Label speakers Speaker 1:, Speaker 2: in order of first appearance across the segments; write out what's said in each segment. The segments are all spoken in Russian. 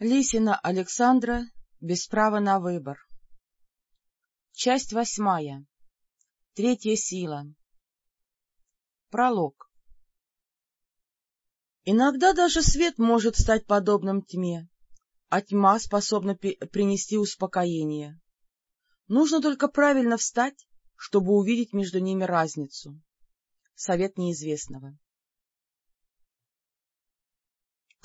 Speaker 1: Лисина Александра без права на выбор. Часть восьмая. Третья сила. Пролог. Иногда даже свет может стать подобным тьме, а тьма способна принести успокоение. Нужно только правильно встать, чтобы увидеть между ними разницу. Совет неизвестного.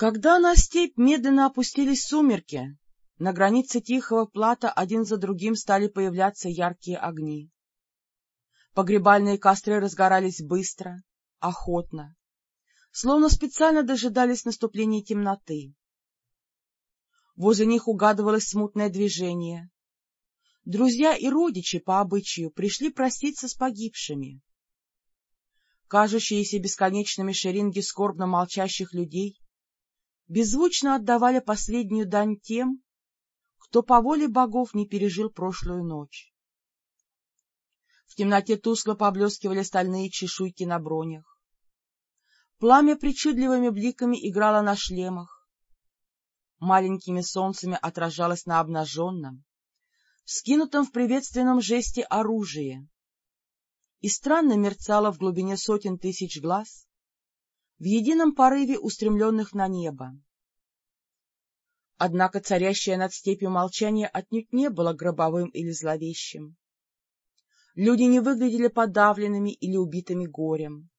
Speaker 1: Когда на степь медленно опустились сумерки, на границе тихого плата один за другим стали появляться яркие огни. Погребальные костры разгорались быстро, охотно, словно специально дожидались наступления темноты. Возле них угадывалось смутное движение. Друзья и родичи по обычаю пришли проститься с погибшими. Кажущиеся бесконечными шеринги скорбно молчащих людей беззвучно отдавали последнюю дань тем, кто по воле богов не пережил прошлую ночь. В темноте тускло поблескивали стальные чешуйки на бронях. Пламя причудливыми бликами играло на шлемах. Маленькими солнцами отражалось на обнаженном, скинутом в приветственном жесте оружие, и странно мерцало в глубине сотен тысяч глаз, в едином порыве устремленных на небо. Однако царящее над степью молчание отнюдь не было гробовым или зловещим. Люди не выглядели подавленными или убитыми горем.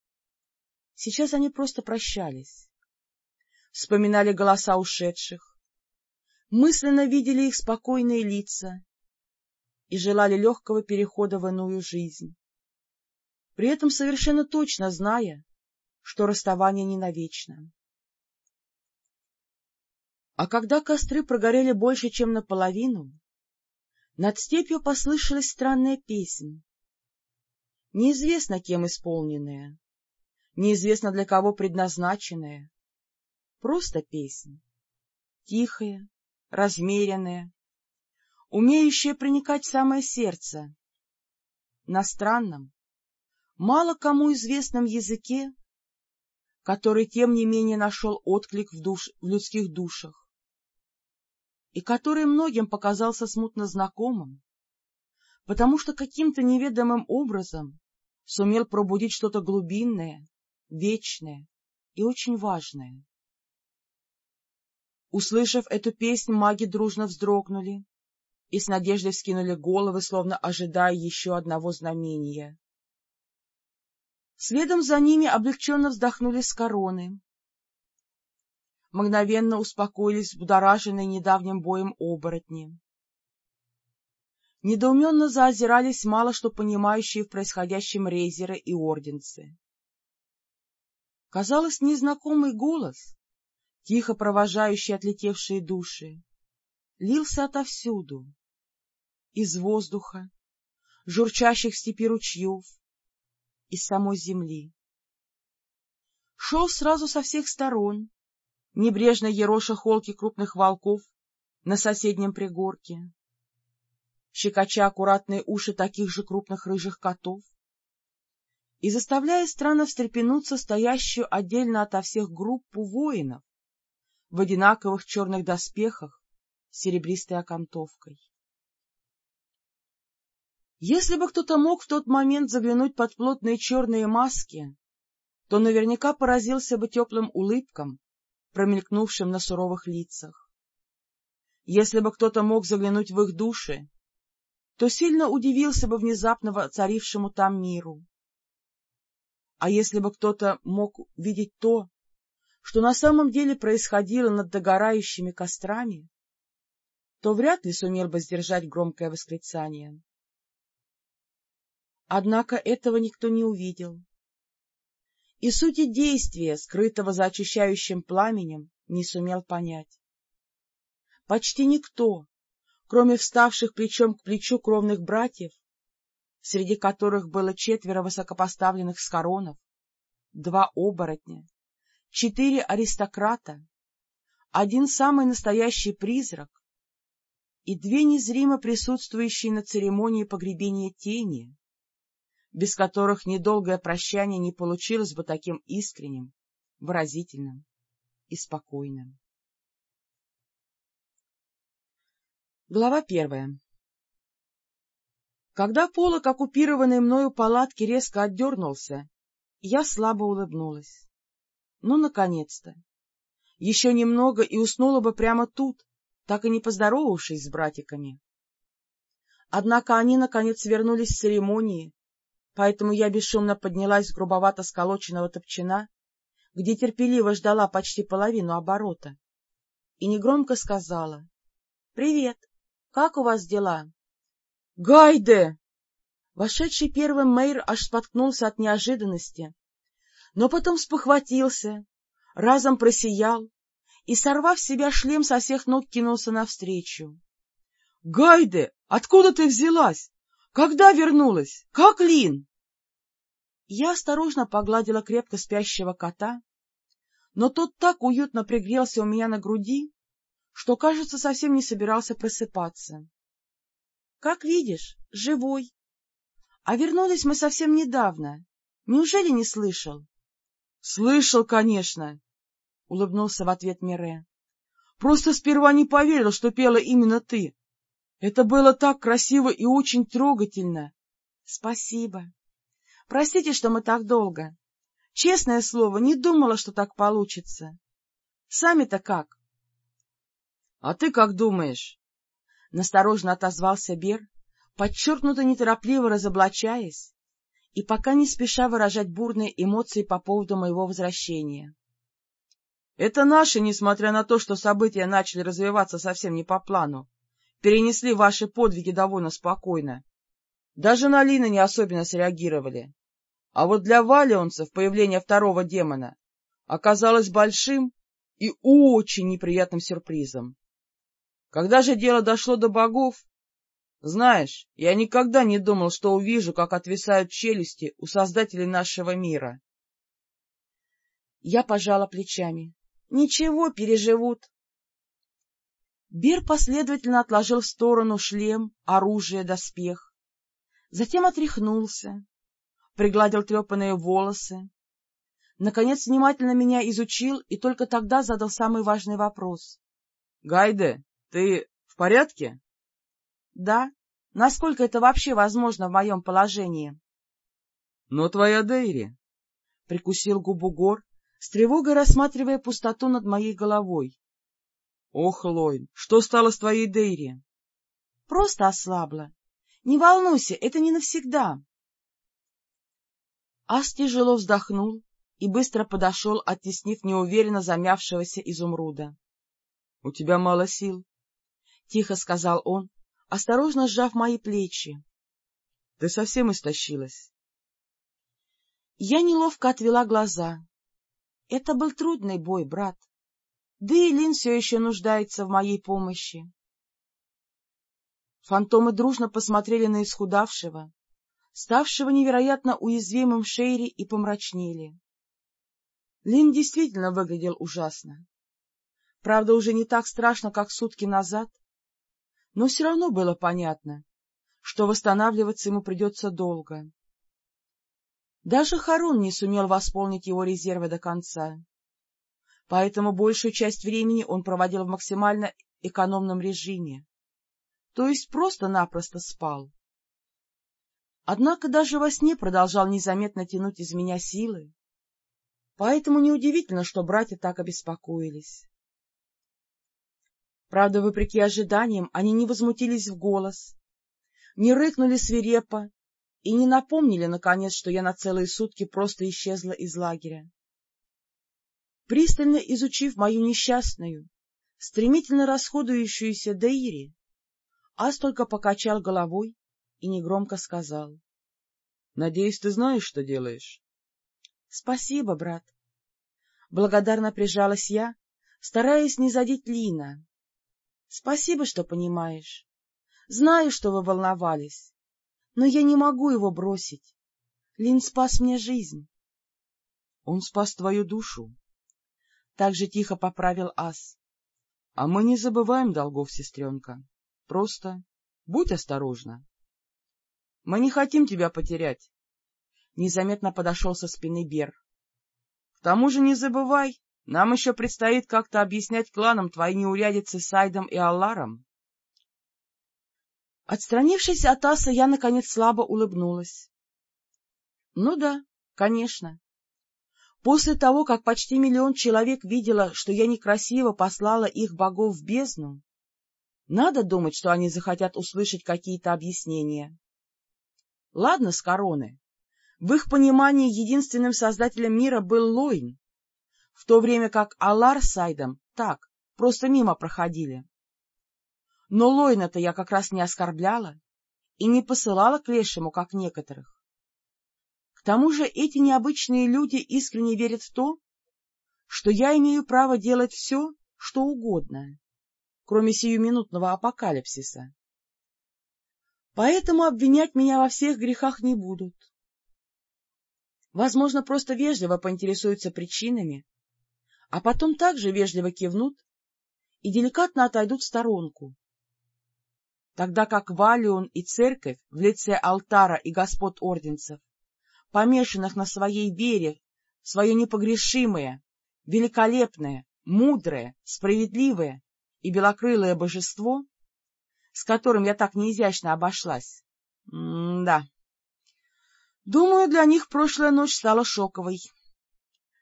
Speaker 1: Сейчас они просто прощались, вспоминали голоса ушедших, мысленно видели их спокойные лица и желали легкого перехода в иную жизнь, при этом совершенно точно зная, что расставание не навечно. А когда костры прогорели больше, чем наполовину, над степью послышалась странная песня. Неизвестно, кем исполненная, неизвестно для кого предназначенная, просто песня, тихая, размеренная, умеющая проникать в самое сердце, на странном, мало кому известном языке, который, тем не менее, нашел отклик в, душ, в людских душах, и который многим показался смутно знакомым, потому что каким-то неведомым образом сумел пробудить что-то глубинное, вечное и очень важное. Услышав эту песнь, маги дружно вздрогнули и с надеждой вскинули головы, словно ожидая еще одного знамения. Следом за ними облегченно вздохнули с короны. Мгновенно успокоились будораженные недавним боем оборотни. Недоуменно заозирались мало что понимающие в происходящем рейзеры и орденцы. Казалось, незнакомый голос, тихо провожающий отлетевшие души, лился отовсюду, из воздуха, журчащих степи ручьев, из самой земли. Шел сразу со всех сторон, небрежно ероша холки крупных волков на соседнем пригорке, щекоча аккуратные уши таких же крупных рыжих котов и заставляя странно встрепенуться стоящую отдельно ото всех группу воинов в одинаковых черных доспехах с серебристой окантовкой. Если бы кто-то мог в тот момент заглянуть под плотные черные маски, то наверняка поразился бы теплым улыбкам, промелькнувшим на суровых лицах. Если бы кто-то мог заглянуть в их души, то сильно удивился бы внезапно царившему там миру. А если бы кто-то мог видеть то, что на самом деле происходило над догорающими кострами, то вряд ли сумел бы сдержать громкое восклицание. Однако этого никто не увидел. И сути действия, скрытого за очищающим пламенем, не сумел понять. Почти никто, кроме вставших плечом к плечу кровных братьев, среди которых было четверо высокопоставленных скоронов, два оборотня, четыре аристократа, один самый настоящий призрак и две незримо присутствующие на церемонии погребения тени, без которых недолгое прощание не получилось бы таким искренним, выразительным и спокойным. Глава первая Когда полок оккупированной мною палатки резко отдернулся, я слабо улыбнулась. Ну, наконец-то! Еще немного и уснула бы прямо тут, так и не поздоровавшись с братиками. Однако они, наконец, вернулись с церемонии, поэтому я бесшумно поднялась с грубовато сколоченного топчина, где терпеливо ждала почти половину оборота, и негромко сказала — Привет! Как у вас дела? — Гайде! Вошедший первым мэйр аж споткнулся от неожиданности, но потом спохватился, разом просиял и, сорвав себя шлем, со всех ног кинулся навстречу. — Гайде, откуда ты взялась? Когда вернулась? Как Лин? Я осторожно погладила крепко спящего кота, но тот так уютно пригрелся у меня на груди, что, кажется, совсем не собирался просыпаться. — Как видишь, живой. А вернулись мы совсем недавно. Неужели не слышал? — Слышал, конечно, — улыбнулся в ответ Мире. — Просто сперва не поверил, что пела именно ты. Это было так красиво и очень трогательно. — Спасибо. Простите, что мы так долго. Честное слово, не думала, что так получится. Сами-то как? — А ты как думаешь? — насторожно отозвался Бер, подчеркнуто неторопливо разоблачаясь и пока не спеша выражать бурные эмоции по поводу моего возвращения. — Это наши, несмотря на то, что события начали развиваться совсем не по плану, перенесли ваши подвиги довольно спокойно. Даже на Лина не особенно среагировали. А вот для валионцев появление второго демона оказалось большим и очень неприятным сюрпризом. Когда же дело дошло до богов, знаешь, я никогда не думал, что увижу, как отвисают челюсти у создателей нашего мира. Я пожала плечами. Ничего, переживут. Бер последовательно отложил в сторону шлем, оружие, доспех. Затем отряхнулся, пригладил трепанные волосы. Наконец внимательно меня изучил и только тогда задал самый важный вопрос. — Гайде, ты в порядке? — Да. Насколько это вообще возможно в моем положении? — Но твоя Дейри... — прикусил губу Гор, с тревогой рассматривая пустоту над моей головой. — Ох, Лойн, что стало с твоей Дейри? — Просто ослабла. Не волнуйся, это не навсегда. Ас тяжело вздохнул и быстро подошел, оттеснив неуверенно замявшегося изумруда. — У тебя мало сил, — тихо сказал он, осторожно сжав мои плечи. — Ты совсем истощилась. Я неловко отвела глаза. Это был трудный бой, брат. Да и Лин все еще нуждается в моей помощи. Фантомы дружно посмотрели на исхудавшего, ставшего невероятно уязвимым Шейри, и помрачнели. Лин действительно выглядел ужасно. Правда, уже не так страшно, как сутки назад, но все равно было понятно, что восстанавливаться ему придется долго. Даже Харун не сумел восполнить его резервы до конца, поэтому большую часть времени он проводил в максимально экономном режиме, то есть просто-напросто спал. Однако даже во сне продолжал незаметно тянуть из меня силы, поэтому неудивительно, что братья так обеспокоились. Правда, вопреки ожиданиям, они не возмутились в голос, не рыкнули свирепо и не напомнили, наконец, что я на целые сутки просто исчезла из лагеря. Пристально изучив мою несчастную, стремительно расходующуюся Дейри, Ас только покачал головой и негромко сказал. — Надеюсь, ты знаешь, что делаешь? — Спасибо, брат. Благодарно прижалась я, стараясь не задеть Лина. Спасибо, что понимаешь. Знаю, что вы волновались, но я не могу его бросить. Лин спас мне жизнь. — Он спас твою душу. Так же тихо поправил Ас. — А мы не забываем долгов, сестренка. Просто будь осторожна. — Мы не хотим тебя потерять. Незаметно подошел со спины Бер. — К тому же не забывай, нам еще предстоит как-то объяснять кланам твои неурядицы с Айдом и Алларом. Отстранившись от аса, я, наконец, слабо улыбнулась. Ну да, конечно. После того, как почти миллион человек видела, что я некрасиво послала их богов в бездну, надо думать, что они захотят услышать какие-то объяснения. Ладно с короны. В их понимании единственным создателем мира был Лойн, в то время как Алар с Сайдом так, просто мимо проходили. Но Лойна-то я как раз не оскорбляла и не посылала к лешему, как некоторых. К тому же эти необычные люди искренне верят в то, что я имею право делать все, что угодно, кроме сиюминутного апокалипсиса. Поэтому обвинять меня во всех грехах не будут. Возможно, просто вежливо поинтересуются причинами, а потом также вежливо кивнут и деликатно отойдут в сторонку, тогда как Валион и церковь в лице алтара и господ орденцев, помешанных на своей вере, свое непогрешимое, великолепное, мудрое, справедливое и белокрылое божество, с которым я так неизящно обошлась. М-да. Думаю, для них прошлая ночь стала шоковой.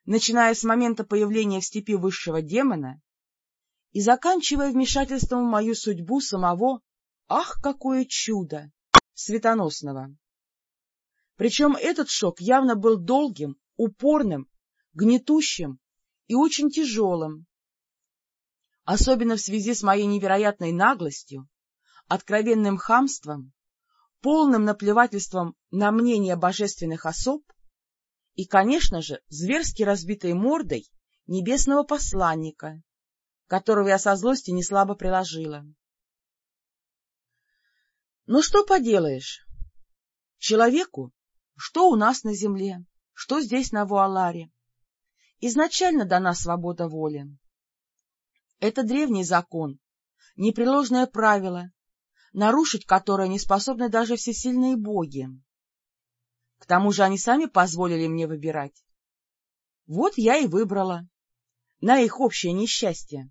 Speaker 1: Начиная с момента появления в степи высшего демона и заканчивая вмешательством в мою судьбу самого Ах, какое чудо! Светоносного. Причем этот шок явно был долгим, упорным, гнетущим и очень тяжелым. Особенно в связи с моей невероятной наглостью, откровенным хамством, полным наплевательством на мнение божественных особ и, конечно же, зверски разбитой мордой небесного посланника, которого я со злости неслабо приложила. Но что поделаешь? Человеку, что у нас на земле, что здесь на Вуаларе, изначально дана свобода воли. Это древний закон, непреложное правило, нарушить которое не способны даже всесильные боги. К тому же они сами позволили мне выбирать. Вот я и выбрала, на их общее несчастье.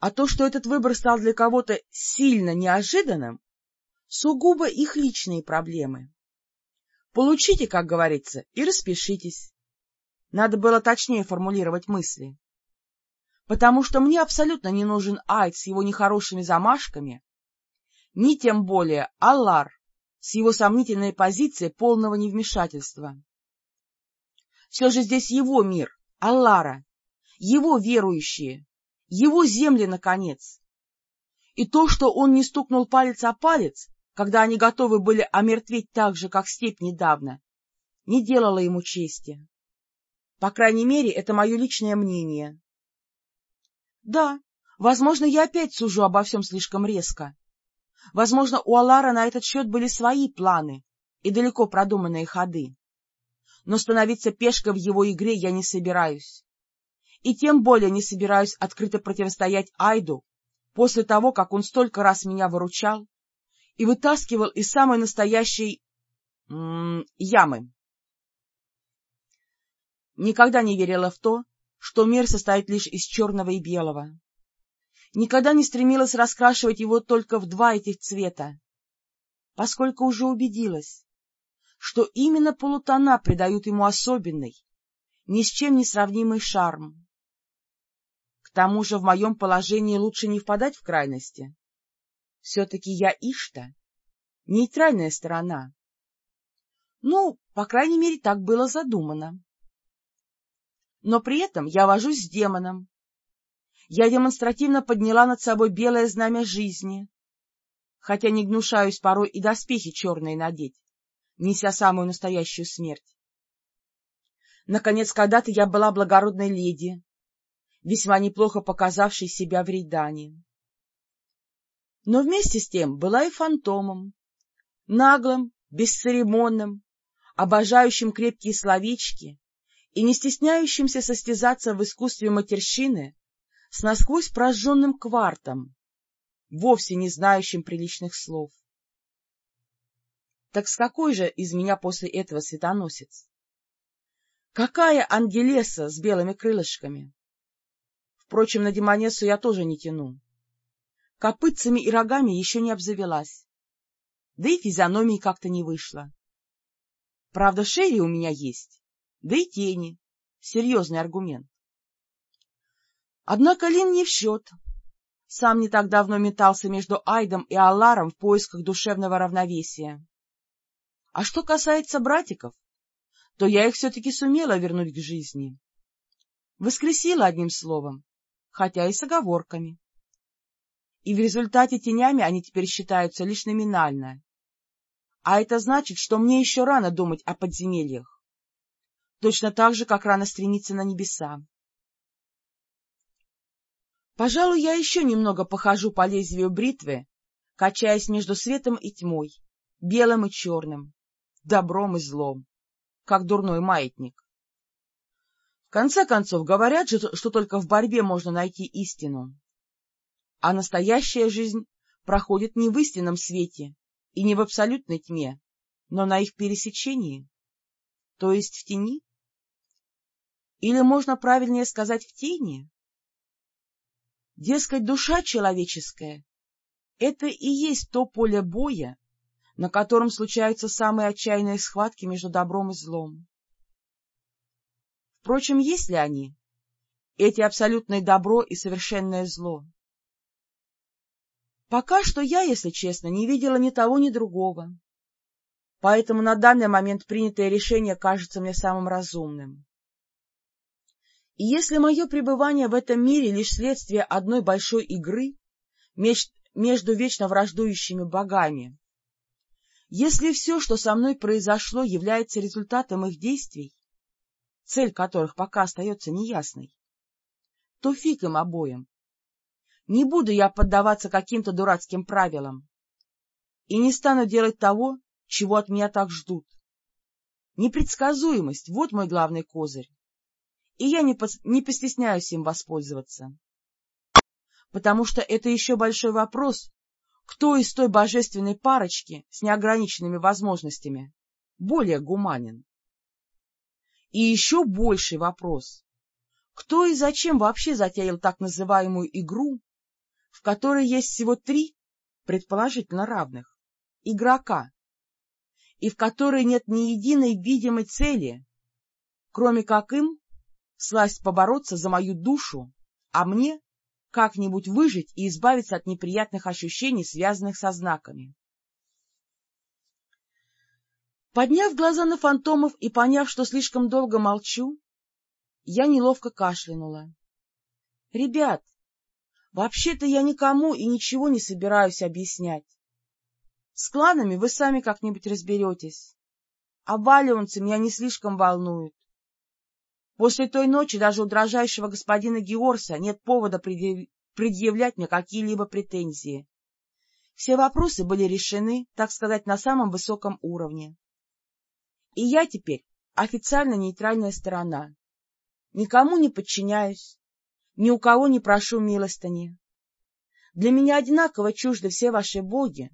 Speaker 1: А то, что этот выбор стал для кого-то сильно неожиданным, сугубо их личные проблемы. Получите, как говорится, и распишитесь. Надо было точнее формулировать мысли. Потому что мне абсолютно не нужен Айд с его нехорошими замашками, ни тем более Аллар с его сомнительной позицией полного невмешательства. Все же здесь его мир, Аллара, его верующие, его земли, наконец. И то, что он не стукнул палец о палец, когда они готовы были омертветь так же, как степь недавно, не делала ему чести. По крайней мере, это мое личное мнение. Да, возможно, я опять сужу обо всем слишком резко. Возможно, у Алара на этот счет были свои планы и далеко продуманные ходы. Но становиться пешкой в его игре я не собираюсь. И тем более не собираюсь открыто противостоять Айду после того, как он столько раз меня выручал и вытаскивал из самой настоящей ямы. Никогда не верила в то, что мир состоит лишь из черного и белого. Никогда не стремилась раскрашивать его только в два этих цвета, поскольку уже убедилась, что именно полутона придают ему особенный, ни с чем не сравнимый шарм. К тому же в моем положении лучше не впадать в крайности. Все-таки я Ишта, нейтральная сторона. Ну, по крайней мере, так было задумано. Но при этом я вожусь с демоном. Я демонстративно подняла над собой белое знамя жизни, хотя не гнушаюсь порой и доспехи черные надеть, неся самую настоящую смерть. Наконец, когда-то я была благородной леди, весьма неплохо показавшей себя в Рейдане но вместе с тем была и фантомом, наглым, бесцеремонным, обожающим крепкие словечки и не стесняющимся состязаться в искусстве матерщины с насквозь прожженным квартом, вовсе не знающим приличных слов. Так с какой же из меня после этого светоносец? Какая ангелеса с белыми крылышками? Впрочем, на демонессу я тоже не тяну. Копытцами и рогами еще не обзавелась, да и физиономии как-то не вышло. Правда, шея у меня есть, да и тени, серьезный аргумент. Однако Лин не в счет. Сам не так давно метался между Айдом и Алларом в поисках душевного равновесия. А что касается братиков, то я их все-таки сумела вернуть к жизни. Воскресила одним словом, хотя и с оговорками. И в результате тенями они теперь считаются лишь номинально. А это значит, что мне еще рано думать о подземельях. Точно так же, как рано стремиться на небеса. Пожалуй, я еще немного похожу по лезвию бритвы, качаясь между светом и тьмой, белым и черным, добром и злом, как дурной маятник. В конце концов, говорят же, что только в борьбе можно найти истину. А настоящая жизнь проходит не в истинном свете и не в абсолютной тьме, но на их пересечении, то есть в тени. Или можно правильнее сказать в тени? Дескать, душа человеческая — это и есть то поле боя, на котором случаются самые отчаянные схватки между добром и злом. Впрочем, есть ли они, эти абсолютное добро и совершенное зло? Пока что я, если честно, не видела ни того, ни другого. Поэтому на данный момент принятое решение кажется мне самым разумным. И если мое пребывание в этом мире лишь следствие одной большой игры между вечно враждующими богами, если все, что со мной произошло, является результатом их действий, цель которых пока остается неясной, то фиг им обоим. Не буду я поддаваться каким-то дурацким правилам и не стану делать того, чего от меня так ждут. Непредсказуемость — вот мой главный козырь и я не, пос... не постесняюсь им воспользоваться. Потому что это еще большой вопрос, кто из той божественной парочки с неограниченными возможностями более гуманен. И еще больший вопрос, кто и зачем вообще затеял так называемую игру, в которой есть всего три, предположительно равных, игрока, и в которой нет ни единой видимой цели, кроме как им сласть побороться за мою душу, а мне как-нибудь выжить и избавиться от неприятных ощущений, связанных со знаками. Подняв глаза на фантомов и поняв, что слишком долго молчу, я неловко кашлянула. — Ребят, вообще-то я никому и ничего не собираюсь объяснять. С кланами вы сами как-нибудь разберетесь, а валионцы меня не слишком волнуют. После той ночи даже у дрожайшего господина Георса нет повода предъявлять мне какие-либо претензии. Все вопросы были решены, так сказать, на самом высоком уровне. И я теперь официально нейтральная сторона. Никому не подчиняюсь, ни у кого не прошу милостыни. Для меня одинаково чужды все ваши боги,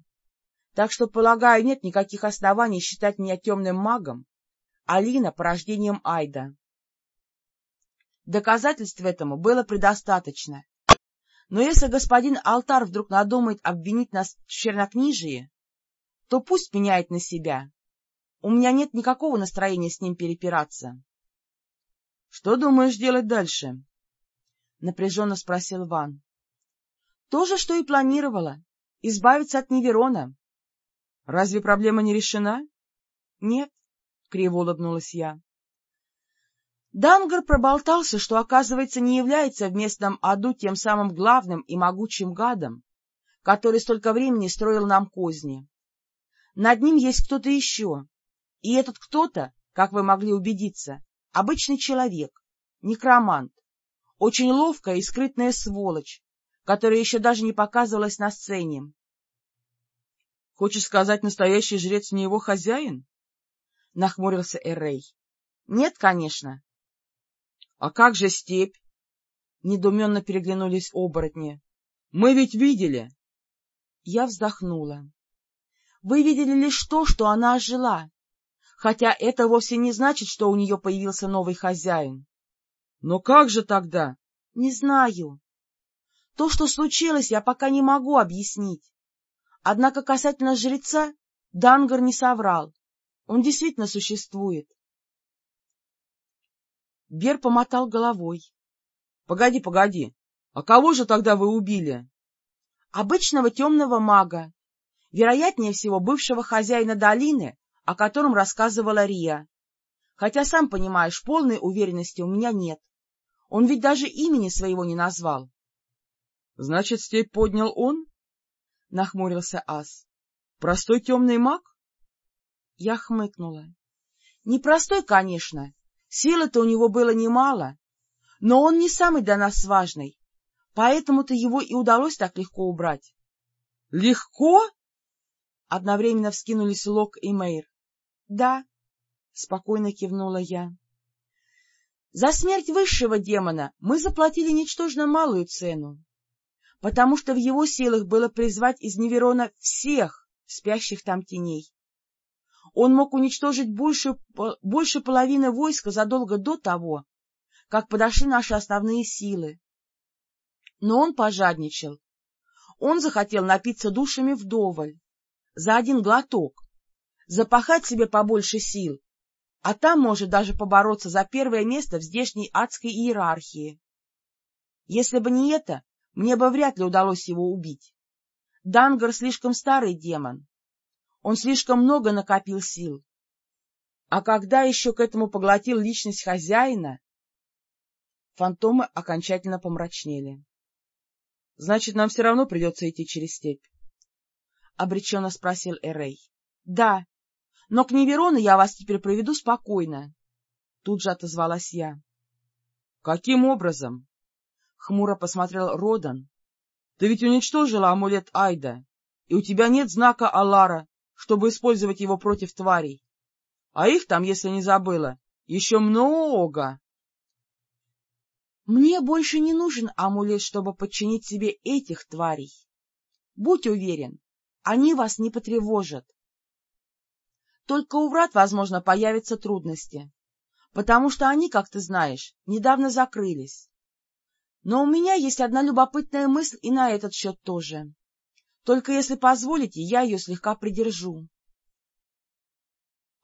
Speaker 1: так что, полагаю, нет никаких оснований считать меня темным магом, Алина порождением Айда. Доказательств этому было предостаточно. Но если господин Алтар вдруг надумает обвинить нас в чернокнижии, то пусть меняет на себя. У меня нет никакого настроения с ним перепираться. — Что думаешь делать дальше? — напряженно спросил Ван. — То же, что и планировала. Избавиться от Неверона. — Разве проблема не решена? — Нет, — криво улыбнулась я. Дангар проболтался, что, оказывается, не является в местном аду тем самым главным и могучим гадом, который столько времени строил нам козни. Над ним есть кто-то еще, и этот кто-то, как вы могли убедиться, обычный человек, некромант, очень ловкая и скрытная сволочь, которая еще даже не показывалась на сцене. — Хочешь сказать, настоящий жрец не его хозяин? — нахмурился Эррей. — Нет, конечно. — А как же степь? — недуменно переглянулись оборотни. — Мы ведь видели. Я вздохнула. — Вы видели лишь то, что она ожила, хотя это вовсе не значит, что у нее появился новый хозяин. — Но как же тогда? — Не знаю. То, что случилось, я пока не могу объяснить. Однако касательно жреца Дангар не соврал. Он действительно существует. Бер помотал головой. — Погоди, погоди. А кого же тогда вы убили? — Обычного темного мага, вероятнее всего бывшего хозяина долины, о котором рассказывала Рия. Хотя, сам понимаешь, полной уверенности у меня нет. Он ведь даже имени своего не назвал. — Значит, степь поднял он? — нахмурился Ас. — Простой темный маг? Я хмыкнула. — Непростой, конечно. Силы-то у него было немало. Но он не самый для нас важный. Поэтому-то его и удалось так легко убрать. — Легко? Одновременно вскинулись Лок и Мейр. — Да, — спокойно кивнула я. За смерть высшего демона мы заплатили ничтожно малую цену, потому что в его силах было призвать из Неверона всех спящих там теней. Он мог уничтожить больше, больше половины войска задолго до того, как подошли наши основные силы. Но он пожадничал. Он захотел напиться душами вдоволь, за один глоток, запахать себе побольше сил, а там может даже побороться за первое место в здешней адской иерархии. Если бы не это, мне бы вряд ли удалось его убить. Дангар слишком старый демон. Он слишком много накопил сил. А когда еще к этому поглотил личность хозяина, фантомы окончательно помрачнели. — Значит, нам все равно придется идти через степь? — обреченно спросил Эрей. — Да, но к Неверону я вас теперь проведу спокойно. Тут же отозвалась я. — Каким образом? — хмуро посмотрел Родан. — Ты ведь уничтожила амулет Айда, и у тебя нет знака Алара, чтобы использовать его против тварей. А их там, если не забыла, еще много. Мне больше не нужен амулет, чтобы подчинить себе этих тварей. Будь уверен, они вас не потревожат. Только у врат, возможно, появятся трудности, потому что они, как ты знаешь, недавно закрылись. Но у меня есть одна любопытная мысль и на этот счет тоже. Только если позволите, я ее слегка придержу.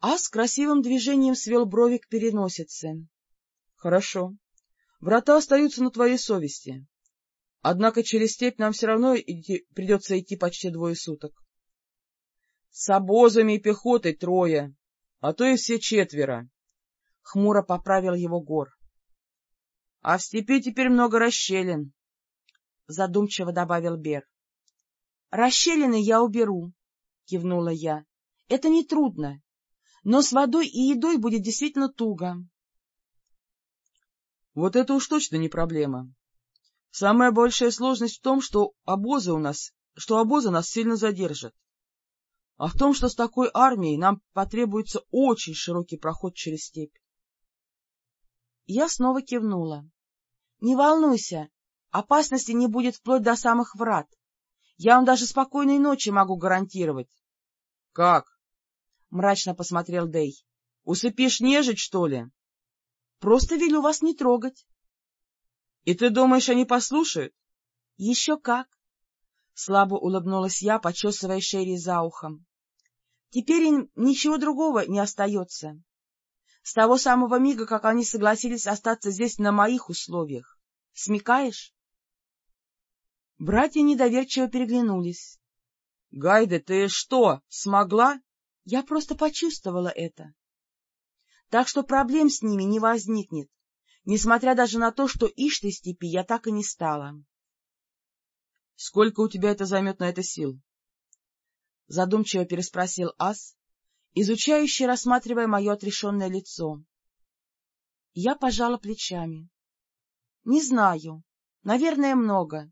Speaker 1: А с красивым движением свел брови к переносице. — Хорошо. Врата остаются на твоей совести. Однако через степь нам все равно идти, придется идти почти двое суток. С обозами и пехотой трое, а то и все четверо. Хмуро поправил его гор. — А в степи теперь много расщелин, — задумчиво добавил Бер. — Расщелины я уберу, — кивнула я. — Это нетрудно, но с водой и едой будет действительно туго. Вот это уж точно не проблема. Самая большая сложность в том, что обозы у нас, что обозы нас сильно задержат. А в том, что с такой армией нам потребуется очень широкий проход через степь. Я снова кивнула. — Не волнуйся, опасности не будет вплоть до самых врат. Я вам даже спокойной ночи могу гарантировать. — Как? — мрачно посмотрел Дей. — Усыпишь нежить, что ли? Просто велю вас не трогать. — И ты думаешь, они послушают? — Еще как! — слабо улыбнулась я, почесывая Шерри за ухом. — Теперь им ничего другого не остается. С того самого мига, как они согласились остаться здесь на моих условиях. Смекаешь? Братья недоверчиво переглянулись. — Гайда, ты что, смогла? Я просто почувствовала это так что проблем с ними не возникнет, несмотря даже на то, что Иштой степи я так и не стала. — Сколько у тебя это займет на это сил? — задумчиво переспросил Ас, изучающий, рассматривая мое отрешенное лицо. Я пожала плечами. — Не знаю. Наверное, много.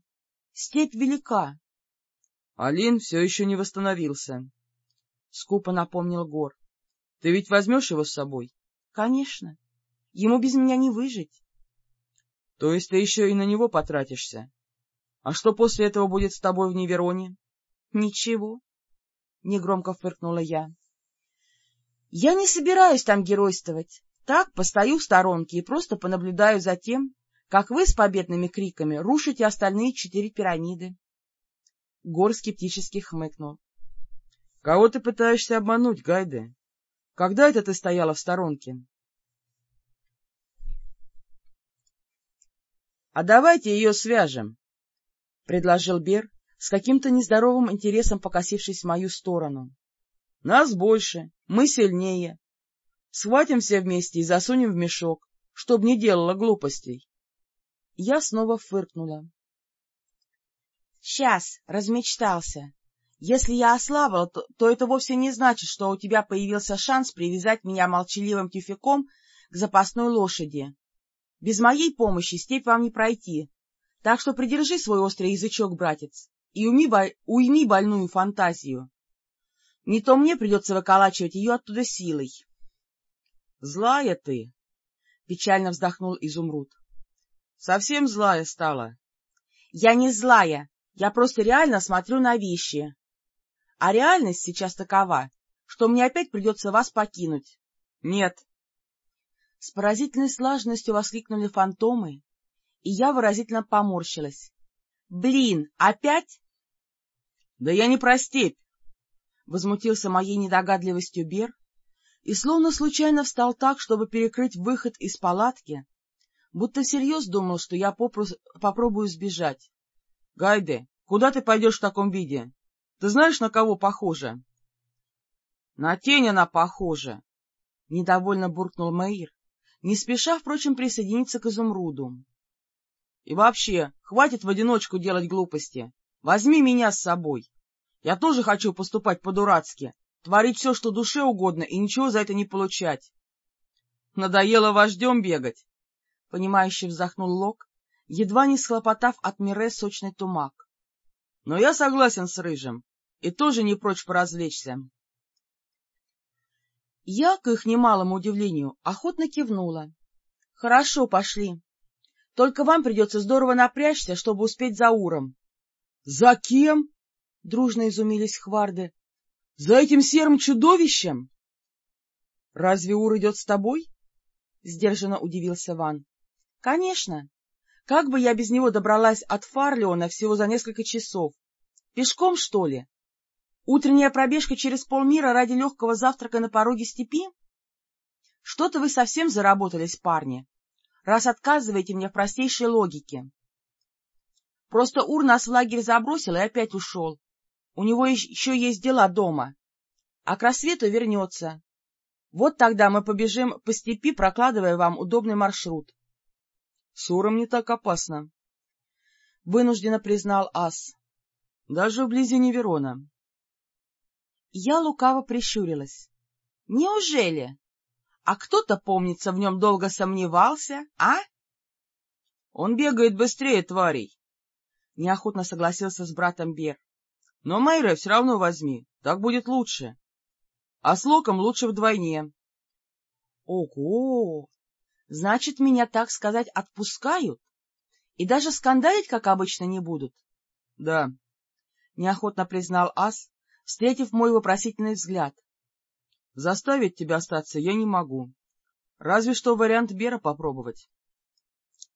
Speaker 1: Степь велика. — Алин все еще не восстановился, — скупо напомнил Гор. — Ты ведь возьмешь его с собой? — Конечно. Ему без меня не выжить. — То есть ты еще и на него потратишься? А что после этого будет с тобой в Невероне? — Ничего, — негромко фыркнула я. — Я не собираюсь там геройствовать. Так, постою в сторонке и просто понаблюдаю за тем, как вы с победными криками рушите остальные четыре пирамиды. Гор скептически хмыкнул.
Speaker 2: — Кого ты пытаешься обмануть, Гайде? Когда это ты стояла в сторонке? — А давайте ее свяжем, — предложил Бер, с каким-то нездоровым интересом покосившись в мою сторону. — Нас больше, мы сильнее. Схватим все вместе и засунем в мешок, чтоб не делала глупостей. Я снова фыркнула.
Speaker 1: — Сейчас, размечтался. Если я ослабла, то, то это вовсе не значит, что у тебя появился шанс привязать меня молчаливым тюфяком к запасной лошади. Без моей помощи степь вам не пройти, так что придержи свой острый язычок, братец, и уйми, уйми больную фантазию. Не то мне придется выколачивать ее оттуда силой. — Злая ты! — печально вздохнул Изумруд. — Совсем злая стала. — Я не злая, я просто реально смотрю на вещи. А реальность сейчас такова, что мне опять придется вас покинуть. — Нет. С поразительной слаженностью воскликнули фантомы, и я выразительно поморщилась. — Блин, опять? — Да я не про степь! — возмутился моей недогадливостью Бер, и словно случайно встал так, чтобы перекрыть выход из палатки, будто всерьез думал, что я попросту попробую сбежать. — Гайде, куда ты пойдешь в таком виде? Ты знаешь, на кого похоже? — На тень она похожа, — недовольно буркнул Мэйр, не спеша, впрочем, присоединиться к изумруду. — И вообще, хватит в одиночку делать глупости. Возьми меня с собой. Я тоже хочу поступать по-дурацки, творить все, что душе угодно, и ничего за это не получать. — Надоело вождем бегать, — понимающе вздохнул Лок, едва не схлопотав от Мире сочный тумак. — Но я согласен с Рыжим и тоже не прочь поразвлечься. Я, к их немалому удивлению, охотно кивнула. — Хорошо, пошли. Только вам придется здорово напрячься, чтобы успеть за Уром. — За кем? — дружно изумились хварды. — За этим серым чудовищем? — Разве Ур идет с тобой? — сдержанно удивился Ван. — Конечно. Как бы я без него добралась от Фарлеона всего за несколько часов? Пешком, что ли? Утренняя пробежка через полмира ради легкого завтрака на пороге степи? Что-то вы совсем заработались, парни, раз отказываете мне в простейшей логике. Просто Ур нас в лагерь забросил и опять ушел. У него еще есть дела дома. А к рассвету вернется. Вот тогда мы побежим по степи, прокладывая вам удобный маршрут. — С Уром не так опасно, — вынужденно признал Ас. — Даже вблизи Неверона. Я лукаво прищурилась. — Неужели? А кто-то, помнится, в нем долго сомневался, а? — Он бегает быстрее тварей, — неохотно согласился с братом Бер. — Но Мэйра все равно возьми, так будет лучше. А с Локом лучше вдвойне. — Ого! Значит, меня, так сказать, отпускают? И даже скандалить, как обычно, не будут? — Да, — неохотно признал Ас, встретив мой вопросительный взгляд. — Заставить тебя остаться я не могу. Разве что вариант Бера попробовать.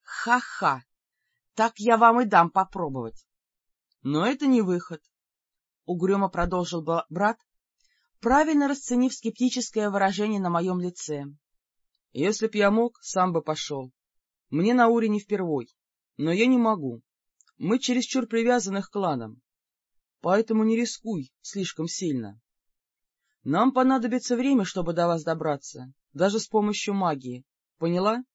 Speaker 1: Ха — Ха-ха! Так я вам и дам попробовать. — Но это не выход, — угрюмо продолжил брат, правильно расценив скептическое выражение на моем лице. — Если б я мог, сам бы пошел. Мне на Уре не впервой, но я не могу. Мы чересчур привязаны к кланам поэтому не рискуй слишком сильно. Нам понадобится время, чтобы до вас добраться, даже с помощью магии. Поняла?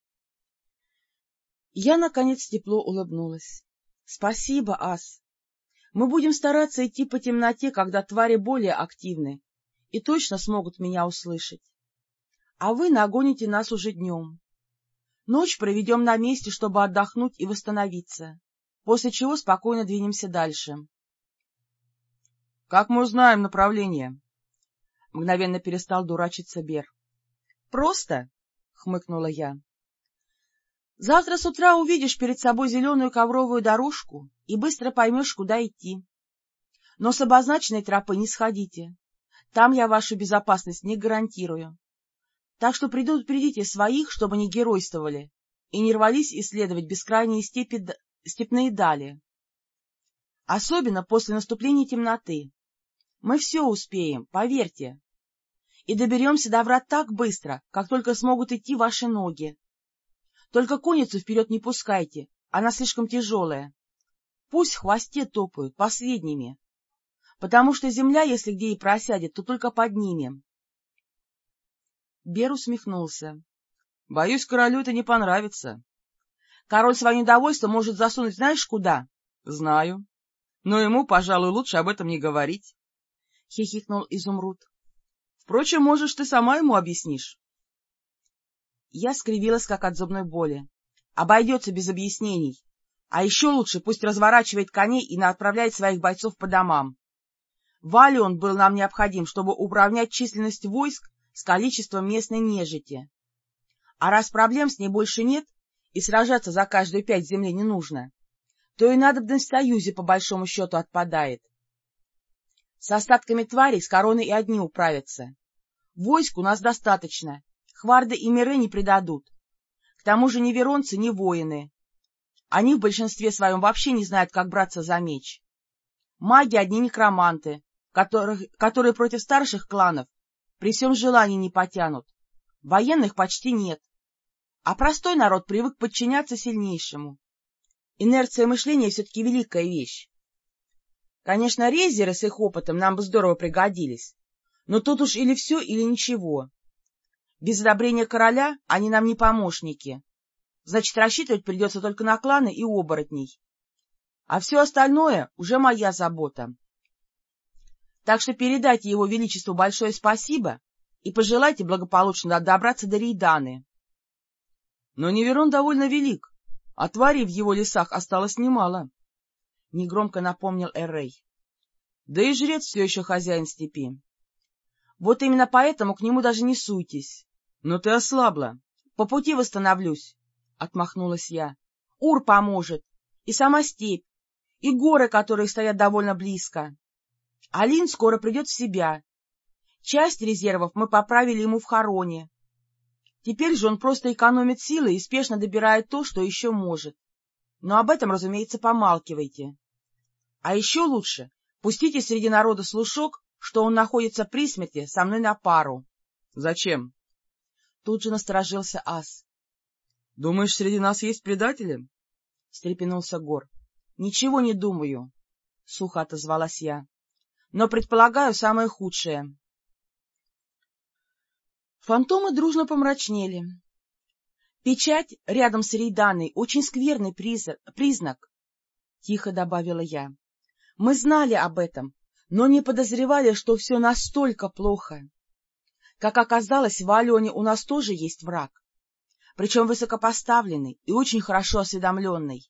Speaker 1: Я, наконец, тепло улыбнулась. — Спасибо, Ас. Мы будем стараться идти по темноте, когда твари более активны и точно смогут меня услышать. А вы нагоните нас уже днем. Ночь проведем на месте, чтобы отдохнуть и восстановиться, после чего спокойно двинемся дальше. Как мы узнаем направление? Мгновенно перестал дурачиться Бер. — Просто, — хмыкнула я. — Завтра с утра увидишь перед собой зеленую ковровую дорожку и быстро поймешь, куда идти. Но с обозначенной тропы не сходите. Там я вашу безопасность не гарантирую. Так что предупредите своих, чтобы не геройствовали, и не рвались исследовать бескрайние степи, степные дали. Особенно после наступления темноты. Мы все успеем, поверьте. И доберемся до врат так быстро, как только смогут идти ваши ноги. Только конницу вперед не пускайте, она слишком тяжелая. Пусть в хвосте топают, последними. Потому что земля, если где и просядет, то только поднимем. Бер усмехнулся. — Боюсь, королю это не понравится. — Король свое недовольство может засунуть знаешь куда? — Знаю. Но ему, пожалуй, лучше об этом не говорить. — хихикнул Изумруд. — Впрочем, можешь, ты сама ему объяснишь. Я скривилась, как от зубной боли. Обойдется без объяснений. А еще лучше пусть разворачивает коней и отправляет своих бойцов по домам. Валион был нам необходим, чтобы уравнять численность войск с количеством местной нежити. А раз проблем с ней больше нет, и сражаться за каждую пять земли не нужно, то и надобность в союзе по большому счету отпадает. С остатками тварей с короной и одни управятся. Войск у нас достаточно, хварды и миры не предадут. К тому же ни веронцы, ни воины. Они в большинстве своем вообще не знают, как браться за меч. Маги одни некроманты, которых, которые против старших кланов при всем желании не потянут. Военных почти нет. А простой народ привык подчиняться сильнейшему. Инерция мышления все-таки великая вещь. Конечно, резеры с их опытом нам бы здорово пригодились, но тут уж или все, или ничего. Без одобрения короля они нам не помощники. Значит, рассчитывать придется только на кланы и оборотней. А все остальное уже моя забота. Так что передайте его величеству большое спасибо и пожелайте благополучно добраться до Рейданы. Но Неверон довольно велик, а тварей в его лесах осталось немало, — негромко напомнил Эррей. Да и жрец все еще хозяин степи. Вот именно поэтому к нему даже не суйтесь. Но ты ослабла. По пути восстановлюсь, — отмахнулась я. Ур поможет, и сама степь, и горы, которые стоят довольно близко. Алин скоро придет в себя. Часть резервов мы поправили ему в хороне. Теперь же он просто экономит силы и спешно добирает то, что еще может. Но об этом, разумеется, помалкивайте. А еще лучше пустите среди народа слушок, что он находится при смерти со мной на пару. — Зачем? Тут же насторожился Ас. — Думаешь, среди нас есть предатели? — встрепенулся Гор. — Ничего не думаю, — сухо отозвалась я но предполагаю самое худшее. Фантомы дружно помрачнели. Печать рядом с Рейданой — очень скверный признак, — тихо добавила я. Мы знали об этом, но не подозревали, что все настолько плохо. Как оказалось, в Алене у нас тоже есть враг, причем высокопоставленный и очень хорошо осведомленный.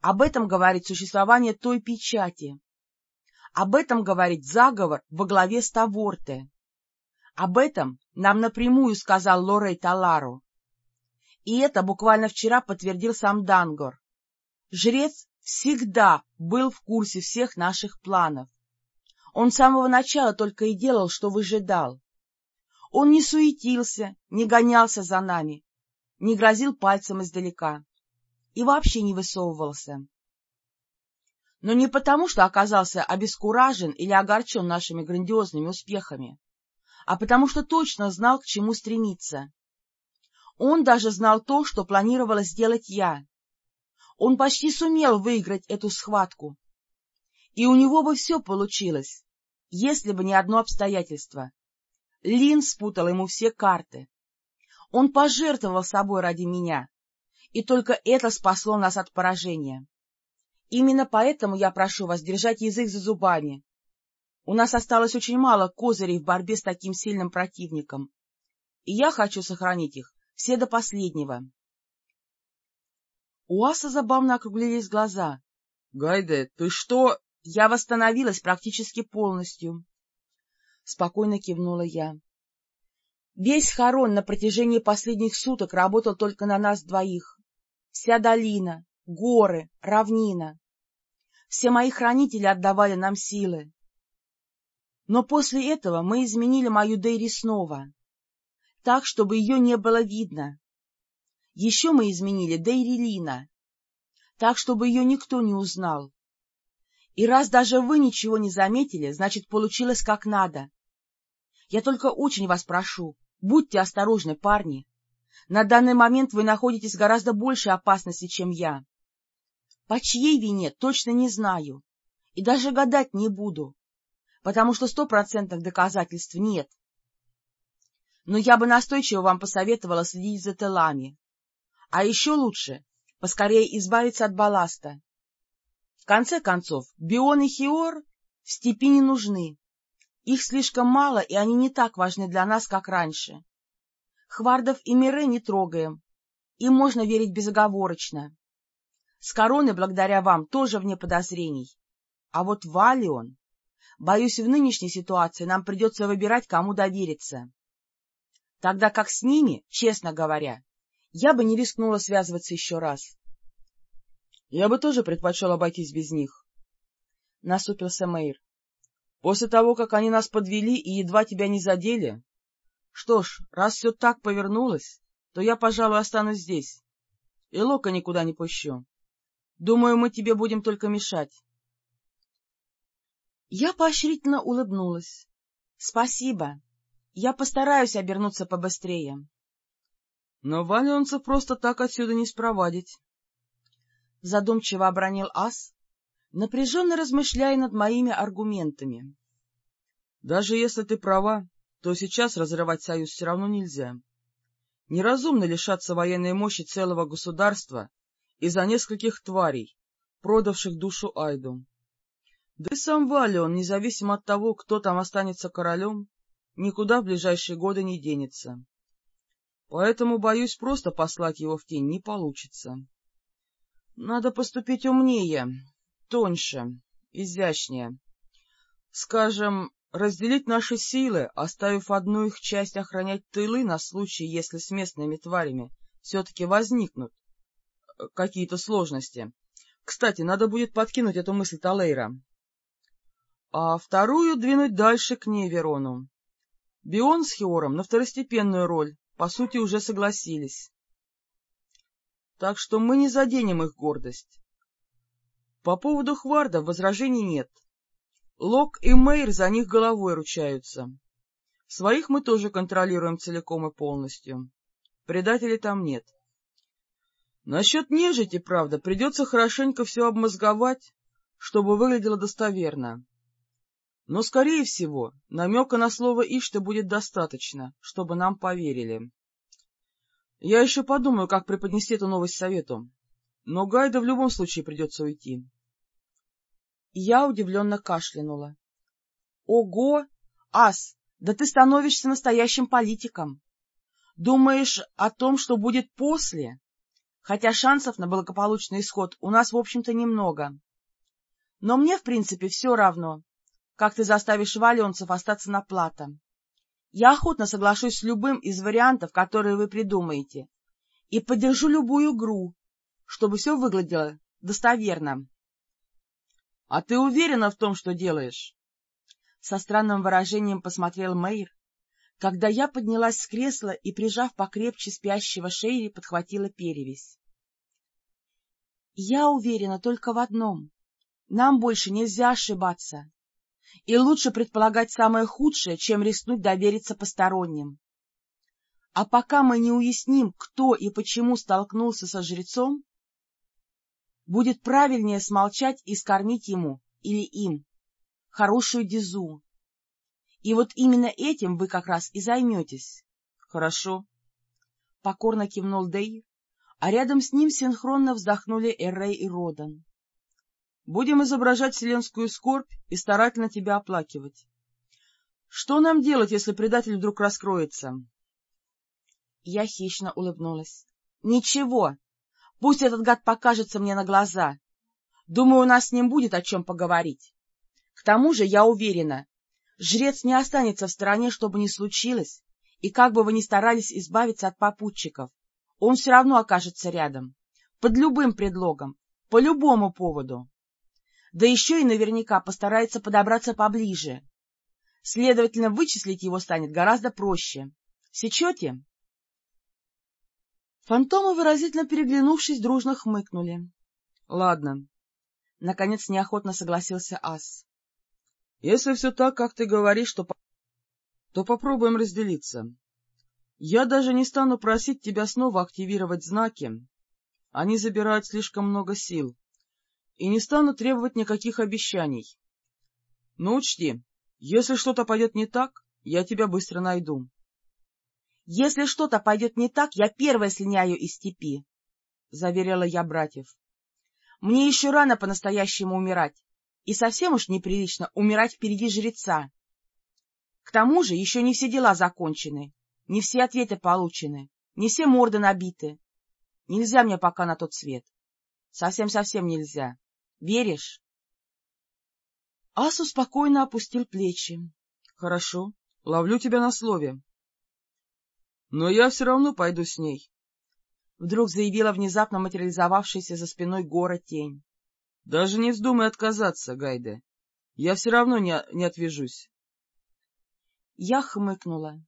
Speaker 1: Об этом говорит существование той печати. Об этом говорит заговор во главе с Таворте. Об этом нам напрямую сказал Лорей Талару. И это буквально вчера подтвердил сам Дангор. Жрец всегда был в курсе всех наших планов. Он с самого начала только и делал, что выжидал. Он не суетился, не гонялся за нами, не грозил пальцем издалека и вообще не высовывался но не потому, что оказался обескуражен или огорчен нашими грандиозными успехами, а потому что точно знал, к чему стремиться. Он даже знал то, что планировала сделать я. Он почти сумел выиграть эту схватку. И у него бы все получилось, если бы не одно обстоятельство. Лин спутал ему все карты. Он пожертвовал собой ради меня, и только это спасло нас от поражения. Именно поэтому я прошу вас держать язык за зубами. У нас осталось очень мало козырей в борьбе с таким сильным противником, и я хочу сохранить их все до последнего. У Аса забавно округлились глаза. — Гайде, ты что? — Я восстановилась практически полностью. Спокойно кивнула я. Весь хорон на протяжении последних суток работал только на нас двоих. Вся долина, горы, равнина. Все мои хранители отдавали нам силы. Но после этого мы изменили мою Дейри снова, так, чтобы ее не было видно. Еще мы изменили Дейрилина, так, чтобы ее никто не узнал. И раз даже вы ничего не заметили, значит, получилось как надо. Я только очень вас прошу, будьте осторожны, парни. На данный момент вы находитесь в гораздо большей опасности, чем я. По чьей вине, точно не знаю. И даже гадать не буду, потому что стопроцентных доказательств нет. Но я бы настойчиво вам посоветовала следить за телами. А еще лучше поскорее избавиться от балласта. В конце концов, Бион и Хиор в степи не нужны. Их слишком мало, и они не так важны для нас, как раньше. Хвардов и Мире не трогаем. Им можно верить безоговорочно. С короны, благодаря вам, тоже вне подозрений. А вот Валион... Боюсь, в нынешней ситуации нам придется выбирать, кому довериться. Тогда как с ними, честно говоря, я бы не рискнула связываться еще раз.
Speaker 2: — Я бы тоже предпочел обойтись без них, — насупился Мэйр. — После того, как они нас подвели и едва тебя не задели, что ж, раз все так повернулось, то я, пожалуй, останусь здесь. И Лока никуда не пущу. Думаю, мы тебе будем только мешать.
Speaker 1: Я поощрительно улыбнулась. — Спасибо. Я постараюсь обернуться побыстрее.
Speaker 2: — Но валионцев просто так отсюда не спровадить.
Speaker 1: Задумчиво обронил ас, напряженно размышляя над моими аргументами.
Speaker 2: — Даже если ты права, то сейчас разрывать союз все равно нельзя. Неразумно лишаться военной мощи целого государства из-за нескольких тварей, продавших душу Айду. Да и сам Валион, независимо от того, кто там останется королем, никуда в ближайшие годы не денется. Поэтому, боюсь, просто послать его в тень не получится. Надо поступить умнее, тоньше, изящнее. Скажем, разделить наши силы, оставив одну их часть охранять тылы на случай, если с местными тварями все-таки возникнут э, какие-то сложности. Кстати, надо будет подкинуть эту мысль Талейра. А вторую двинуть дальше к Неверону. Бион с Хиором на второстепенную роль, по сути, уже согласились. Так что мы не заденем их гордость. По поводу Хварда возражений нет. Лок и Мэйр за них головой ручаются. Своих мы тоже контролируем целиком и полностью. Предателей там нет. Насчет нежити, правда, придется хорошенько все обмозговать, чтобы выглядело достоверно. Но, скорее всего, намека на слово «Ишта» будет достаточно, чтобы нам поверили. Я еще подумаю, как преподнести эту новость совету, но Гайда в любом случае придется уйти.
Speaker 1: Я удивленно кашлянула. — Ого! Ас, да ты становишься настоящим политиком! Думаешь о том, что будет после? Хотя шансов на благополучный исход у нас, в общем-то, немного. Но мне, в принципе, все равно, как ты заставишь валенцев остаться на плато. Я охотно соглашусь с любым из вариантов, которые вы придумаете, и поддержу любую игру, чтобы все выглядело достоверно.
Speaker 2: — А ты уверена в том, что делаешь?
Speaker 1: Со странным выражением посмотрел Мэйр, когда я поднялась с кресла и, прижав покрепче спящего Шейри, подхватила перевязь. — Я уверена только в одном. Нам больше нельзя ошибаться. И лучше предполагать самое худшее, чем рискнуть довериться посторонним. А пока мы не уясним, кто и почему столкнулся со жрецом, будет правильнее смолчать и скормить ему или им хорошую дезу. И вот именно этим вы как раз и займетесь.
Speaker 2: — Хорошо.
Speaker 1: Покорно кивнул Дейр, а рядом с ним синхронно вздохнули Эррей и Родан.
Speaker 2: — Будем изображать вселенскую скорбь и старательно тебя оплакивать. Что нам делать, если предатель вдруг раскроется?
Speaker 1: Я хищно улыбнулась. — Ничего, Пусть этот гад покажется мне на глаза. Думаю, у нас с ним будет о чем поговорить. К тому же, я уверена, жрец не останется в стороне, что бы ни случилось, и как бы вы ни старались избавиться от попутчиков, он все равно окажется рядом, под любым предлогом, по любому поводу. Да еще и наверняка постарается подобраться поближе. Следовательно, вычислить его станет гораздо проще. Сечете? Фантомы, выразительно переглянувшись, дружно хмыкнули.
Speaker 2: — Ладно.
Speaker 1: Наконец неохотно согласился Ас.
Speaker 2: — Если все так, как ты говоришь, то, то попробуем разделиться. Я даже не стану просить тебя снова активировать знаки. Они забирают слишком много сил. И не стану требовать никаких обещаний. Но учти, если что-то пойдет не так, я тебя быстро найду.
Speaker 1: — Если что-то пойдет не так, я первая слиняю из степи, — заверила я братьев. — Мне еще рано по-настоящему умирать, и совсем уж неприлично умирать впереди жреца. К тому же еще не все дела закончены, не все ответы получены, не все морды набиты. Нельзя мне пока на тот свет. Совсем-совсем нельзя. Веришь? Асу спокойно опустил плечи.
Speaker 2: — Хорошо, ловлю тебя на слове. — Но я все равно пойду с ней.
Speaker 1: Вдруг заявила внезапно материализовавшаяся за спиной гора тень.
Speaker 2: — Даже не вздумай отказаться, Гайде. Я все равно не, не отвяжусь.
Speaker 1: Я хмыкнула.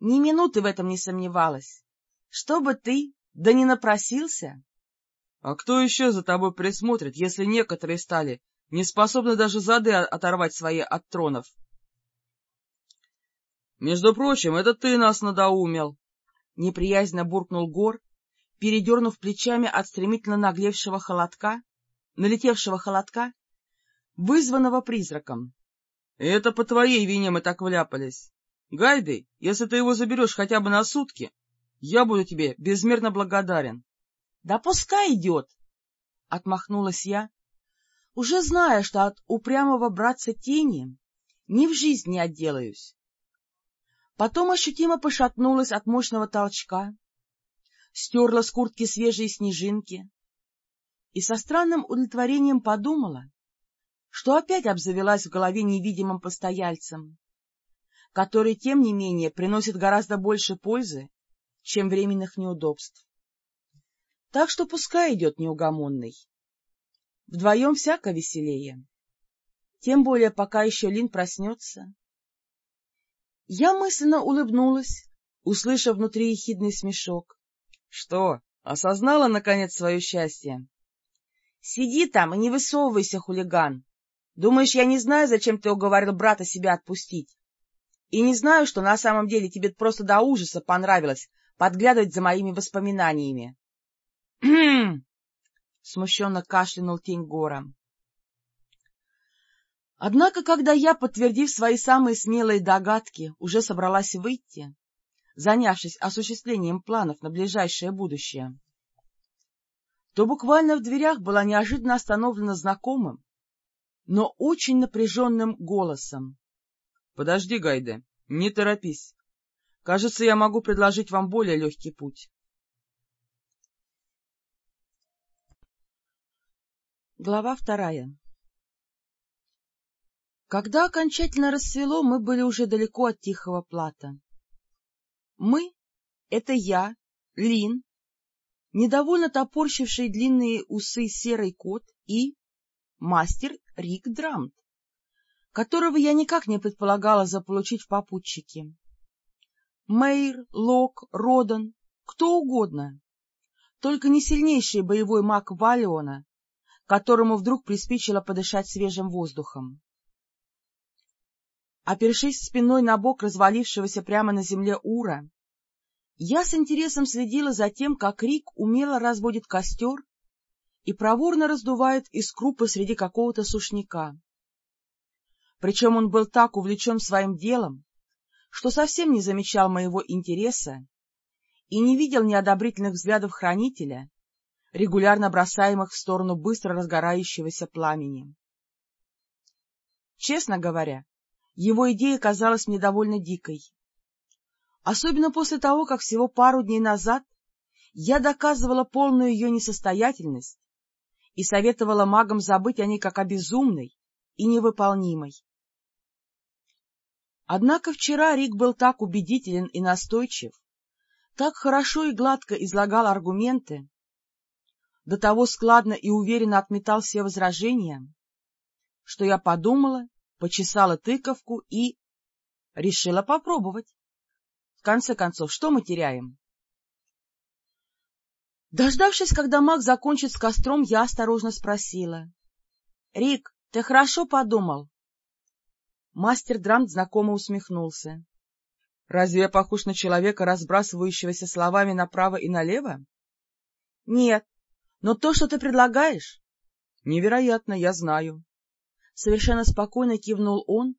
Speaker 1: Ни минуты в этом не сомневалась. Чтобы ты, да не напросился.
Speaker 2: — А кто еще за тобой присмотрит, если некоторые стали не способны даже зады оторвать свои от тронов? — Между прочим, это ты нас надоумел!
Speaker 1: — неприязненно буркнул Гор, передернув плечами от стремительно наглевшего холодка, налетевшего холодка, вызванного призраком.
Speaker 2: — Это по твоей вине мы так вляпались. Гайды, если ты его заберешь хотя бы на сутки, я буду тебе безмерно благодарен.
Speaker 1: — Да пускай идет! — отмахнулась я, уже зная, что от упрямого братца тени ни в жизнь не отделаюсь. Потом ощутимо пошатнулась от мощного толчка, стерла с куртки свежие снежинки и со странным удовлетворением подумала, что опять обзавелась в голове невидимым постояльцем, который, тем не менее, приносит гораздо больше пользы, чем временных неудобств. Так что пускай идет неугомонный. Вдвоем всяко веселее. Тем более, пока еще Лин проснется. Я мысленно улыбнулась, услышав внутри ехидный смешок.
Speaker 2: — Что, осознала, наконец, свое счастье?
Speaker 1: — Сиди там и не высовывайся, хулиган. Думаешь, я не знаю, зачем ты уговорил брата себя отпустить? И не знаю, что на самом деле тебе просто до ужаса понравилось подглядывать за моими воспоминаниями. — смущенно кашлянул тень гора. Однако, когда я, подтвердив свои самые смелые догадки, уже собралась выйти, занявшись осуществлением планов на ближайшее будущее, то буквально в дверях была неожиданно остановлена знакомым, но очень напряженным голосом.
Speaker 2: — Подожди, Гайде, не торопись. Кажется, я могу предложить вам более легкий путь.
Speaker 1: Глава вторая Когда окончательно рассвело, мы были уже далеко от Тихого Плата. Мы — это я, Лин, недовольно топорщивший длинные усы серый кот и мастер Рик Драмт, которого я никак не предполагала заполучить в попутчике. Мейр, Лок, Родан, кто угодно, только не сильнейший боевой маг Валиона, которому вдруг приспичило подышать свежим воздухом. Опершись спиной на бок развалившегося прямо на земле Ура, я с интересом следила за тем, как Рик умело разводит костер и проворно раздувает искру посреди какого-то сушняка. Причем он был так увлечен своим делом, что совсем не замечал моего интереса и не видел неодобрительных взглядов хранителя, регулярно бросаемых в сторону быстро разгорающегося пламени. Честно говоря, его идея казалась мне довольно дикой. Особенно после того, как всего пару дней назад я доказывала полную ее несостоятельность и советовала магам забыть о ней как о безумной и невыполнимой. Однако вчера Рик был так убедителен и настойчив, так хорошо и гладко излагал аргументы, до того складно и уверенно отметал все возражения, что я подумала, почесала тыковку и... решила попробовать. В конце концов, что мы теряем? Дождавшись, когда маг закончит с костром, я осторожно спросила. — Рик, ты хорошо подумал? Мастер Драмт знакомо усмехнулся.
Speaker 2: — Разве я похож на человека, разбрасывающегося словами направо и налево?
Speaker 1: — Нет, но то, что ты предлагаешь...
Speaker 2: — Невероятно, я знаю.
Speaker 1: Совершенно спокойно кивнул он,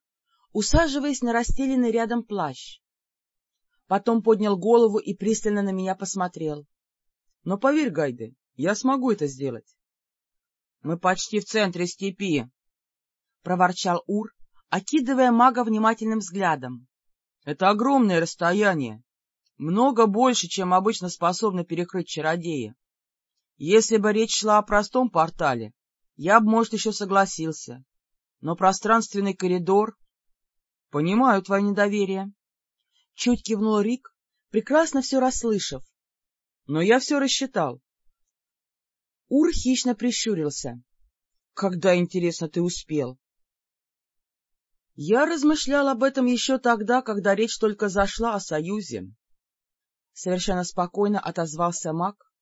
Speaker 1: усаживаясь на расстеленный рядом плащ. Потом поднял голову и пристально на меня посмотрел.
Speaker 2: — Но поверь, Гайды, я смогу это сделать. — Мы почти в центре степи, — проворчал Ур, окидывая мага внимательным взглядом. — Это огромное расстояние, много больше, чем обычно способны перекрыть чародеи. Если бы речь шла о простом портале, я бы, может, еще согласился. Но пространственный коридор... — Понимаю твое недоверие. Чуть кивнул Рик, прекрасно все расслышав, но я все рассчитал. Ур хищно прищурился. — Когда, интересно, ты успел? Я размышлял об этом еще тогда, когда речь только зашла о союзе. Совершенно спокойно отозвался маг,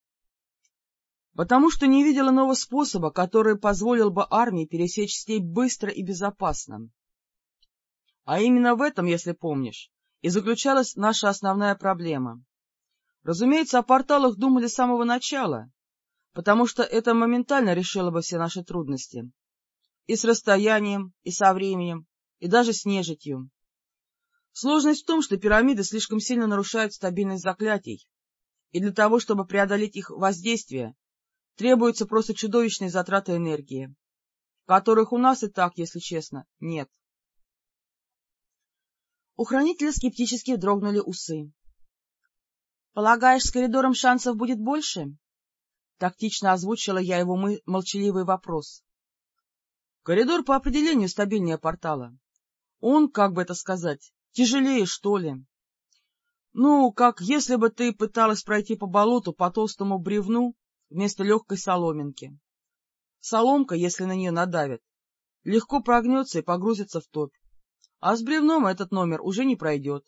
Speaker 2: потому что не видел иного способа, который позволил бы армии пересечь степь быстро и безопасно. А именно в этом, если помнишь, и заключалась наша основная проблема. Разумеется, о порталах думали с самого начала, потому что это моментально решило бы все наши трудности. И с расстоянием, и со временем, и даже с нежитью. Сложность в том, что пирамиды слишком сильно нарушают стабильность заклятий, и для того, чтобы преодолеть их воздействие, требуются просто чудовищные затраты энергии, которых у нас и так, если честно, нет.
Speaker 1: У хранителя скептически дрогнули усы. — Полагаешь, с коридором шансов будет больше? — тактично озвучила я его молчаливый вопрос.
Speaker 2: — Коридор по определению стабильнее портала. Он, как бы это сказать, тяжелее, что ли. Ну, как если бы ты пыталась пройти по болоту по толстому бревну вместо легкой соломинки. Соломка, если на нее надавят, легко прогнется и погрузится в топь, а с бревном этот номер уже не пройдет.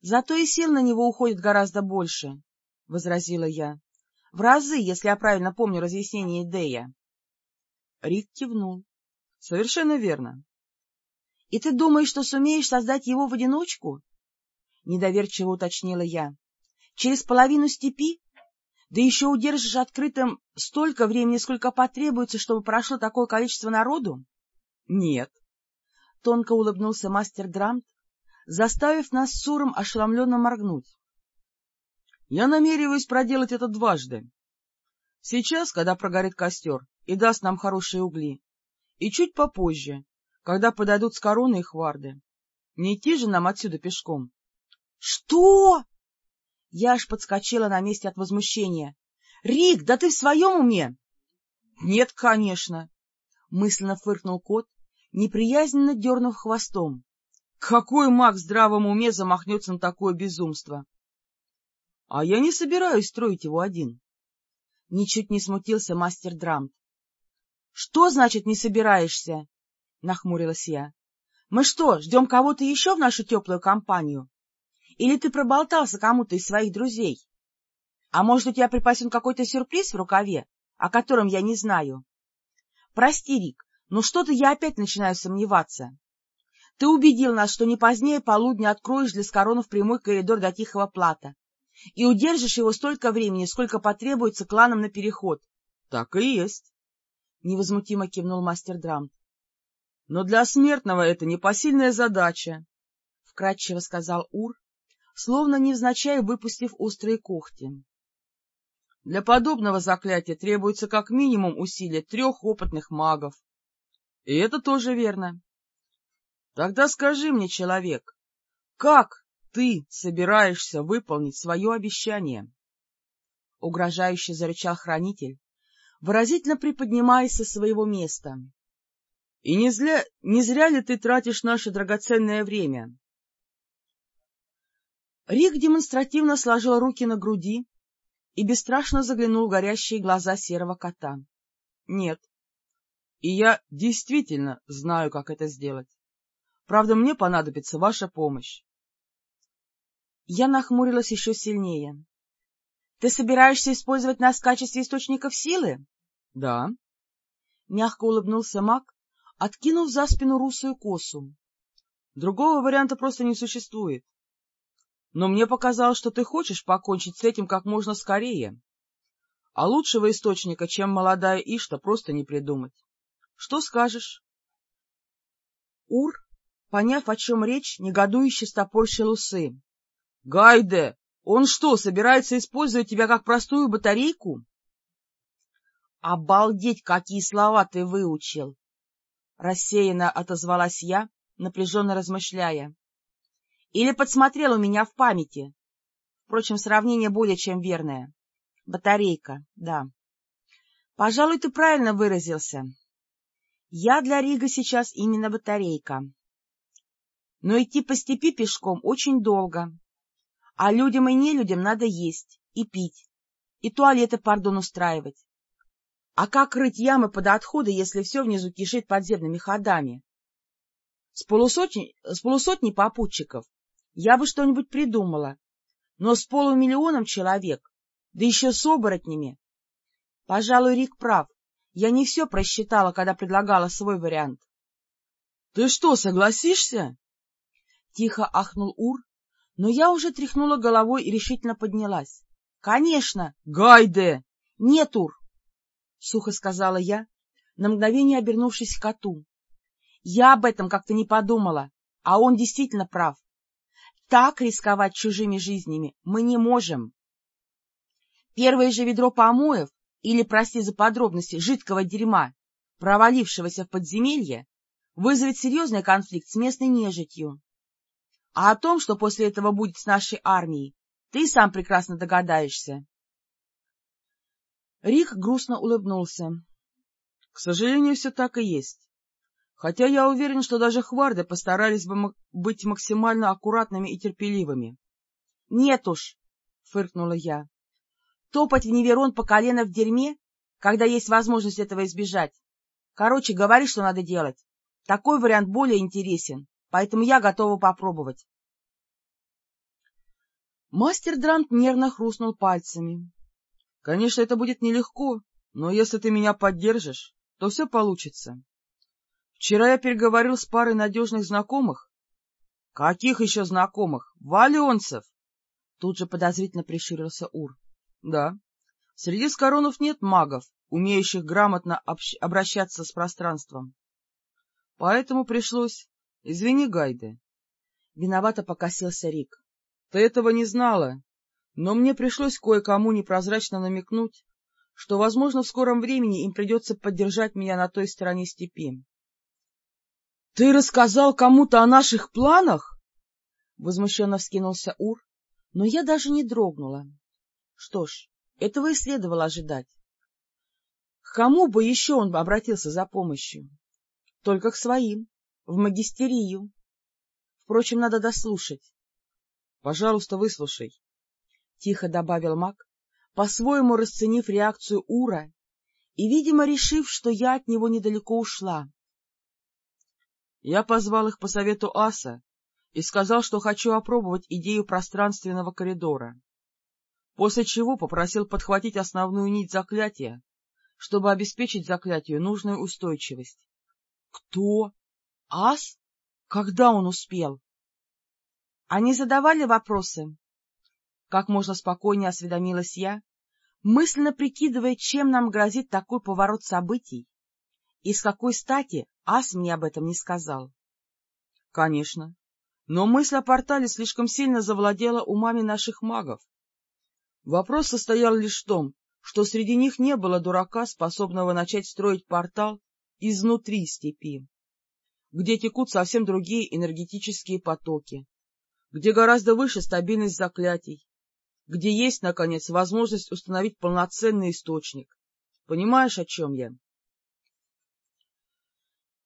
Speaker 1: Зато и сил на него уходит гораздо больше, — возразила я. — В разы, если я правильно помню разъяснение Дея.
Speaker 2: Рик кивнул. — Совершенно верно.
Speaker 1: — И ты думаешь, что сумеешь создать его в одиночку? — недоверчиво уточнила я. — Через половину степи? Да еще удержишь открытым столько времени, сколько потребуется, чтобы прошло такое количество народу?
Speaker 2: — Нет.
Speaker 1: — тонко улыбнулся мастер Драмт, заставив нас с Суром ошеломленно моргнуть.
Speaker 2: — Я намереваюсь проделать это дважды. Сейчас, когда прогорит костер и даст нам хорошие угли, и чуть попозже, когда подойдут с короны и хварды. Не идти же нам отсюда пешком.
Speaker 1: — Что? Я аж подскочила на месте от возмущения. — Рик, да ты в своем уме?
Speaker 2: — Нет, конечно, — мысленно фыркнул кот, неприязненно дернув хвостом. Какой маг в здравом уме замахнется на такое безумство? А я не собираюсь строить его один.
Speaker 1: Ничуть не смутился мастер Драмт. — Что значит не собираешься? — нахмурилась я. — Мы что, ждем кого-то еще в нашу теплую компанию? Или ты проболтался кому-то из своих друзей? А может, у тебя припасен какой-то сюрприз в рукаве, о котором я не знаю? Прости, Рик, но что-то я опять начинаю сомневаться. Ты убедил нас, что не позднее полудня откроешь для Скоронов прямой коридор до Тихого Плата и удержишь его столько времени, сколько потребуется кланам на переход.
Speaker 2: — Так и есть, — невозмутимо кивнул мастер Драмт. — Но для смертного это непосильная задача, — вкратчиво сказал Ур, словно невзначай выпустив острые когти. — Для подобного заклятия требуется как минимум усилия трех опытных магов. И это тоже верно. Тогда скажи мне, человек, как ты собираешься выполнить свое обещание? Угрожающе зарычал хранитель, выразительно приподнимаясь со своего места. — И не зря, не зря ли ты тратишь наше драгоценное время? Рик демонстративно сложил руки на груди и бесстрашно заглянул в горящие глаза серого кота. — Нет. И я действительно знаю, как это сделать. Правда, мне понадобится ваша помощь.
Speaker 1: Я нахмурилась еще сильнее. Ты собираешься использовать нас в качестве источников силы?
Speaker 2: — Да.
Speaker 1: Мягко улыбнулся маг, откинув за спину русую косу.
Speaker 2: — Другого варианта просто не существует. Но мне показалось, что ты хочешь покончить с этим как можно скорее. А лучшего источника, чем молодая Ишта, просто не придумать. Что скажешь?
Speaker 1: Ур, поняв, о чем речь, негодующе стопорщил усы.
Speaker 2: — Гайде! Он что, собирается использовать тебя как простую батарейку?
Speaker 1: — Обалдеть, какие слова ты выучил! — рассеянно отозвалась я, напряженно размышляя. — Или подсмотрел у меня в памяти. Впрочем, сравнение более чем верное. Батарейка, да. Пожалуй, ты правильно выразился. Я для Рига сейчас именно батарейка. Но идти по степи пешком очень долго. А людям и нелюдям надо есть и пить, и туалеты, пардон, устраивать. А как рыть ямы под отходы, если все внизу кишит подземными ходами? С полусотни, с полусотни попутчиков я бы что-нибудь придумала, но с полумиллионом человек, да еще с оборотнями. Пожалуй, Рик прав, я не все просчитала, когда предлагала свой вариант.
Speaker 2: — Ты что, согласишься?
Speaker 1: — тихо ахнул Ур, но я уже тряхнула головой и решительно поднялась. — Конечно!
Speaker 2: — Гайде!
Speaker 1: — Нет, Ур! — сухо сказала я, на мгновение обернувшись к коту. — Я об этом как-то не подумала, а он действительно прав. Так рисковать чужими жизнями мы не можем. Первое же ведро помоев, или, прости за подробности, жидкого дерьма, провалившегося в подземелье, вызовет серьезный конфликт с местной нежитью. А о том, что после этого будет с нашей армией, ты сам прекрасно догадаешься. Рик грустно улыбнулся.
Speaker 2: — К сожалению, все так и есть. Хотя я уверен, что даже хварды постарались бы быть максимально аккуратными и терпеливыми.
Speaker 1: — Нет уж, — фыркнула я. — Топать в Неверон по колено в дерьме, когда есть возможность этого избежать. Короче, говори, что надо делать. Такой вариант более интересен поэтому я готова попробовать.
Speaker 2: Мастер Дрант нервно хрустнул пальцами. — Конечно, это будет нелегко, но если ты меня поддержишь, то все получится. Вчера я переговорил с парой надежных знакомых. — Каких еще знакомых? Валионцев! Тут же подозрительно прищурился Ур. — Да. Среди скоронов нет магов, умеющих грамотно обращаться с пространством. Поэтому пришлось — Извини, Гайде.
Speaker 1: Виновато покосился Рик.
Speaker 2: — Ты этого не знала, но мне пришлось кое-кому непрозрачно намекнуть, что, возможно, в скором времени им придется поддержать меня на той стороне степи. — Ты рассказал кому-то о наших планах?
Speaker 1: — возмущенно вскинулся Ур, но я даже не дрогнула. Что ж, этого и следовало ожидать. К кому бы еще он обратился за помощью? Только к своим в магистерию. Впрочем, надо дослушать.
Speaker 2: — Пожалуйста, выслушай, —
Speaker 1: тихо добавил маг, по-своему расценив реакцию Ура и, видимо, решив, что я от него недалеко ушла.
Speaker 2: Я позвал их по совету Аса и сказал, что хочу опробовать идею пространственного коридора, после чего попросил подхватить основную нить заклятия, чтобы обеспечить заклятию нужную устойчивость.
Speaker 1: — Кто? Ас? Когда он успел? Они задавали вопросы. Как можно спокойнее осведомилась я, мысленно прикидывая, чем нам грозит такой поворот событий, и с какой стати Ас мне об этом не сказал.
Speaker 2: Конечно, но мысль о портале слишком сильно завладела умами наших магов. Вопрос состоял лишь в том, что среди них не было дурака, способного начать строить портал изнутри степи где текут совсем другие энергетические потоки, где гораздо выше стабильность заклятий, где есть, наконец, возможность установить полноценный источник. Понимаешь, о чем я?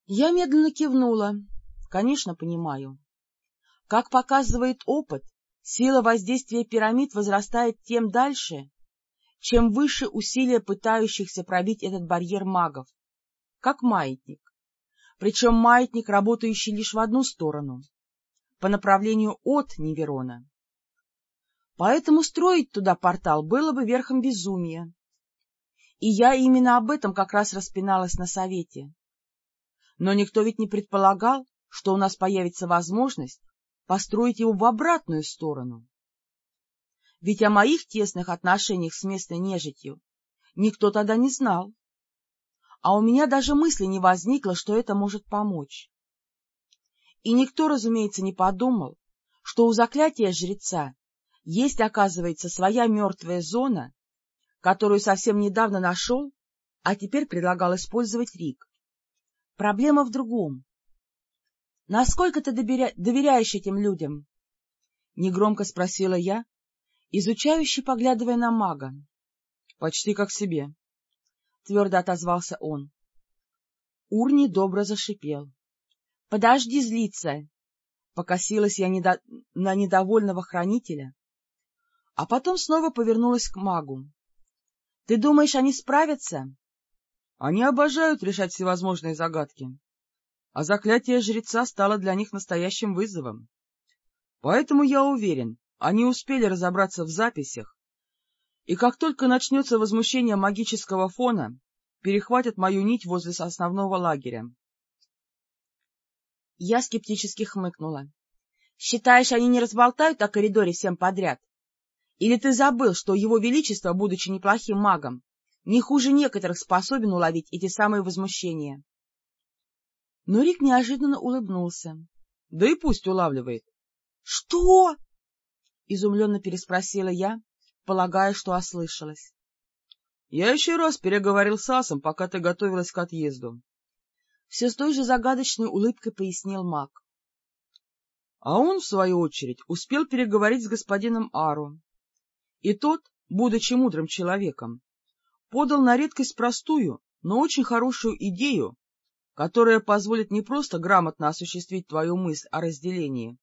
Speaker 1: Я медленно кивнула. Конечно, понимаю. Как показывает опыт, сила воздействия пирамид возрастает тем дальше, чем выше усилия пытающихся пробить этот барьер магов, как маятник причем маятник, работающий лишь в одну сторону, по направлению от Неверона. Поэтому строить туда портал было бы верхом безумия. И я именно об этом как раз распиналась на совете. Но никто ведь не предполагал, что у нас появится возможность построить его в обратную сторону. Ведь о моих тесных отношениях с местной нежитью никто тогда не знал, а у меня даже мысли не возникло, что это может помочь. И никто, разумеется, не подумал, что у заклятия жреца есть, оказывается, своя мертвая зона, которую совсем недавно нашел, а теперь предлагал использовать Рик. Проблема в другом. Насколько ты доверя... доверяешь этим людям? — негромко спросила я, изучающе поглядывая на мага.
Speaker 2: — Почти как себе, —
Speaker 1: твердо отозвался он. Урни добро зашипел. — Подожди злиться! — покосилась я недо... на недовольного хранителя, а потом снова повернулась к магу. — Ты думаешь, они справятся?
Speaker 2: — Они обожают решать всевозможные загадки а заклятие жреца стало для них настоящим вызовом. Поэтому я уверен, они успели разобраться в записях, и как только начнется возмущение магического фона, перехватят мою нить возле основного лагеря.
Speaker 1: Я скептически хмыкнула. — Считаешь, они не разболтают о коридоре всем подряд? Или ты забыл, что его величество, будучи неплохим магом, не хуже некоторых способен уловить эти самые возмущения? Но Рик неожиданно улыбнулся.
Speaker 2: — Да и пусть улавливает.
Speaker 1: — Что? — изумленно переспросила я, полагая, что ослышалась.
Speaker 2: — Я еще раз переговорил с Асом, пока ты готовилась к отъезду.
Speaker 1: Все с той же загадочной улыбкой пояснил маг.
Speaker 2: А он, в свою очередь, успел переговорить с господином Ару. И тот, будучи мудрым человеком, подал на редкость простую, но очень хорошую идею которая позволит не просто грамотно осуществить твою мысль о разделении,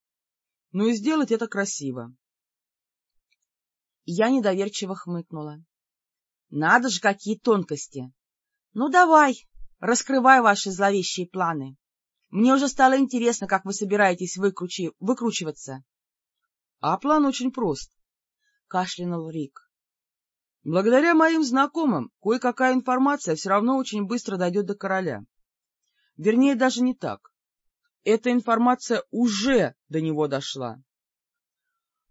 Speaker 2: но и сделать это красиво.
Speaker 1: Я недоверчиво хмыкнула. — Надо же, какие тонкости! Ну, давай, раскрывай ваши зловещие планы. Мне уже стало интересно, как вы собираетесь выкручи... выкручиваться.
Speaker 2: — А план очень прост, —
Speaker 1: кашлянул Рик.
Speaker 2: — Благодаря моим знакомым кое-какая информация все равно очень быстро дойдет до короля. Вернее, даже не так. Эта информация уже до него дошла.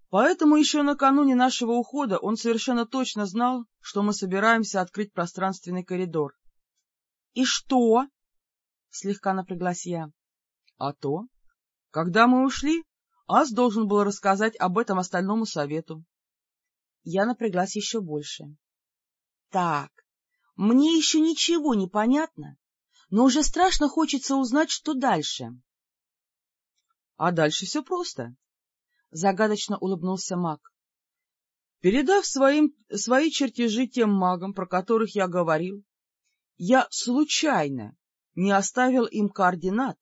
Speaker 2: Поэтому еще накануне нашего ухода он совершенно точно знал, что мы собираемся открыть пространственный коридор.
Speaker 1: — И что? — слегка напряглась я.
Speaker 2: — А то, когда мы ушли, Ас должен был рассказать об этом остальному совету.
Speaker 1: Я напряглась еще больше. — Так, мне еще ничего не понятно, но уже страшно хочется узнать, что дальше.
Speaker 2: — А дальше все просто, —
Speaker 1: загадочно улыбнулся маг.
Speaker 2: Передав своим, свои чертежи тем магам, про которых я говорил, я случайно не оставил им координат,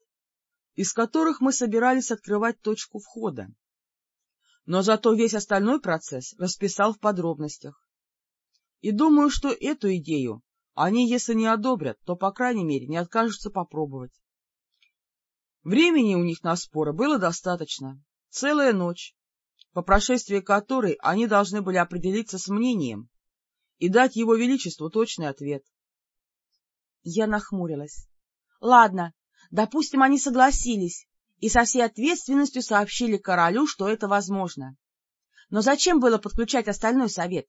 Speaker 2: из которых мы собирались открывать точку входа. Но зато весь остальной процесс расписал в подробностях. И думаю, что эту идею они, если не одобрят, то, по крайней мере, не откажутся попробовать. Времени у них на споры было достаточно. Целая ночь, по прошествии которой они должны были определиться с мнением и дать его величеству точный ответ.
Speaker 1: Я нахмурилась. Ладно, допустим, они согласились и со всей ответственностью сообщили королю, что это возможно. Но зачем было подключать остальной совет?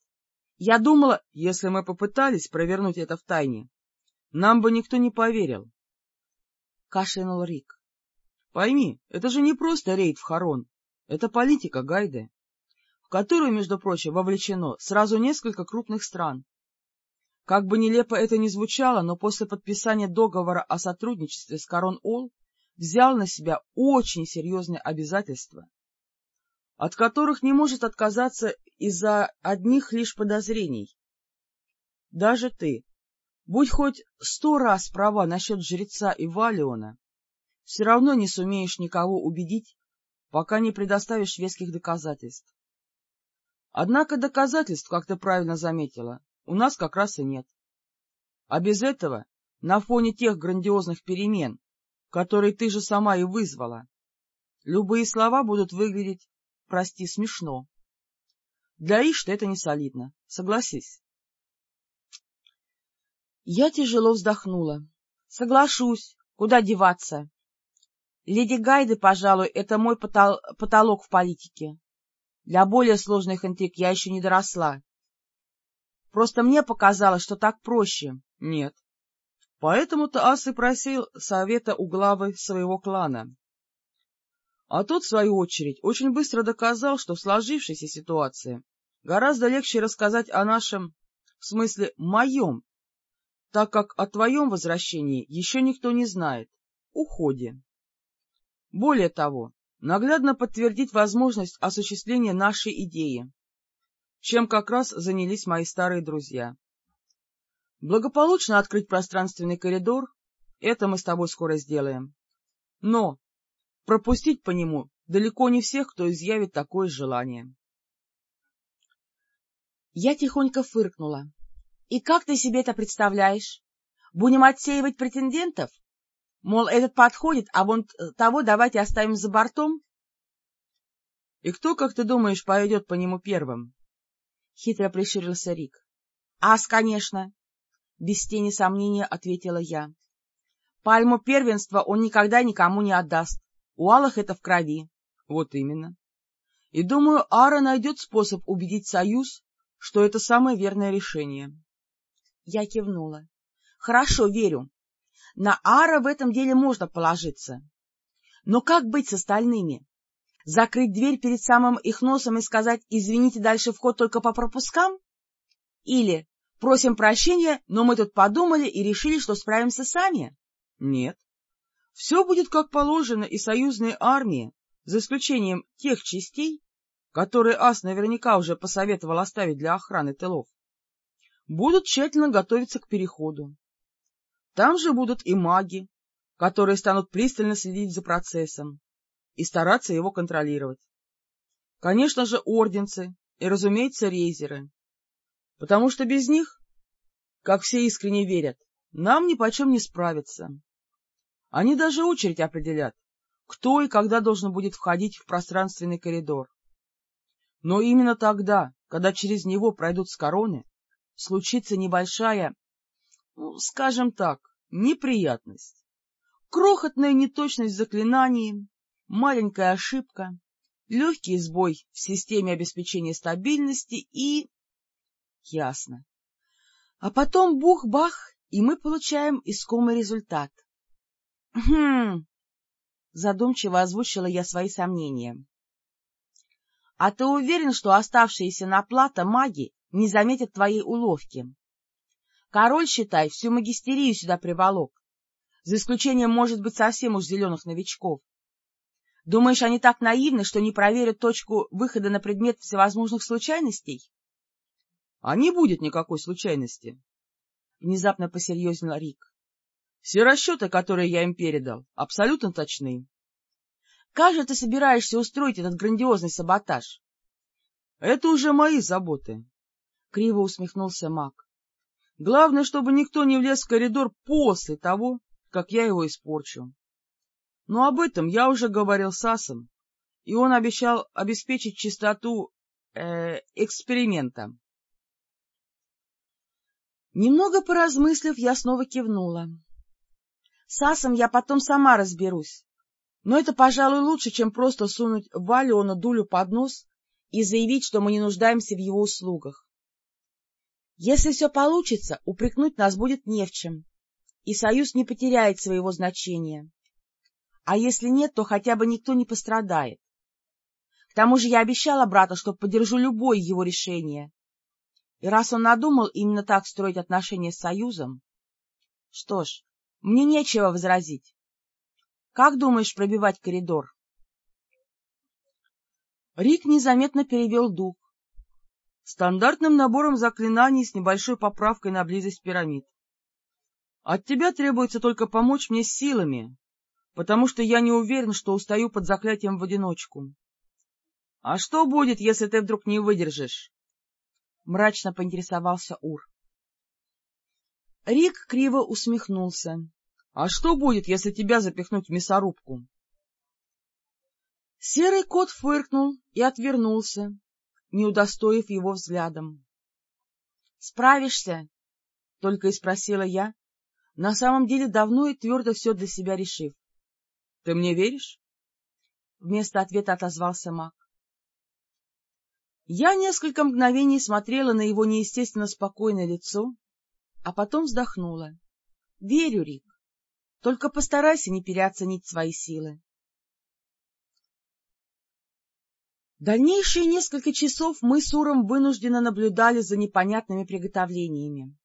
Speaker 1: Я думала,
Speaker 2: если мы попытались провернуть это в тайне, нам бы никто не поверил.
Speaker 1: Кашлянул Рик.
Speaker 2: Пойми, это же не просто рейд в Харон, это политика Гайды, в которую, между прочим, вовлечено сразу несколько крупных стран. Как бы нелепо это ни звучало, но после подписания договора о сотрудничестве с Корон-Ол взял на себя очень серьезные обязательства от которых не может отказаться из-за одних лишь подозрений. Даже ты, будь хоть сто раз права насчет жреца и Валиона, все равно не сумеешь никого убедить, пока не предоставишь веских доказательств. Однако доказательств, как ты правильно заметила, у нас как раз и нет. А без этого, на фоне тех грандиозных перемен, которые ты же сама и вызвала, любые слова будут выглядеть прости, смешно. Для Ишта это не солидно, согласись. Я тяжело вздохнула. Соглашусь, куда деваться. Леди Гайды, пожалуй, это мой потол потолок в политике. Для более сложных интриг я еще не доросла. Просто мне показалось, что так проще. Нет. Поэтому-то Ас и просил совета у главы своего клана. А тот, в свою очередь, очень быстро доказал, что в сложившейся ситуации гораздо легче рассказать о нашем, в смысле, моем, так как о твоем возвращении еще никто не знает, уходе. Более того, наглядно подтвердить возможность осуществления нашей идеи, чем как раз занялись мои старые друзья. Благополучно открыть пространственный коридор — это мы с тобой скоро сделаем. Но пропустить по нему далеко не всех, кто изъявит такое желание. Я тихонько фыркнула. — И как ты себе это представляешь? Будем отсеивать претендентов? Мол, этот подходит, а вон того давайте оставим за бортом? — И кто, как ты думаешь, пойдет по нему первым? — хитро прищурился Рик. — Ас, конечно! — без тени сомнения ответила я. — Пальму первенства он никогда никому не отдаст. У Аллах это в крови. — Вот именно. И, думаю, Ара найдет способ убедить Союз, что это самое верное решение. Я кивнула. — Хорошо, верю. На Ара в этом деле можно положиться. Но как быть с остальными? Закрыть дверь перед самым их носом и сказать «извините, дальше вход только по пропускам»? Или «просим прощения, но мы тут подумали и решили, что справимся сами»? Нет. Все будет как положено, и союзные армии, за исключением тех частей, которые ас наверняка уже посоветовал оставить для охраны тылов, будут тщательно готовиться к переходу. Там же будут и маги, которые станут пристально следить за процессом и стараться его контролировать. Конечно же, орденцы и, разумеется, рейзеры, потому что без них, как все искренне верят, нам ни почем не справиться. Они даже очередь определят, кто и когда должен будет входить в пространственный коридор. Но именно тогда, когда через него пройдут с короны, случится небольшая ну, скажем так, неприятность. Крохотная неточность в заклинании, маленькая ошибка, легкий сбой в системе обеспечения стабильности и... Ясно. А потом бух-бах, и мы получаем искомый результат. Хм... Задумчиво озвучила я свои сомнения. — А ты уверен, что оставшиеся на плато маги не заметят твоей уловки? Король, считай, всю магистерию сюда приволок, за исключением, может быть, совсем уж зеленых новичков. Думаешь, они так наивны, что не проверят точку выхода на предмет всевозможных случайностей? — А не будет никакой случайности, — внезапно посерьезнел Рик. — Все расчеты, которые я им передал, абсолютно точны. — Как же ты собираешься устроить этот грандиозный саботаж? — Это уже мои заботы, — криво усмехнулся маг. Главное, чтобы никто не влез в коридор после того, как я его испорчу. Но об этом я уже говорил с Асом, и он обещал обеспечить чистоту э, эксперимента. Немного поразмыслив, я снова кивнула. С Асом я потом сама разберусь, но это, пожалуй, лучше, чем просто сунуть Валиону дулю под нос и заявить, что мы не нуждаемся в его услугах. Если все получится, упрекнуть нас будет не в чем, и союз не потеряет своего значения. А если нет, то хотя бы никто не пострадает. К тому же я обещала брату, что поддержу любое его решение. И раз он надумал именно так строить отношения с союзом, что ж, мне нечего возразить. Как думаешь пробивать коридор? Рик незаметно перевел дух стандартным набором заклинаний с небольшой поправкой на близость пирамид. От тебя требуется только помочь мне силами, потому что я не уверен, что устаю под заклятием в одиночку. — А что будет, если ты вдруг не выдержишь? — мрачно поинтересовался Ур. Рик криво усмехнулся. — А что будет, если тебя запихнуть в мясорубку? Серый кот фыркнул и отвернулся,
Speaker 1: не удостоив его взглядом. — Справишься? — только и спросила я, на самом деле давно и твердо все для себя решив.
Speaker 2: — Ты мне веришь?
Speaker 1: — вместо ответа отозвался маг. Я несколько мгновений смотрела на его неестественно спокойное лицо, а потом вздохнула. — Верю, Рик. Только постарайся не переоценить свои силы. Дальнейшие несколько часов мы с Уром вынужденно наблюдали за непонятными приготовлениями.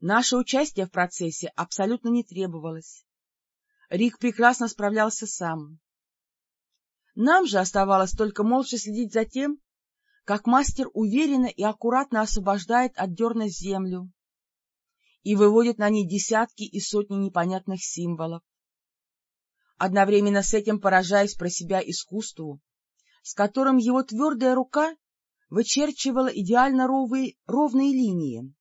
Speaker 1: Наше участие в процессе абсолютно не требовалось. Рик прекрасно справлялся сам. Нам же оставалось только молча следить за тем, как мастер уверенно и аккуратно освобождает от дерна землю и выводит на ней десятки и сотни непонятных символов. Одновременно с этим поражаясь про себя искусству, с которым его твердая рука вычерчивала идеально ровные, ровные линии,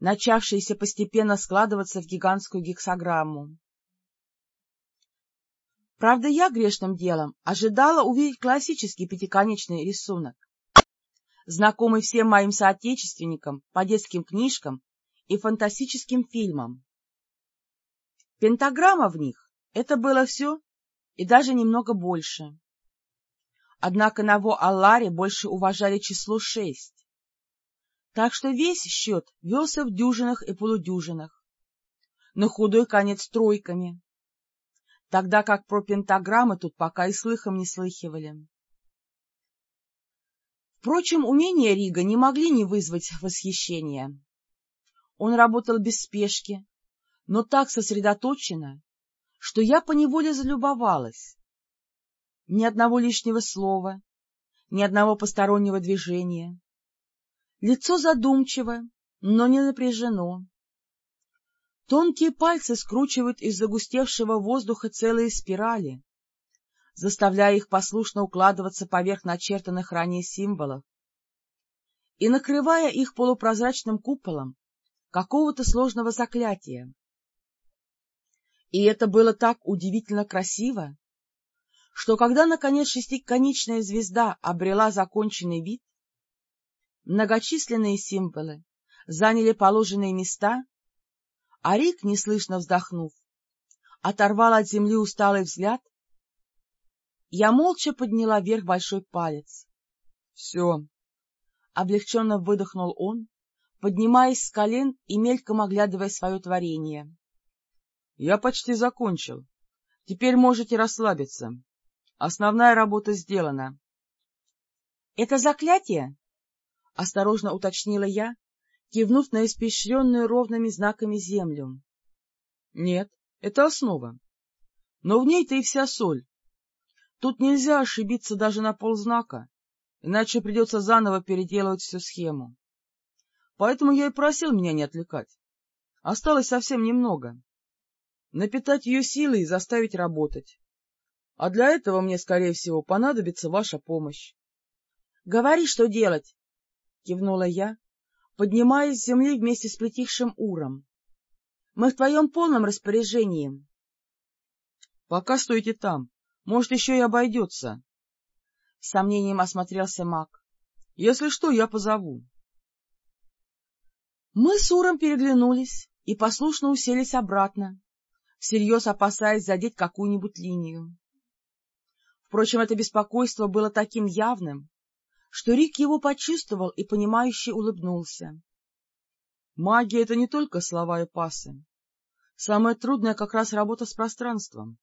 Speaker 1: начавшиеся постепенно складываться в гигантскую гексограмму. Правда, я грешным делом ожидала увидеть классический пятиконечный рисунок, знакомый всем моим соотечественникам по детским книжкам и фантастическим фильмам. Пентаграмма в них — это было все и даже немного больше. Однако на Во-Алларе больше уважали число шесть. Так что весь счет велся в дюжинах и полудюжинах, на худой конец тройками, тогда как про пентаграммы тут пока и слыхом не слыхивали. Впрочем, умения Рига не могли не вызвать восхищения. Он работал без спешки, но так сосредоточенно, что я поневоле залюбовалась. Ни одного лишнего слова, ни одного постороннего движения. Лицо задумчиво, но не напряжено. Тонкие пальцы скручивают из загустевшего воздуха целые спирали, заставляя их послушно укладываться поверх начертанных ранее символов и накрывая их полупрозрачным куполом какого-то сложного заклятия. И это было так удивительно красиво, что когда, наконец, шестиконечная звезда обрела законченный вид, многочисленные символы заняли положенные места, а Рик, неслышно вздохнув, оторвал от земли усталый взгляд, я молча подняла вверх большой палец. — Все. Облегченно выдохнул он, поднимаясь с колен и мельком оглядывая свое творение. — Я почти закончил. Теперь можете расслабиться. Основная работа сделана. — Это заклятие? — осторожно уточнила я, кивнув на испещренную ровными знаками землю. — Нет, это основа. Но в ней-то и вся соль. Тут нельзя ошибиться даже на ползнака, иначе придется заново переделывать всю схему. Поэтому я и просил меня не отвлекать. Осталось совсем немного. Напитать ее силой и заставить работать. А для этого мне, скорее всего, понадобится ваша помощь. — Говори, что делать! — кивнула я, поднимаясь с земли вместе с притихшим Уром. — Мы в твоем полном распоряжении. — Пока стойте там. Может, еще и обойдется. С сомнением осмотрелся маг. — Если что, я позову. Мы с Уром переглянулись и послушно уселись обратно, всерьез опасаясь задеть какую-нибудь линию. Впрочем, это беспокойство было таким явным, что Рик его почувствовал и, понимающе улыбнулся. Магия — это не только слова и пасы. Самое трудное как раз работа с пространством.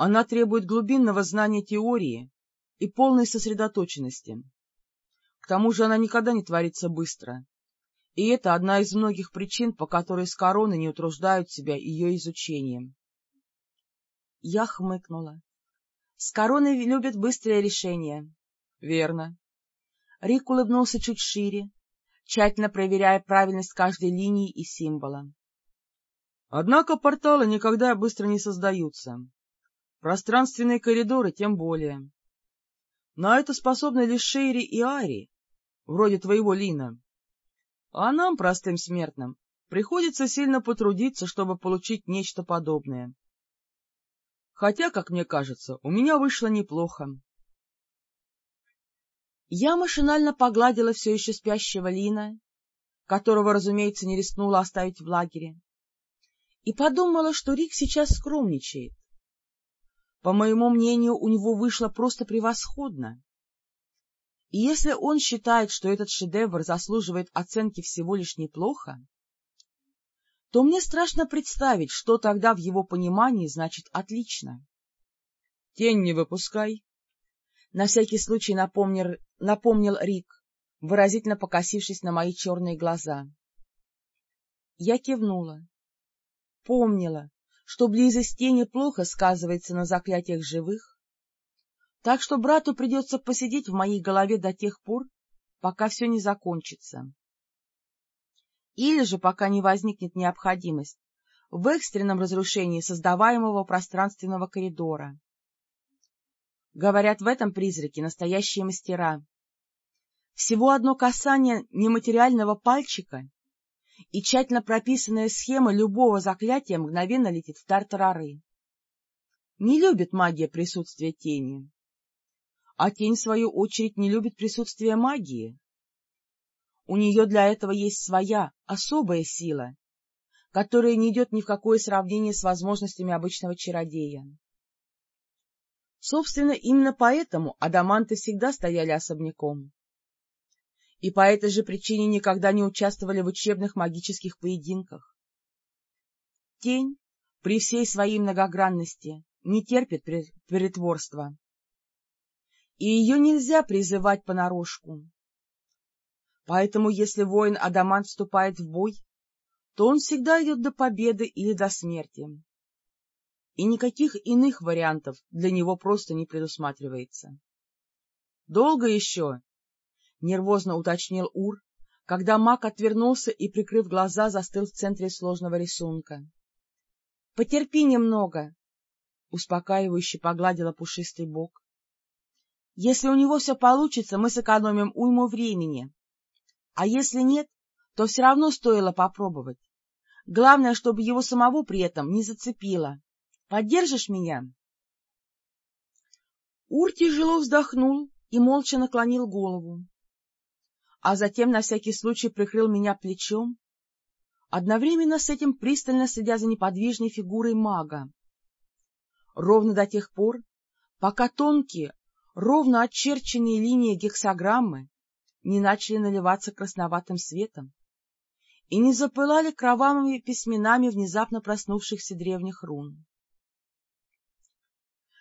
Speaker 1: Она требует глубинного знания теории и полной сосредоточенности. К тому же она никогда не творится быстро. И это одна из многих причин, по которой с короны не утруждают себя ее изучением. Я хмыкнула. С короной любят быстрое решение. — Верно. Рик улыбнулся чуть шире, тщательно проверяя правильность каждой линии и символа. Однако порталы никогда быстро не создаются. Пространственные коридоры тем более. На это способны лишь Шейри и Ари, вроде твоего Лина. А нам, простым смертным, приходится сильно потрудиться, чтобы получить нечто подобное. Хотя, как мне кажется, у меня вышло неплохо. Я машинально погладила все еще спящего Лина, которого, разумеется, не рискнула оставить в лагере, и подумала, что Рик сейчас скромничает. По моему мнению, у него вышло просто превосходно. И если он считает, что этот шедевр заслуживает оценки всего лишь неплохо, то мне страшно представить, что тогда в его понимании значит «отлично». — Тень не выпускай, — на всякий случай напомнил, напомнил Рик, выразительно покосившись на мои черные глаза. Я кивнула. Помнила, что близость тени плохо сказывается на заклятиях живых, так что брату придется посидеть в моей голове до тех пор, пока все не закончится. Или же пока не возникнет необходимость в экстренном разрушении создаваемого пространственного коридора. Говорят, в этом призраке настоящие мастера. Всего одно касание нематериального пальчика, и тщательно прописанная схема любого заклятия мгновенно летит в тартарары. Не любит магия присутствия тени. А тень, в свою очередь, не любит присутствия магии. У нее для этого есть своя, особая сила, которая не идет ни в какое сравнение с возможностями обычного чародея. Собственно, именно поэтому адаманты всегда стояли особняком. И по этой же причине никогда не участвовали в учебных магических поединках. Тень, при всей своей многогранности, не терпит притворства. И ее нельзя призывать понарошку. Поэтому, если воин-адамант вступает в бой, то он всегда идет до победы или до смерти и никаких иных вариантов для него просто не предусматривается. — Долго еще? — нервозно уточнил Ур, когда маг отвернулся и, прикрыв глаза, застыл в центре сложного рисунка. — Потерпи немного, — успокаивающе погладила пушистый бок. — Если у него все получится, мы сэкономим уйму времени. А если нет, то все равно стоило попробовать. Главное, чтобы его самого при этом не зацепило. Поддержишь меня? Ур тяжело вздохнул и молча наклонил голову, а затем на всякий случай прикрыл меня плечом, одновременно с этим пристально следя за неподвижной фигурой мага. Ровно до тех пор, пока тонкие, ровно очерченные линии гексограммы не начали наливаться красноватым светом и не запылали кровавыми письменами внезапно проснувшихся древних рун.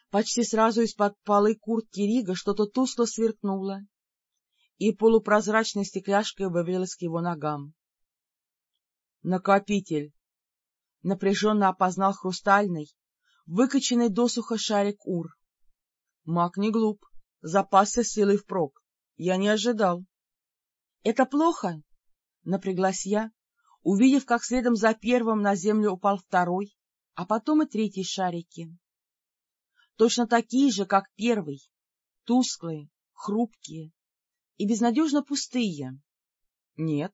Speaker 1: Почти сразу из-под полы куртки Рига что-то тускло сверкнуло, и полупрозрачной стекляшкой вывалилось к его ногам. «Накопитель!» — напряженно опознал хрустальный, выкоченный досуха шарик Ур. Маг не глуп, запасся силой впрок. Я не ожидал. — Это плохо? — напряглась я, увидев, как следом за первым на землю упал второй, а потом и третий шарики точно такие же, как первый, тусклые, хрупкие и безнадежно пустые. Нет,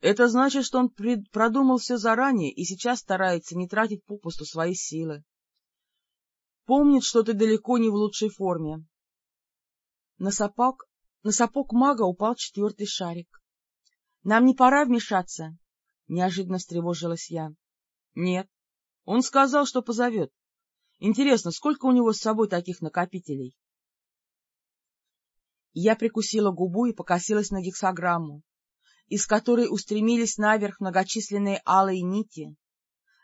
Speaker 1: это значит, что он продумал все заранее и сейчас старается не тратить попусту свои силы. Помнит, что ты далеко не в лучшей форме. На сапог, на сапог мага упал четвертый шарик. — Нам не пора вмешаться? — неожиданно встревожилась я. — Нет. Он сказал, что позовет. Интересно, сколько у него с собой таких накопителей? Я прикусила губу и покосилась на гексограмму, из которой устремились наверх многочисленные алые нити,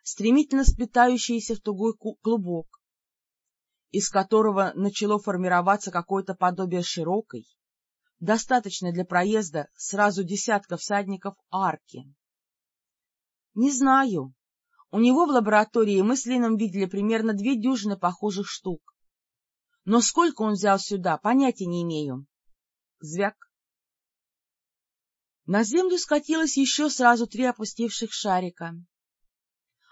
Speaker 1: стремительно сплетающиеся в тугой клубок, из которого начало формироваться какое-то подобие широкой, достаточной для проезда сразу десятка всадников арки. Не знаю, у него в лаборатории мы с Лином видели примерно две дюжины похожих штук. Но сколько он взял сюда, понятия не имею. Звяк. На землю скатилось еще сразу три опустевших шарика,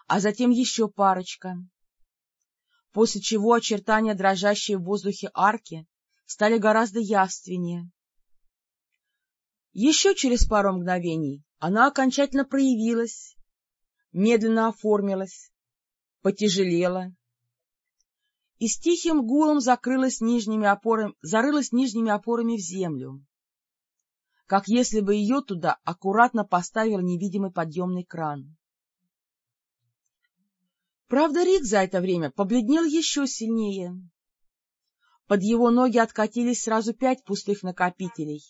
Speaker 1: а затем еще парочка, после чего очертания, дрожащие в воздухе арки, стали гораздо явственнее. Еще через пару мгновений она окончательно проявилась, медленно оформилась, потяжелела и с тихим гулом закрылась нижними опорами, зарылась нижними опорами в землю, как если бы ее туда аккуратно поставил невидимый подъемный кран. Правда, Рик за это время побледнел еще сильнее. Под его ноги откатились сразу пять пустых накопителей.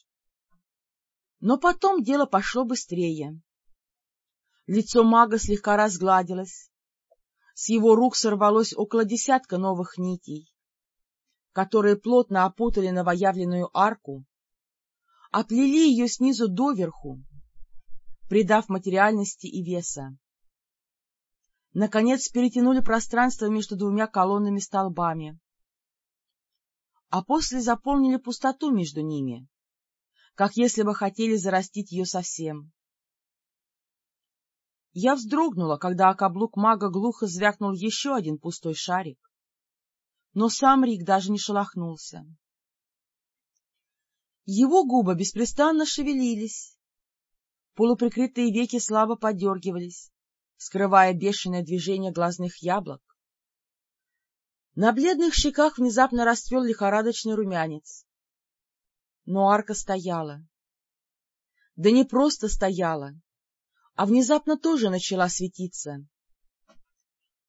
Speaker 1: Но потом дело пошло быстрее. Лицо мага слегка разгладилось. С его рук сорвалось около десятка новых нитей, которые плотно опутали новоявленную арку, оплели ее снизу доверху, придав материальности и веса. Наконец перетянули пространство между двумя колоннами столбами, а после заполнили пустоту между ними, как если бы хотели зарастить ее совсем. Я вздрогнула, когда о каблук мага глухо звякнул еще один пустой шарик, но сам Рик даже не шелохнулся. Его губы беспрестанно шевелились, полуприкрытые веки слабо подергивались, скрывая бешеное движение глазных яблок. На бледных щеках внезапно расцвел лихорадочный румянец. Но арка стояла. Да не просто стояла, а внезапно тоже начала светиться,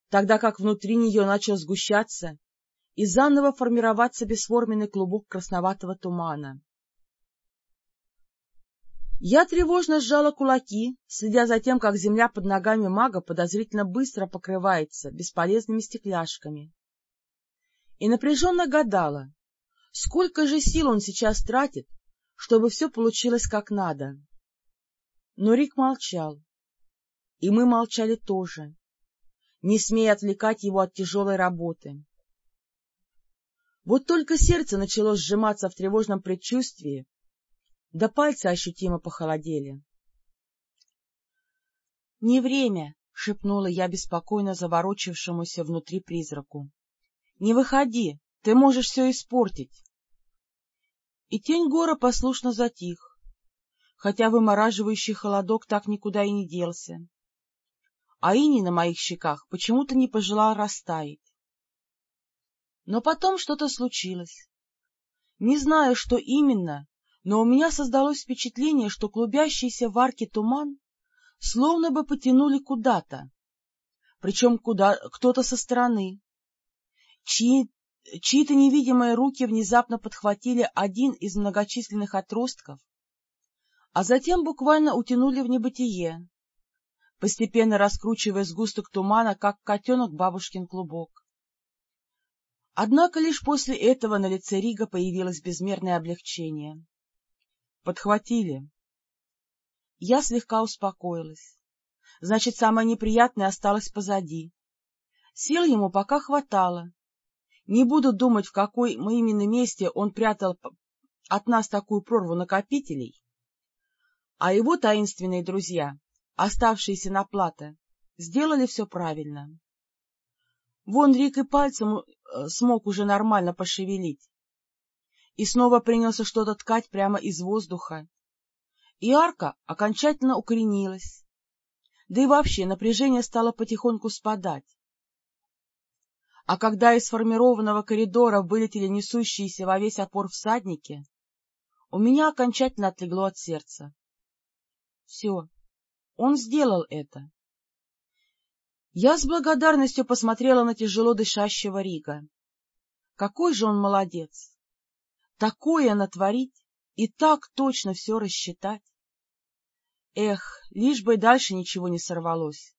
Speaker 1: тогда как внутри нее начал сгущаться и заново формироваться бесформенный клубок красноватого тумана. Я тревожно сжала кулаки, следя за тем, как земля под ногами мага подозрительно быстро покрывается бесполезными стекляшками. И напряженно гадала, сколько же сил он сейчас тратит, чтобы все получилось как надо. Но Рик молчал. И мы молчали тоже, не смея отвлекать его от тяжелой работы. Вот только сердце начало сжиматься в тревожном предчувствии, да пальцы ощутимо похолодели. — Не время, — шепнула я беспокойно заворочившемуся внутри призраку. — Не выходи, ты можешь все испортить. И тень гора послушно затих хотя вымораживающий холодок так никуда и не делся. А иней на моих щеках почему-то не пожелал растаять. Но потом что-то случилось. Не знаю, что именно, но у меня создалось впечатление, что клубящийся в арке туман словно бы потянули куда-то, причем куда кто-то со стороны. Чьи, чьи-то невидимые руки внезапно подхватили один из многочисленных отростков а затем буквально утянули в небытие, постепенно раскручивая сгусток тумана, как котенок бабушкин клубок. Однако лишь после этого на лице Рига появилось безмерное облегчение. Подхватили. Я слегка успокоилась. Значит, самое неприятное осталось позади. Сил ему пока хватало. Не буду думать, в какой мы именно месте он прятал от нас такую прорву накопителей, а его таинственные друзья, оставшиеся на плато, сделали все правильно. Вон Рик и пальцем э, смог уже нормально пошевелить. И снова принялся что-то ткать прямо из воздуха. И арка окончательно укоренилась. Да и вообще напряжение стало потихоньку спадать. А когда из сформированного коридора вылетели несущиеся во весь опор всадники, у меня окончательно отлегло от сердца. Все, он сделал это. Я с благодарностью посмотрела на тяжело дышащего Рига. Какой же он молодец! Такое натворить и так точно все рассчитать! Эх, лишь бы и дальше ничего не сорвалось.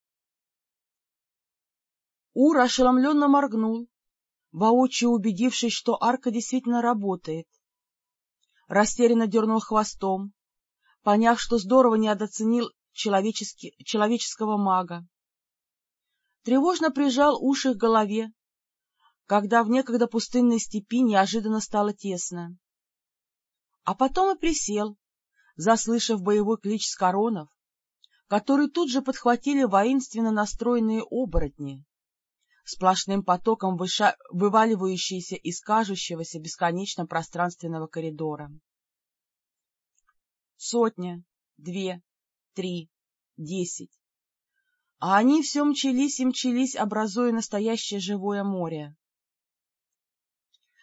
Speaker 1: Ур ошеломленно моргнул, воочию убедившись, что арка действительно работает. Растерянно дернул хвостом, поняв, что здорово недооценил человеческого мага. Тревожно прижал уши к голове, когда в некогда пустынной степи неожиданно стало тесно. А потом и присел, заслышав боевой клич скоронов, который тут же подхватили воинственно настроенные оборотни, сплошным потоком выша... вываливающиеся из кажущегося бесконечно пространственного коридора. Сотня, две, три, десять. А они все мчались и мчались, образуя настоящее живое море.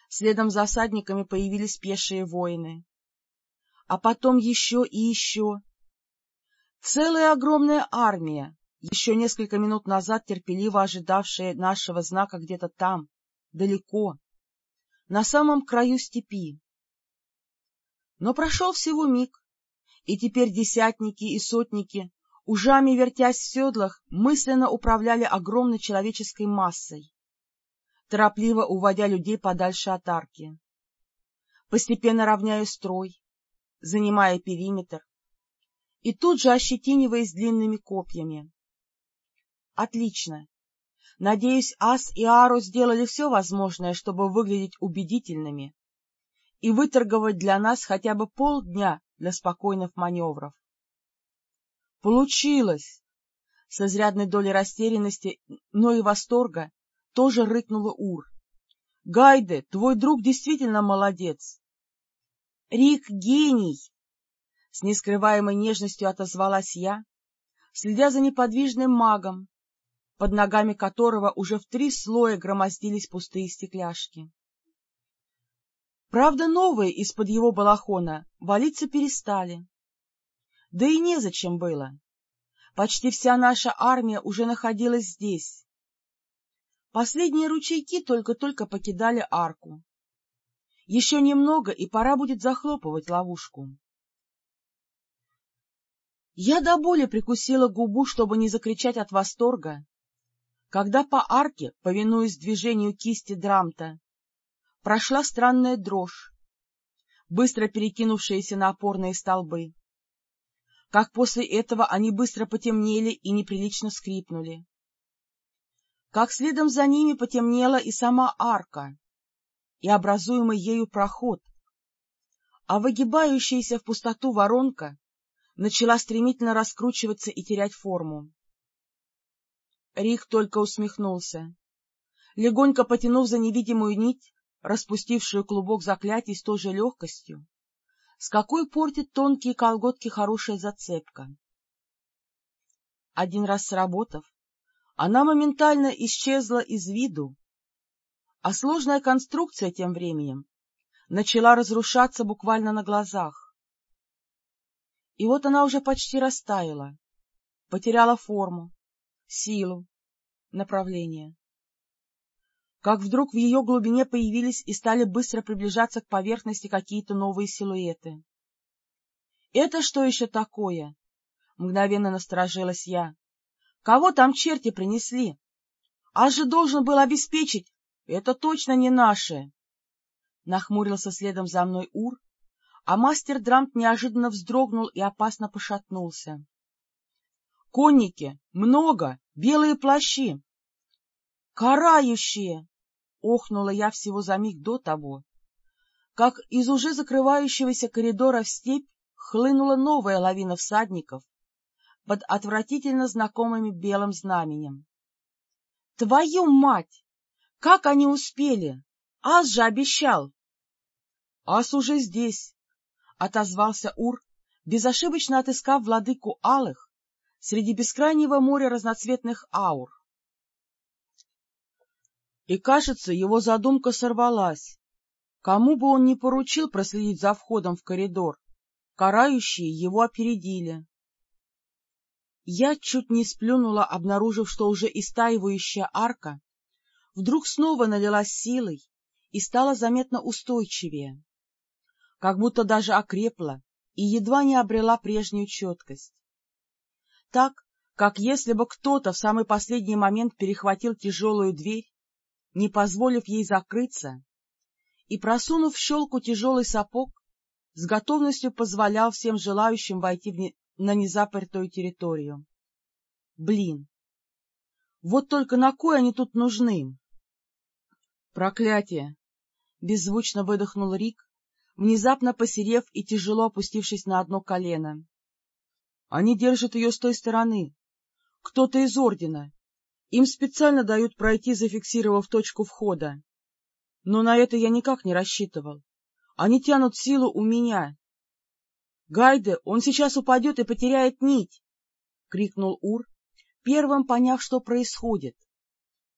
Speaker 1: Следом за всадниками появились пешие воины. А потом еще и еще. Целая огромная армия, еще несколько минут назад терпеливо ожидавшая нашего знака где-то там, далеко, на самом краю степи. Но прошел всего миг, и теперь десятники и сотники, ужами вертясь в седлах, мысленно управляли огромной человеческой массой, торопливо уводя людей подальше от арки, постепенно равняя строй, занимая периметр, и тут же ощетиниваясь длинными копьями. Отлично. Надеюсь, Ас и Ару сделали все возможное, чтобы выглядеть убедительными и выторговать для нас хотя бы полдня для спокойных маневров. Получилось! С изрядной долей растерянности, но и восторга тоже рыкнула Ур. — Гайде, твой друг действительно молодец! — Рик — гений! С нескрываемой нежностью отозвалась я, следя за неподвижным магом, под ногами которого уже в три слоя громоздились пустые стекляшки. Правда, новые из-под его балахона валиться перестали. Да и незачем было. Почти вся наша армия уже находилась здесь. Последние ручейки только-только покидали арку. Еще немного, и пора будет захлопывать ловушку. Я до боли прикусила губу, чтобы не закричать от восторга, когда по арке, повинуясь движению кисти Драмта, прошла странная дрожь, быстро перекинувшаяся на опорные столбы. Как после этого они быстро потемнели и неприлично скрипнули. Как следом за ними потемнела и сама арка, и образуемый ею проход, а выгибающаяся в пустоту воронка начала стремительно раскручиваться и терять форму. Рих только усмехнулся. Легонько потянув за невидимую нить, распустившую клубок заклятий с той же легкостью, с какой портит тонкие колготки хорошая зацепка. Один раз сработав, она моментально исчезла из виду, а сложная конструкция тем временем начала разрушаться буквально на глазах. И вот она уже почти растаяла, потеряла форму, силу, направление. Как вдруг в ее глубине появились и стали быстро приближаться к поверхности какие-то новые силуэты. — Это что еще такое? — мгновенно насторожилась я. — Кого там черти принесли? А же должен был обеспечить. Это точно не наши. Нахмурился следом за мной Ур, а мастер Драмт неожиданно вздрогнул и опасно пошатнулся. — Конники! Много! Белые плащи! — Карающие! — охнула я всего за миг до того, как из уже закрывающегося коридора в степь хлынула новая лавина всадников под отвратительно знакомыми белым знаменем. — Твою мать! Как они успели? Ас же обещал! — Ас уже здесь! — отозвался Ур, безошибочно отыскав владыку алых среди бескрайнего моря разноцветных аур. И, кажется, его задумка сорвалась. Кому бы он ни поручил проследить за входом в коридор, карающие его опередили. Я чуть не сплюнула, обнаружив, что уже истаивающая арка вдруг снова налилась силой и стала заметно устойчивее, как будто даже окрепла и едва не обрела прежнюю четкость так, как если бы кто-то в самый последний момент перехватил тяжелую дверь, не позволив ей закрыться, и, просунув в щелку тяжелый сапог, с готовностью позволял всем желающим войти в не... на незапертую территорию. Блин! Вот только на кой они тут нужны? Проклятие! Беззвучно выдохнул Рик, внезапно посерев и тяжело опустившись на одно колено. Они держат ее с той стороны. Кто-то из ордена. Им специально дают пройти, зафиксировав точку входа. Но на это я никак не рассчитывал. Они тянут силу у меня. — Гайде, он сейчас упадет и потеряет нить! — крикнул Ур, первым поняв, что происходит.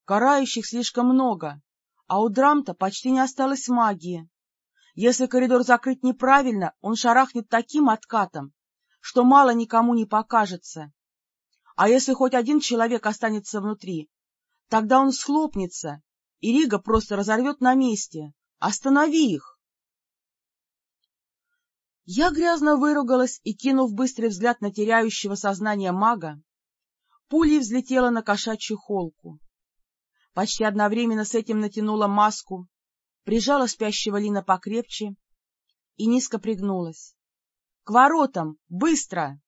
Speaker 1: Карающих слишком много, а у Драмта почти не осталось магии. Если коридор закрыть неправильно, он шарахнет таким откатом, что мало никому не покажется. А если хоть один человек останется внутри, тогда он схлопнется, и Рига просто разорвет на месте. Останови их! Я грязно выругалась и, кинув быстрый взгляд на теряющего сознание мага, пулей взлетела на кошачью холку. Почти одновременно с этим натянула маску, прижала спящего Лина покрепче и низко пригнулась. — К воротам! Быстро!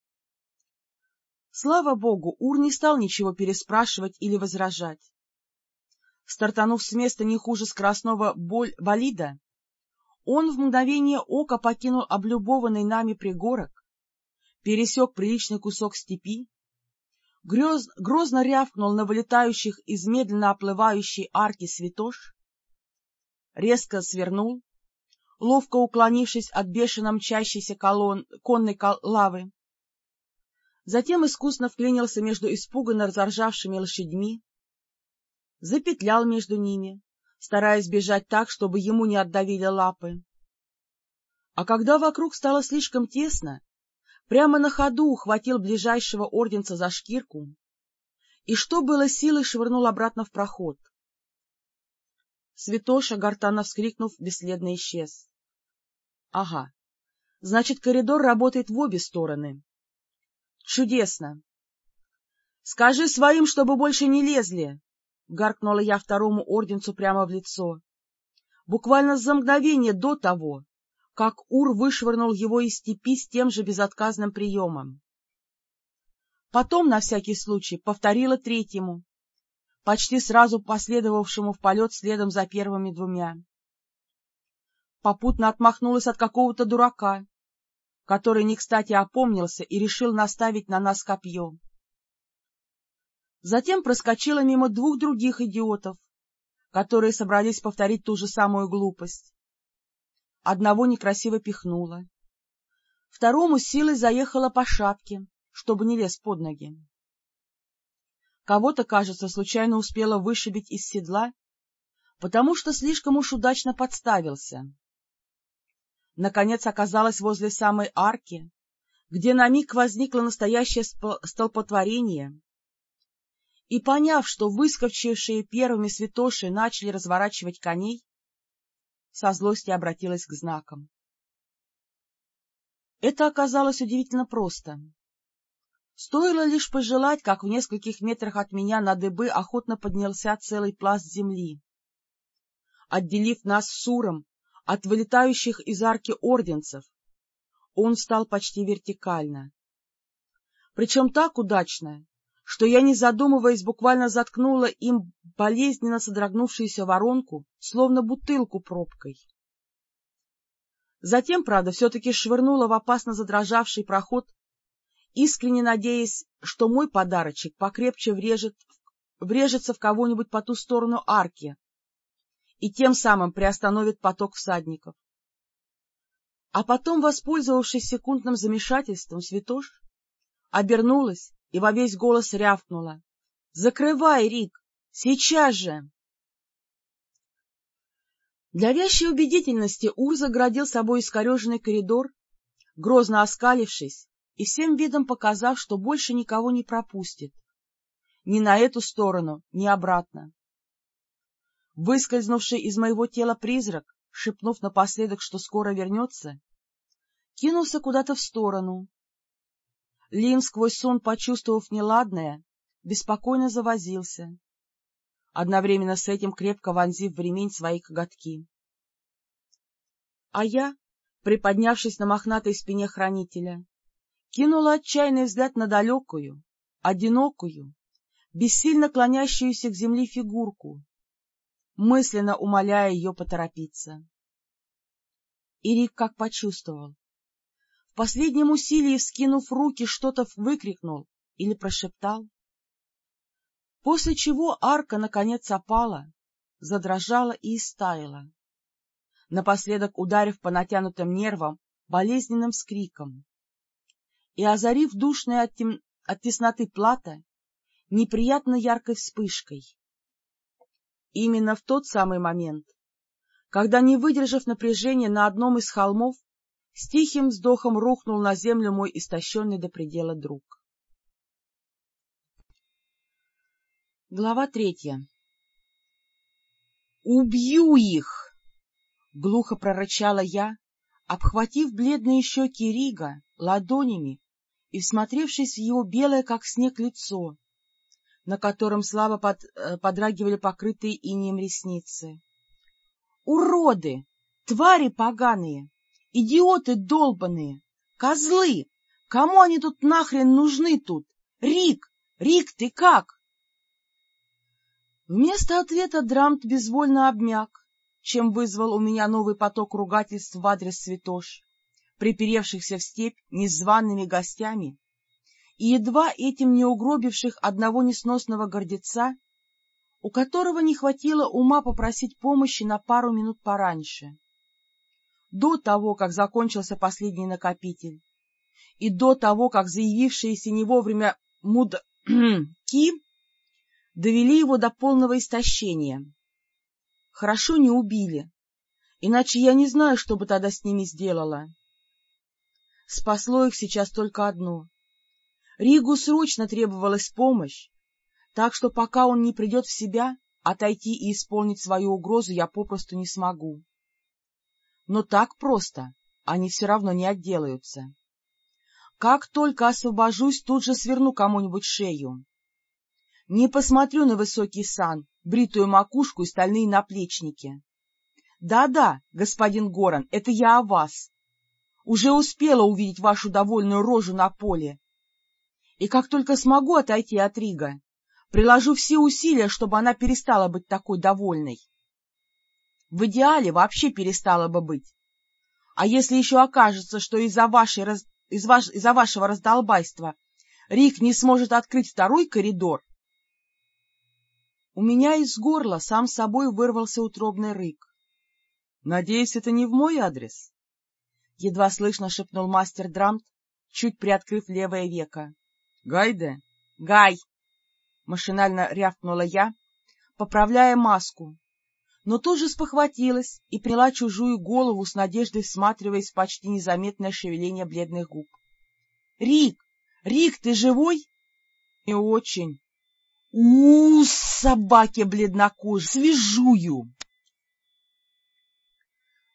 Speaker 1: Слава богу, Ур не стал ничего переспрашивать или возражать. Стартанув с места не хуже скоростного боль болида, он в мгновение ока покинул облюбованный нами пригорок, пересек приличный кусок степи, грез, грозно рявкнул на вылетающих из медленно оплывающей арки святош, резко свернул, ловко уклонившись от бешено мчащейся колонн, конной кол лавы, затем искусно вклинился между испуганно разоржавшими лошадьми, запетлял между ними, стараясь бежать так, чтобы ему не отдавили лапы. А когда вокруг стало слишком тесно, прямо на ходу ухватил ближайшего орденца за шкирку и, что было силой, швырнул обратно в проход. Святоша, гортанно вскрикнув, бесследно исчез. Ага, значит, коридор работает в обе стороны. Чудесно. Скажи своим, чтобы больше не лезли, — гаркнула я второму орденцу прямо в лицо. Буквально за мгновение до того, как Ур вышвырнул его из степи с тем же безотказным приемом. Потом, на всякий случай, повторила третьему, почти сразу последовавшему в полет следом за первыми двумя. Попутно отмахнулась от какого-то дурака, который не кстати опомнился и решил наставить на нас копье. Затем проскочила мимо двух других идиотов, которые собрались повторить ту же самую глупость. Одного некрасиво пихнула. Второму силой заехала по шапке, чтобы не лез под ноги. Кого-то, кажется, случайно успела вышибить из седла, потому что слишком уж удачно подставился. Наконец оказалась возле самой арки, где на миг возникло настоящее столпотворение, и, поняв, что выскочившие первыми святоши начали разворачивать коней, со злости обратилась к знакам. Это оказалось удивительно просто. Стоило лишь пожелать, как в нескольких метрах от меня на дыбы охотно поднялся целый пласт земли, отделив нас с Суром от вылетающих из арки орденцев. Он встал почти вертикально. Причем так удачно, что я, не задумываясь, буквально заткнула им болезненно содрогнувшуюся воронку, словно бутылку пробкой. Затем, правда, все-таки швырнула в опасно задрожавший проход, искренне надеясь, что мой подарочек покрепче врежет, врежется в кого-нибудь по ту сторону арки и тем самым приостановит поток всадников. А потом, воспользовавшись секундным замешательством, святош обернулась и во весь голос рявкнула. — Закрывай, Рик! Сейчас же! Для вящей убедительности Ур заградил собой искореженный коридор, грозно оскалившись и всем видом показав, что больше никого не пропустит. Ни на эту сторону, ни обратно. Выскользнувший из моего тела призрак, шепнув напоследок, что скоро вернется, кинулся куда-то в сторону, Лин, сквозь сон почувствовав неладное, беспокойно завозился, одновременно с этим крепко вонзив в ремень свои коготки. А я, приподнявшись на мохнатой спине хранителя, кинула отчаянный взгляд на далекую, одинокую, бессильно клонящуюся к земле фигурку, мысленно умоляя ее поторопиться. Ирик как почувствовал, последнем усилии, вскинув руки, что-то выкрикнул или прошептал. После чего арка, наконец, опала, задрожала и истаяла, напоследок ударив по натянутым нервам болезненным скриком и озарив душное от, тем... от тесноты плата неприятно яркой вспышкой. Именно в тот самый момент, когда, не выдержав напряжения на одном из холмов, с тихим вздохом рухнул на землю мой истощенный до предела друг. Глава третья «Убью их!» — глухо прорычала я, обхватив бледные щеки Рига ладонями и всмотревшись в его белое, как снег, лицо, на котором слабо под, э, подрагивали покрытые инеем ресницы. «Уроды! Твари поганые! Идиоты долбаные! Козлы! Кому они тут нахрен нужны тут? Рик! Рик, ты как?» Вместо ответа Драмт безвольно обмяк, чем вызвал у меня новый поток ругательств в адрес святош, приперевшихся в степь незваными гостями и едва этим не угробивших одного несносного гордеца, у которого не хватило ума попросить помощи на пару минут пораньше, до того, как закончился последний накопитель, и до того, как заявившиеся не вовремя муд... ки довели его до полного истощения. Хорошо не убили, иначе я не знаю, что бы тогда с ними сделала. Спасло их сейчас только одно. Ригу срочно требовалась помощь, так что пока он не придет в себя, отойти и исполнить свою угрозу я попросту не смогу. Но так просто они все равно не отделаются. Как только освобожусь, тут же сверну кому-нибудь шею. Не посмотрю на высокий сан, бритую макушку и стальные наплечники. Да-да, господин Горан, это я о вас. Уже успела увидеть вашу довольную рожу на поле. И как только смогу отойти от Рига, приложу все усилия, чтобы она перестала быть такой довольной. В идеале вообще перестала бы быть. А если еще окажется, что из-за вашей раз... из ваш... из вашего раздолбайства Рик не сможет открыть второй коридор, у меня из горла сам собой вырвался утробный рык. — Надеюсь, это не в мой адрес? — едва слышно шепнул мастер Драмт, чуть приоткрыв левое веко. — Гайде? — Гай! — машинально рявкнула я, поправляя маску, но тут же спохватилась и приняла чужую голову с надеждой, всматриваясь в почти незаметное шевеление бледных губ. — Рик! Рик, ты живой? — Не очень, у, собаки бледнокожие, свежую!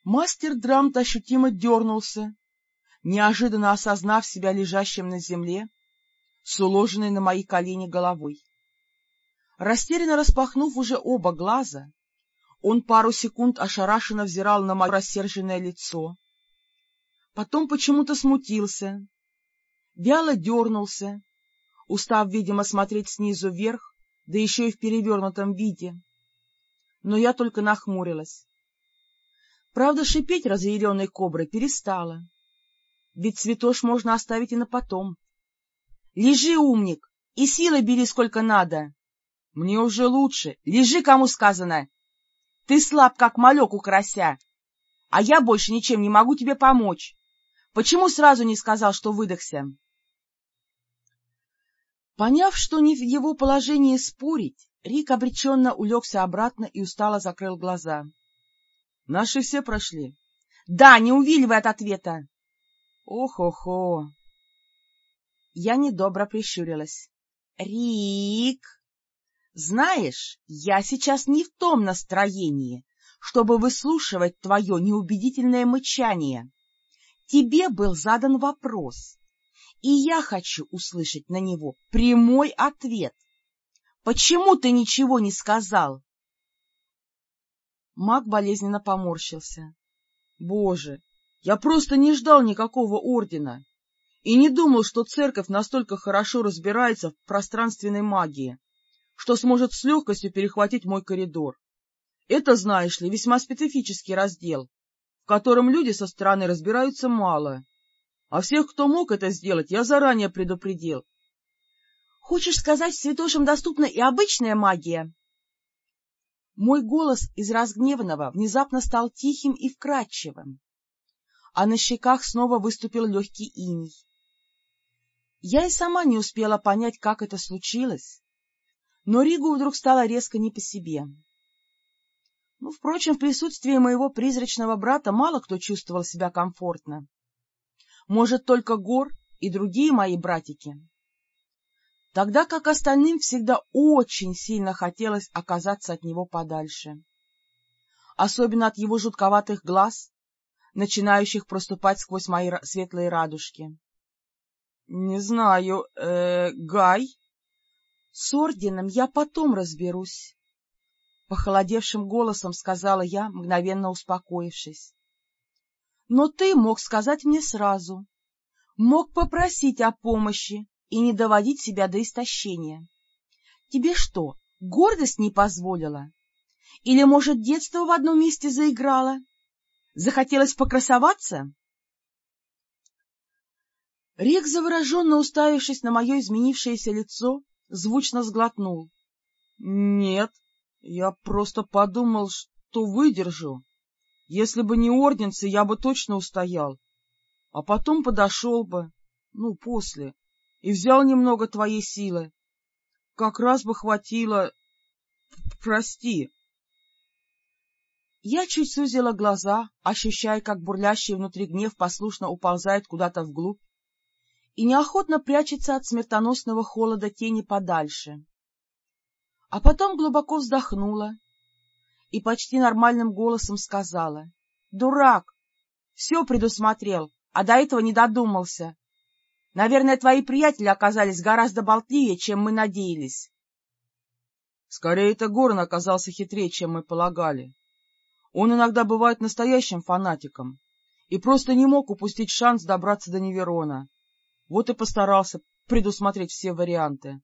Speaker 1: Мастер Драмт ощутимо дернулся, неожиданно осознав себя лежащим на земле, с уложенной на мои колени головой. Растерянно распахнув уже оба глаза, он пару секунд ошарашенно взирал на мое рассерженное лицо, потом почему-то смутился, вяло дернулся, устав, видимо, смотреть снизу вверх, да еще и в перевернутом виде. Но я только нахмурилась. Правда, шипеть разъяренной кобры перестала. Ведь цветош можно оставить и на потом. — Лежи, умник, и силы бери сколько надо. — Мне уже лучше. Лежи, кому сказано. Ты слаб, как малек у карася, а я больше ничем не могу тебе помочь. Почему сразу не сказал, что выдохся? Поняв, что не в его положении спорить, Рик обреченно улегся обратно и устало закрыл глаза. — Наши все прошли? — Да, не увиливай от ответа. — Ох-охо! Я недобро прищурилась. — Рик! Знаешь, я сейчас не в том настроении, чтобы выслушивать твое неубедительное мычание. Тебе был задан вопрос и я хочу услышать на него прямой ответ. Почему ты ничего не сказал? Маг болезненно поморщился. Боже, я просто не ждал никакого ордена и не думал, что церковь настолько хорошо разбирается в пространственной магии, что сможет с легкостью перехватить мой коридор. Это, знаешь ли, весьма специфический раздел, в котором люди со стороны разбираются мало. А всех, кто мог это сделать, я заранее предупредил. — Хочешь сказать, святошам доступна и обычная магия? Мой голос из разгневанного внезапно стал тихим и вкрадчивым, а на щеках снова выступил легкий иней. Я и сама не успела понять, как это случилось, но Ригу вдруг стало резко не по себе. Ну, впрочем, в присутствии моего призрачного брата мало кто чувствовал себя комфортно. Может, только Гор и другие мои братики. Тогда как остальным всегда очень сильно хотелось оказаться от него подальше. Особенно от его жутковатых глаз, начинающих проступать сквозь мои светлые радужки. — Не знаю, э, Гай? — С орденом я потом разберусь, — похолодевшим голосом сказала я, мгновенно успокоившись. — Но ты мог сказать мне сразу, мог попросить о помощи и не доводить себя до истощения. Тебе что, гордость не позволила? Или, может, детство в одном месте заиграло? Захотелось покрасоваться? Рик, завороженно уставившись на мое изменившееся лицо, звучно сглотнул. — Нет, я просто подумал, что выдержу. Если бы не орденцы, я бы точно устоял. А потом подошел бы, ну, после, и взял немного твоей силы. Как раз бы хватило... Прости. Я чуть сузила глаза, ощущая, как бурлящий внутри гнев послушно уползает куда-то вглубь, и неохотно прячется от смертоносного холода тени подальше. А потом глубоко вздохнула и почти нормальным голосом сказала. — Дурак! Все предусмотрел, а до этого не додумался. Наверное, твои приятели оказались гораздо болтливее, чем мы надеялись. Скорее, это Горн оказался хитрее, чем мы полагали. Он иногда бывает настоящим фанатиком и просто не мог упустить шанс добраться до Неверона. Вот и постарался предусмотреть все варианты.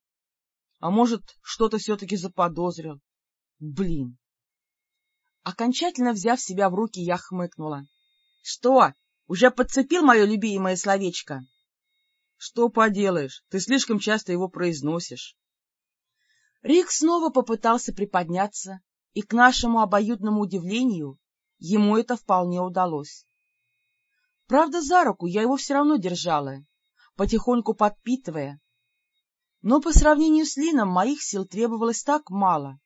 Speaker 1: А может, что-то все-таки заподозрил. Блин. Окончательно взяв себя в руки, я хмыкнула. — Что, уже подцепил мое любимое словечко? — Что поделаешь, ты слишком часто его произносишь. Рик снова попытался приподняться, и, к нашему обоюдному удивлению, ему это вполне удалось. Правда, за руку я его все равно держала, потихоньку подпитывая. Но по сравнению с Лином моих сил требовалось так мало,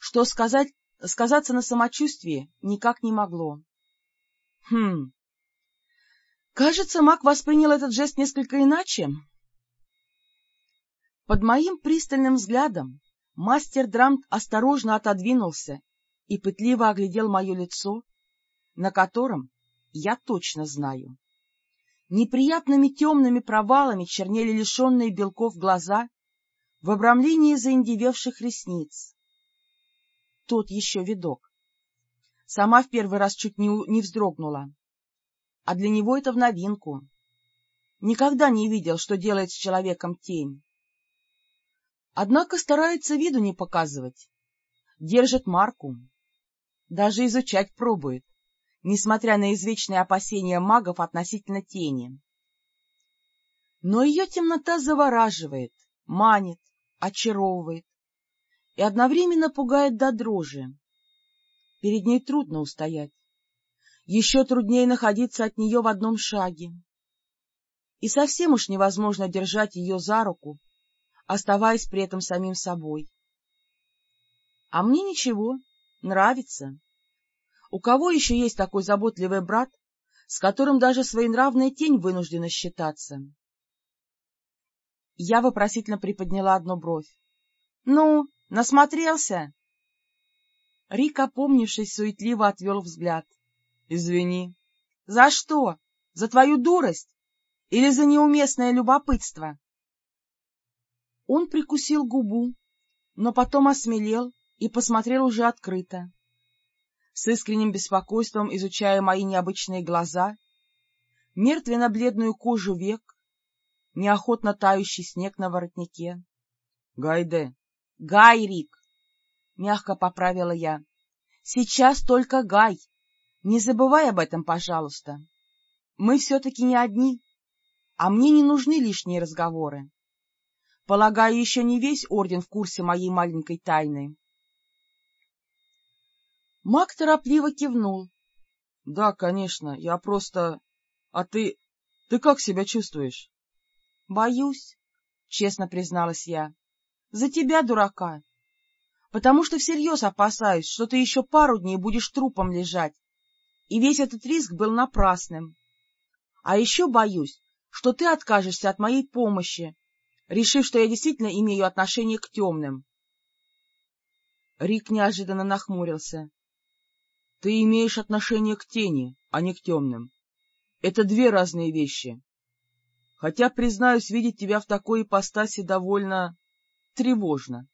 Speaker 1: что сказать, сказаться на самочувствии никак не могло. Хм. Кажется, маг воспринял этот жест несколько иначе. Под моим пристальным взглядом мастер Драмт осторожно отодвинулся и пытливо оглядел мое лицо, на котором, я точно знаю, Неприятными темными провалами чернели лишенные белков глаза в обрамлении заиндевевших ресниц. Тот еще видок. Сама в первый раз чуть не, не вздрогнула. А для него это в новинку. Никогда не видел, что делает с человеком тень. Однако старается виду не показывать. Держит марку. Даже изучать пробует несмотря на извечные опасения магов относительно тени. Но ее темнота завораживает, манит, очаровывает и одновременно пугает до дрожи. Перед ней трудно устоять. Еще труднее находиться от нее в одном шаге. И совсем уж невозможно держать ее за руку, оставаясь при этом самим собой. А мне ничего, нравится. У кого еще есть такой заботливый брат, с которым даже своенравная тень вынуждена считаться? Я вопросительно приподняла одну бровь. — Ну, насмотрелся? Рик, опомнившись, суетливо отвел взгляд. — Извини. — За что? За твою дурость? Или за неуместное любопытство? Он прикусил губу, но потом осмелел и посмотрел уже открыто с искренним беспокойством изучая мои необычные глаза, мертвенно-бледную кожу век, неохотно тающий снег на воротнике. — Гайде! — Гай, Рик! — мягко поправила я. — Сейчас только Гай. Не забывай об этом, пожалуйста. Мы все-таки не одни, а мне не нужны лишние разговоры. Полагаю, еще не весь орден в курсе моей маленькой тайны. Маг торопливо кивнул. — Да, конечно, я просто... А ты... Ты как себя чувствуешь? — Боюсь, — честно призналась я. — За тебя, дурака. потому что всерьез опасаюсь, что ты еще пару дней будешь трупом лежать, и весь этот риск был напрасным. А еще боюсь, что ты откажешься от моей помощи, решив, что я действительно имею отношение к темным. Рик неожиданно нахмурился. — Ты имеешь отношение к тени, а не к темным. Это две разные вещи. Хотя, признаюсь, видеть тебя в такой ипостаси довольно тревожно.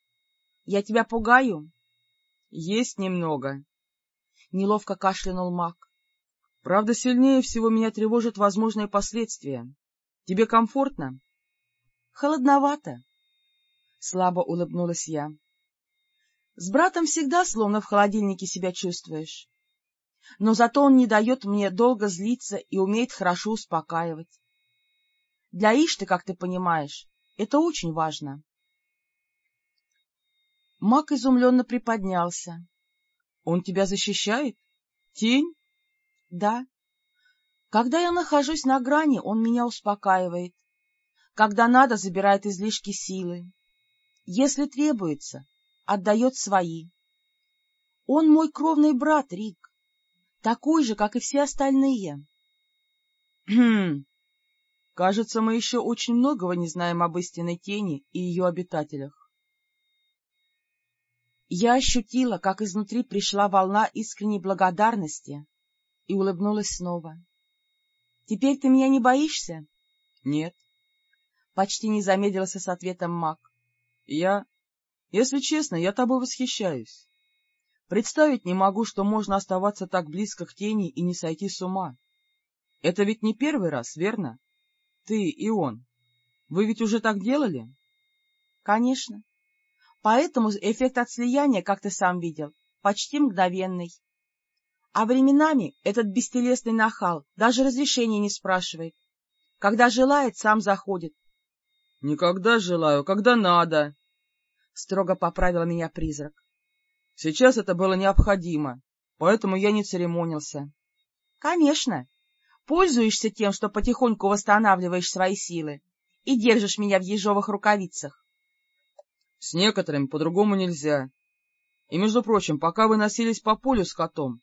Speaker 1: — Я тебя пугаю? — Есть немного. Неловко кашлянул маг. — Правда, сильнее всего меня тревожат возможные последствия. Тебе комфортно? — Холодновато. Слабо улыбнулась я. — С братом всегда словно в холодильнике себя чувствуешь. Но зато он не дает мне долго злиться и умеет хорошо успокаивать. Для Ишты, как ты понимаешь, это очень важно. Мак изумленно приподнялся. — Он тебя защищает? Тень? — Да. Когда я нахожусь на грани, он меня успокаивает. Когда надо, забирает излишки силы. Если требуется, отдает свои. Он мой кровный брат, Рик, такой же, как и все остальные. — Хм, кажется, мы еще очень многого не знаем об истинной тени и ее обитателях. Я ощутила, как изнутри пришла волна искренней благодарности и улыбнулась снова. — Теперь ты меня не боишься? — Нет. Почти не замедлился с ответом маг. — Я... Если честно, я тобой восхищаюсь. Представить не могу, что можно оставаться так близко к тени и не сойти с ума. Это ведь не первый раз, верно? Ты и он. Вы ведь уже так делали? — Конечно. Поэтому эффект от слияния, как ты сам видел, почти мгновенный. А временами этот бестелесный нахал даже разрешения не спрашивает. Когда желает, сам заходит. — Никогда желаю, когда надо, — строго поправил меня призрак. — Сейчас это было необходимо, поэтому я не церемонился. — Конечно. Пользуешься тем, что потихоньку восстанавливаешь свои силы и держишь меня в ежовых рукавицах. С некоторыми по-другому нельзя. И, между прочим, пока вы носились по полю с котом,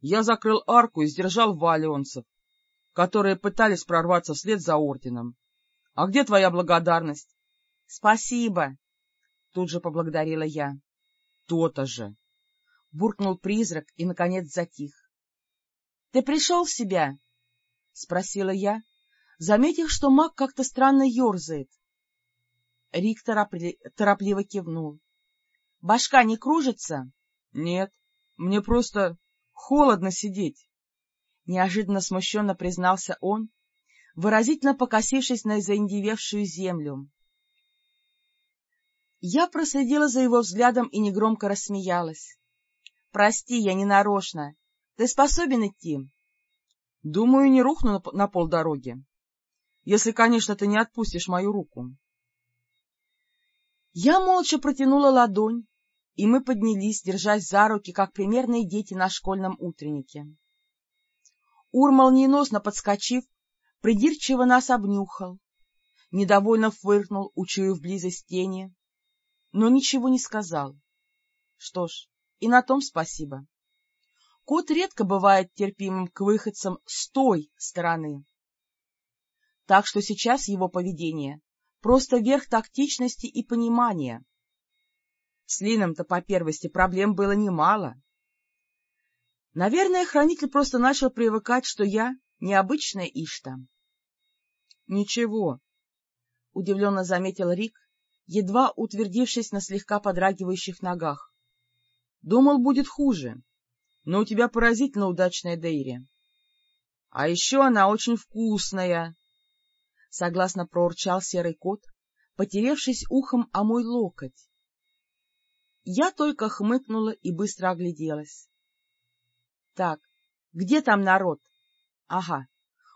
Speaker 1: я закрыл арку и сдержал валионцев, которые пытались прорваться вслед за орденом. А где твоя благодарность? — Спасибо, — тут же поблагодарила я. То — То-то же! — буркнул призрак и, наконец, затих. — Ты пришел в себя? — спросила я, заметив, что маг как-то странно ерзает. Рик торопли... торопливо кивнул. — Башка не кружится? — Нет, мне просто холодно сидеть. Неожиданно смущенно признался он, выразительно покосившись на заиндевевшую землю. Я проследила за его взглядом и негромко рассмеялась. — Прости, я не нарочно. Ты способен идти? — Думаю, не рухну на, полдороги. Если, конечно, ты не отпустишь мою руку. Я молча протянула ладонь, и мы поднялись, держась за руки, как примерные дети на школьном утреннике. Ур, молниеносно подскочив, придирчиво нас обнюхал, недовольно фыркнул, учуяв близость тени, но ничего не сказал. Что ж, и на том спасибо. Кот редко бывает терпимым к выходцам с той стороны. Так что сейчас его поведение просто верх тактичности и понимания. С Лином-то по первости проблем было немало. Наверное, хранитель просто начал привыкать, что я необычная Ишта. — Ничего, — удивленно заметил Рик, едва утвердившись на слегка подрагивающих ногах. — Думал, будет хуже, но у тебя поразительно удачная Дейри. А еще она очень вкусная, — согласно проурчал серый кот, потеревшись ухом о мой локоть. Я только хмыкнула и быстро огляделась. Так, где там народ? Ага,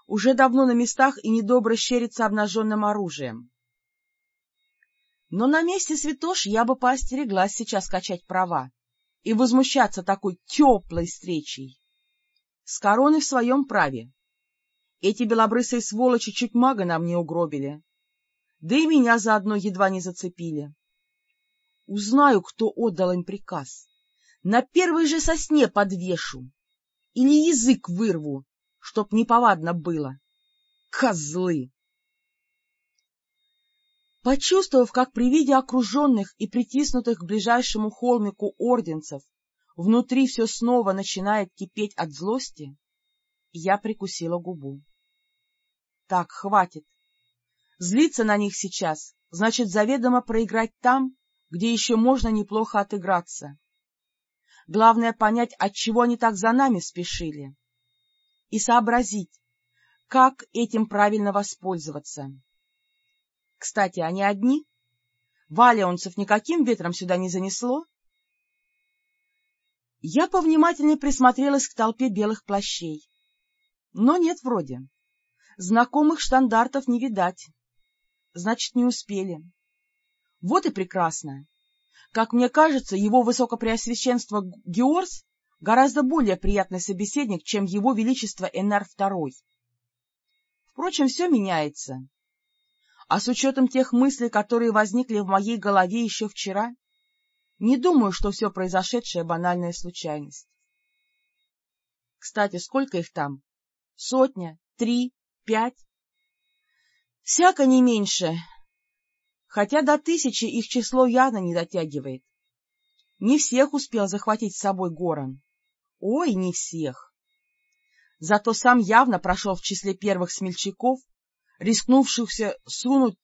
Speaker 1: уже давно на местах и недобро щерится обнаженным оружием. Но на месте святош я бы поостереглась сейчас качать права и возмущаться такой теплой встречей. С короной в своем праве, эти белобрысые сволочи чуть мага нам не угробили. Да и меня заодно едва не зацепили. Узнаю, кто отдал им приказ. На первой же сосне подвешу. Или язык вырву, чтоб неповадно было. Козлы! Почувствовав, как при виде окруженных и притиснутых к ближайшему холмику орденцев внутри все снова начинает кипеть от злости, я прикусила губу. Так, хватит. Злиться на них сейчас значит заведомо проиграть там, где еще можно неплохо отыграться. Главное понять, отчего они так за нами спешили, и сообразить, как этим правильно воспользоваться. Кстати, они одни? Валионцев никаким ветром сюда не занесло? Я повнимательнее присмотрелась к толпе белых плащей. Но нет вроде. Знакомых штандартов не видать. Значит, не успели. Вот и прекрасно. Как мне кажется, его высокопреосвященство Георс гораздо более приятный собеседник, чем его величество Энар II. Впрочем, все меняется. А с учетом тех мыслей, которые возникли в моей голове еще вчера, не думаю, что все произошедшее — банальная случайность. Кстати, сколько их там? Сотня? Три? Пять? Всяко не меньше, хотя до тысячи их число явно не дотягивает. Не всех успел захватить с собой Горан. Ой, не всех. Зато сам явно прошел в числе первых смельчаков, рискнувшихся сунуть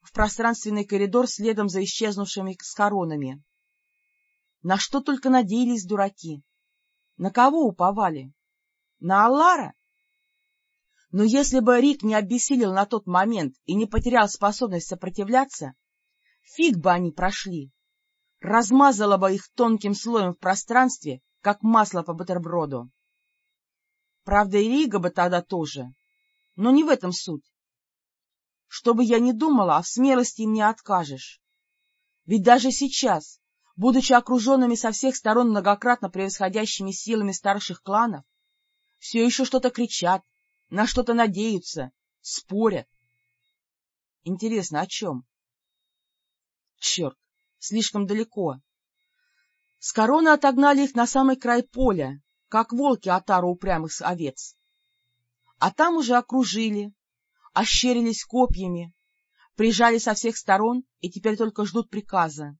Speaker 1: в пространственный коридор следом за исчезнувшими с коронами. На что только надеялись дураки. На кого уповали? На Аллара? Но если бы Рик не обессилел на тот момент и не потерял способность сопротивляться, фиг бы они прошли. Размазало бы их тонким слоем в пространстве, как масло по бутерброду. Правда, и Рига бы тогда тоже. Но не в этом суть. Что бы я ни думала, а в смелости им не откажешь. Ведь даже сейчас, будучи окруженными со всех сторон многократно превосходящими силами старших кланов, все еще что-то кричат, на что-то надеются, спорят. Интересно, о чем? Черт, слишком далеко. С короны отогнали их на самый край поля, как волки отару упрямых овец. А там уже окружили, ощерились копьями, прижали со всех сторон и теперь только ждут приказа.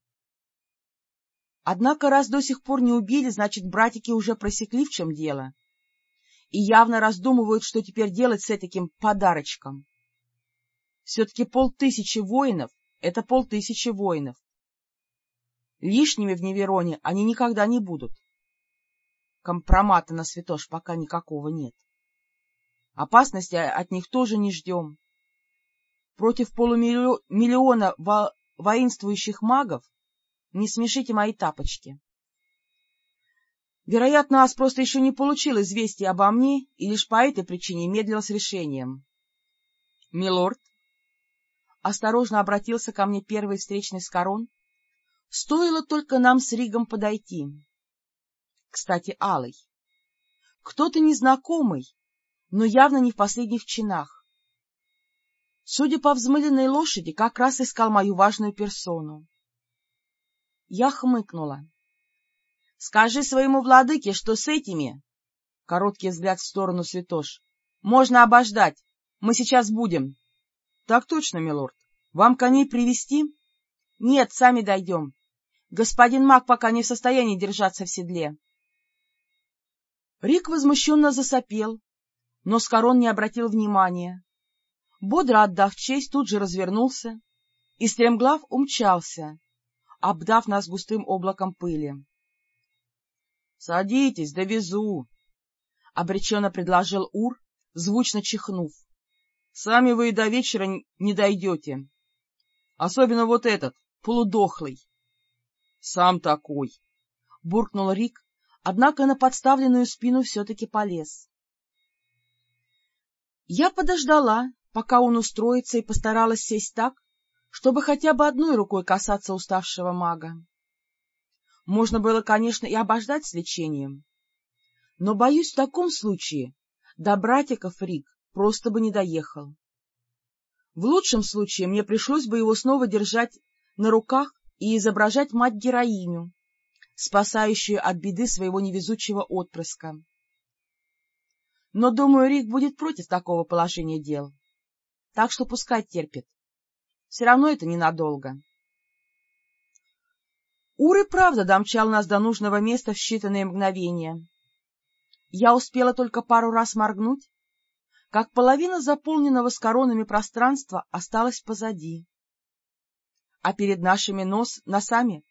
Speaker 1: Однако, раз до сих пор не убили, значит, братики уже просекли, в чем дело и явно раздумывают, что теперь делать с этим подарочком. Все-таки полтысячи воинов — это полтысячи воинов. Лишними в Невероне они никогда не будут. Компромата на святош пока никакого нет. Опасности от них тоже не ждем. Против полумиллиона во воинствующих магов не смешите мои тапочки. Вероятно, Ас просто еще не получил известия обо мне и лишь по этой причине медлил с решением. — Милорд, — осторожно обратился ко мне первый встречный с корон, — стоило только нам с Ригом подойти. Кстати, Алый. Кто-то незнакомый, но явно не в последних чинах. Судя по взмыленной лошади, как раз искал мою важную персону. Я хмыкнула. — Скажи своему владыке, что с этими... Короткий взгляд в сторону святош. — Можно обождать. Мы сейчас будем. — Так точно, милорд. Вам коней привести? Нет, сами дойдем. Господин маг пока не в состоянии держаться в седле. Рик возмущенно засопел, но Скорон не обратил внимания. Бодро отдав честь, тут же развернулся и, стремглав, умчался, обдав нас густым облаком пыли. — Садитесь, довезу, — обреченно предложил Ур, звучно чихнув. — Сами вы и до вечера не дойдете. Особенно вот этот, полудохлый. — Сам такой, — буркнул Рик, однако на подставленную спину все-таки полез. Я подождала, пока он устроится, и постаралась сесть так, чтобы хотя бы одной рукой касаться уставшего мага. Можно было, конечно, и обождать с лечением. Но, боюсь, в таком случае до братиков Рик просто бы не доехал. В лучшем случае мне пришлось бы его снова держать на руках и изображать мать-героиню, спасающую от беды своего невезучего отпрыска. Но, думаю, Рик будет против такого положения дел, так что пускай терпит. Все равно это ненадолго. Ур и правда домчал нас до нужного места в считанные мгновения. Я успела только пару раз моргнуть, как половина заполненного с коронами пространства осталась позади. А перед нашими нос, носами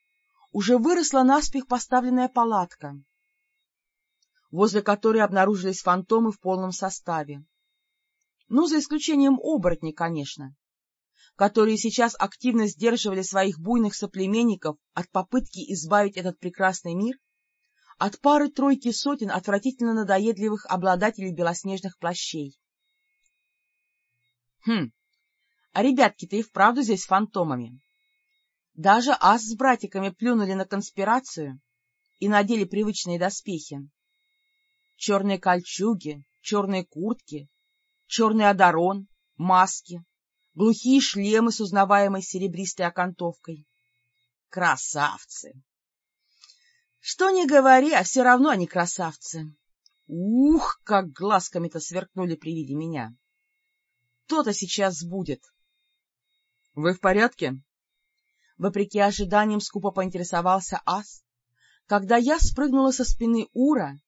Speaker 1: уже выросла наспех поставленная палатка, возле которой обнаружились фантомы в полном составе. Ну, за исключением оборотней, конечно которые сейчас активно сдерживали своих буйных соплеменников от попытки избавить этот прекрасный мир от пары-тройки сотен отвратительно надоедливых обладателей белоснежных плащей. Хм, а ребятки-то и вправду здесь фантомами. Даже ас с братиками плюнули на конспирацию и надели привычные доспехи. Черные кольчуги, черные куртки, черный одарон, маски, глухие шлемы с узнаваемой серебристой окантовкой. Красавцы! Что ни говори, а все равно они красавцы. Ух, как глазками-то сверкнули при виде меня! То-то сейчас будет. — Вы в порядке? Вопреки ожиданиям скупо поинтересовался Ас, когда я спрыгнула со спины Ура,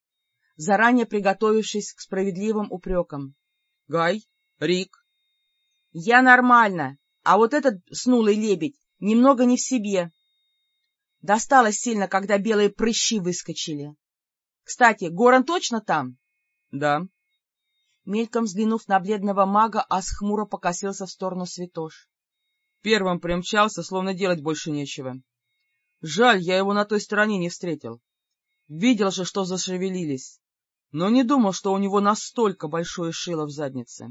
Speaker 1: заранее приготовившись к справедливым упрекам. — Гай, Рик, я нормально, а вот этот снулый лебедь немного не в себе. Досталось сильно, когда белые прыщи выскочили. Кстати, Горан точно там? — Да. Мельком взглянув на бледного мага, Ас хмуро покосился в сторону святош. Первым примчался, словно делать больше нечего. Жаль, я его на той стороне не встретил. Видел же, что зашевелились, но не думал, что у него настолько большое шило в заднице.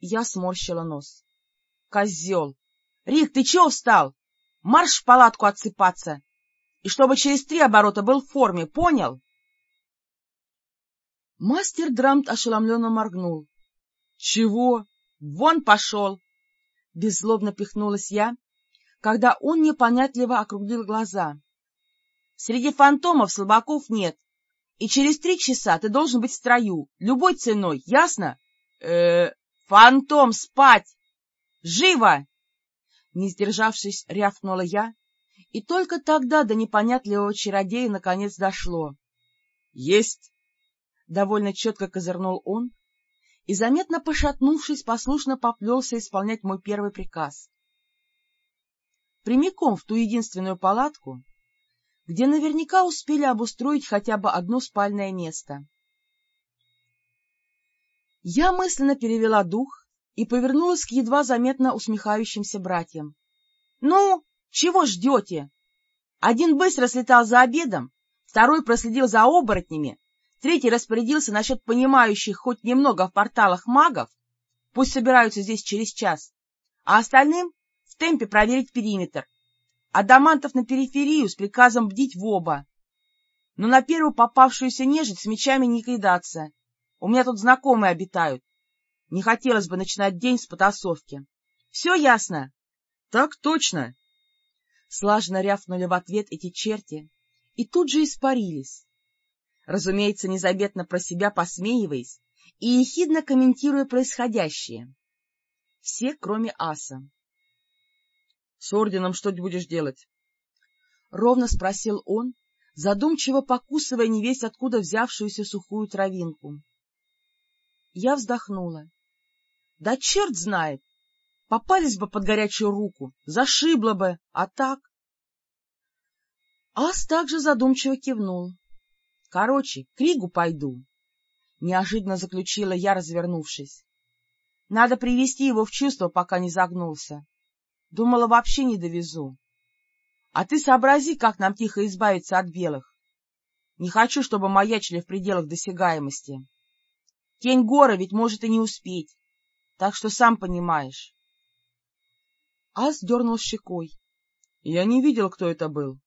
Speaker 1: Я сморщила нос. — Козел! Рик, ты чего встал? Марш в палатку отсыпаться! И чтобы через три оборота был в форме, понял? Мастер Драмт ошеломленно моргнул. — Чего? Вон пошел! Беззлобно пихнулась я, когда он непонятливо округлил глаза. — Среди фантомов слабаков нет, и через три часа ты должен быть в строю, любой ценой, ясно? Э — Фантом, спать! Живо! Не сдержавшись, рявкнула я, и только тогда до непонятливого чародея наконец дошло. — Есть! — довольно четко козырнул он, и, заметно пошатнувшись, послушно поплелся исполнять мой первый приказ. Прямиком в ту единственную палатку, где наверняка успели обустроить хотя бы одно спальное место. Я мысленно перевела дух и повернулась к едва заметно усмехающимся братьям. — Ну, чего ждете? Один быстро слетал за обедом, второй проследил за оборотнями, третий распорядился насчет понимающих хоть немного в порталах магов, пусть собираются здесь через час, а остальным в темпе проверить периметр, а Дамантов на периферию с приказом бдить в оба. Но на первую попавшуюся нежить с мечами не кидаться у меня тут знакомые обитают. Не хотелось бы начинать день с потасовки. Все ясно? — Так точно. Слажно рявкнули в ответ эти черти и тут же испарились. Разумеется, незаметно про себя посмеиваясь и ехидно комментируя происходящее. Все, кроме Аса. — С орденом что будешь делать? — ровно спросил он, задумчиво покусывая невесть откуда взявшуюся сухую травинку. Я вздохнула. Да черт знает! Попались бы под горячую руку, зашибло бы, а так... Ас также задумчиво кивнул. — Короче, к Ригу пойду, — неожиданно заключила я, развернувшись. — Надо привести его в чувство, пока не загнулся. Думала, вообще не довезу. А ты сообрази, как нам тихо избавиться от белых. Не хочу, чтобы маячили в пределах досягаемости. Тень гора ведь может и не успеть, так что сам понимаешь. Ас дернул щекой. — Я не видел, кто это был.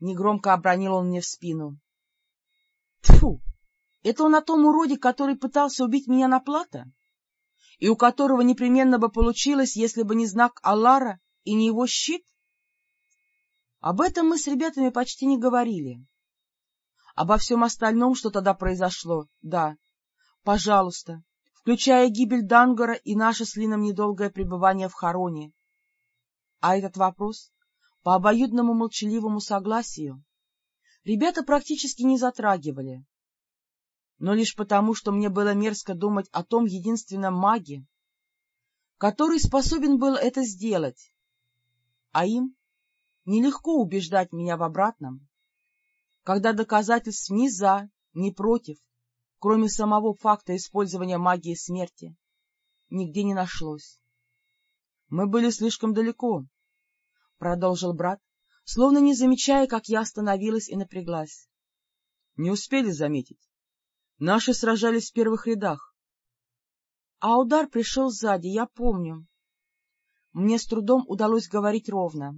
Speaker 1: Негромко обронил он мне в спину. — Тьфу! Это он о том уроде, который пытался убить меня на плата? И у которого непременно бы получилось, если бы не знак Аллара и не его щит? Об этом мы с ребятами почти не говорили. Обо всем остальном, что тогда произошло, да, пожалуйста, включая гибель Дангора и наше с Лином недолгое пребывание в Хороне. А этот вопрос, по обоюдному молчаливому согласию, ребята практически не затрагивали. Но лишь потому, что мне было мерзко думать о том единственном маге, который способен был это сделать, а им нелегко убеждать меня в обратном, когда доказательств ни за, ни против, кроме самого факта использования магии смерти, нигде не нашлось. — Мы были слишком далеко, — продолжил брат, словно не замечая, как я остановилась и напряглась. — Не успели заметить. Наши сражались в первых рядах. А удар пришел сзади, я помню. Мне с трудом удалось говорить ровно.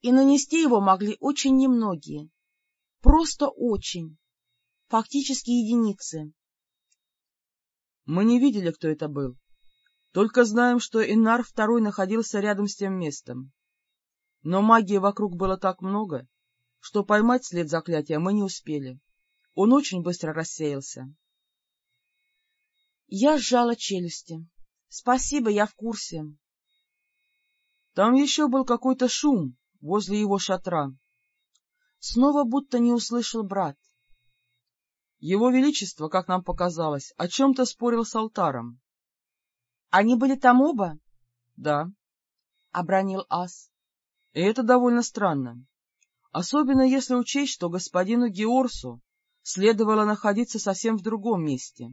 Speaker 1: И нанести его могли очень немногие. Просто очень. Фактически единицы. Мы не видели, кто это был. Только знаем, что Инар второй находился рядом с тем местом. Но магии вокруг было так много, что поймать след заклятия мы не успели. Он очень быстро рассеялся. Я сжала челюсти. Спасибо, я в курсе. Там еще был какой-то шум возле его шатра. Снова будто не услышал брат. Его Величество, как нам показалось, о чем-то спорил с алтаром. — Они были там оба? — Да, — обронил Ас. — И это довольно странно, особенно если учесть, что господину Георсу следовало находиться совсем в другом месте.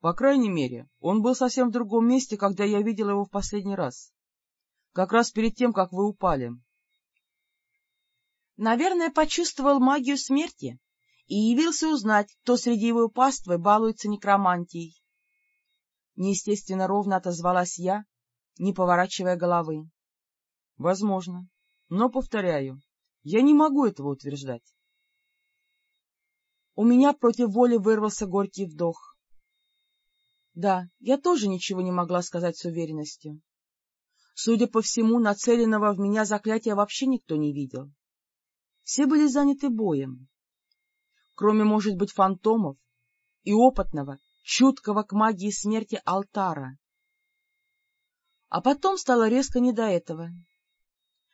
Speaker 1: По крайней мере, он был совсем в другом месте, когда я видел его в последний раз. Как раз перед тем, как вы упали. Наверное, почувствовал магию смерти и явился узнать, кто среди его паствы балуется некромантией. Неестественно ровно отозвалась я, не поворачивая головы. — Возможно. Но, повторяю, я не могу этого утверждать. У меня против воли вырвался горький вдох. Да, я тоже ничего не могла сказать с уверенностью. Судя по всему, нацеленного в меня заклятия вообще никто не видел. Все были заняты боем. Кроме, может быть, фантомов и опытного, чуткого к магии смерти алтара. А потом стало резко не до этого.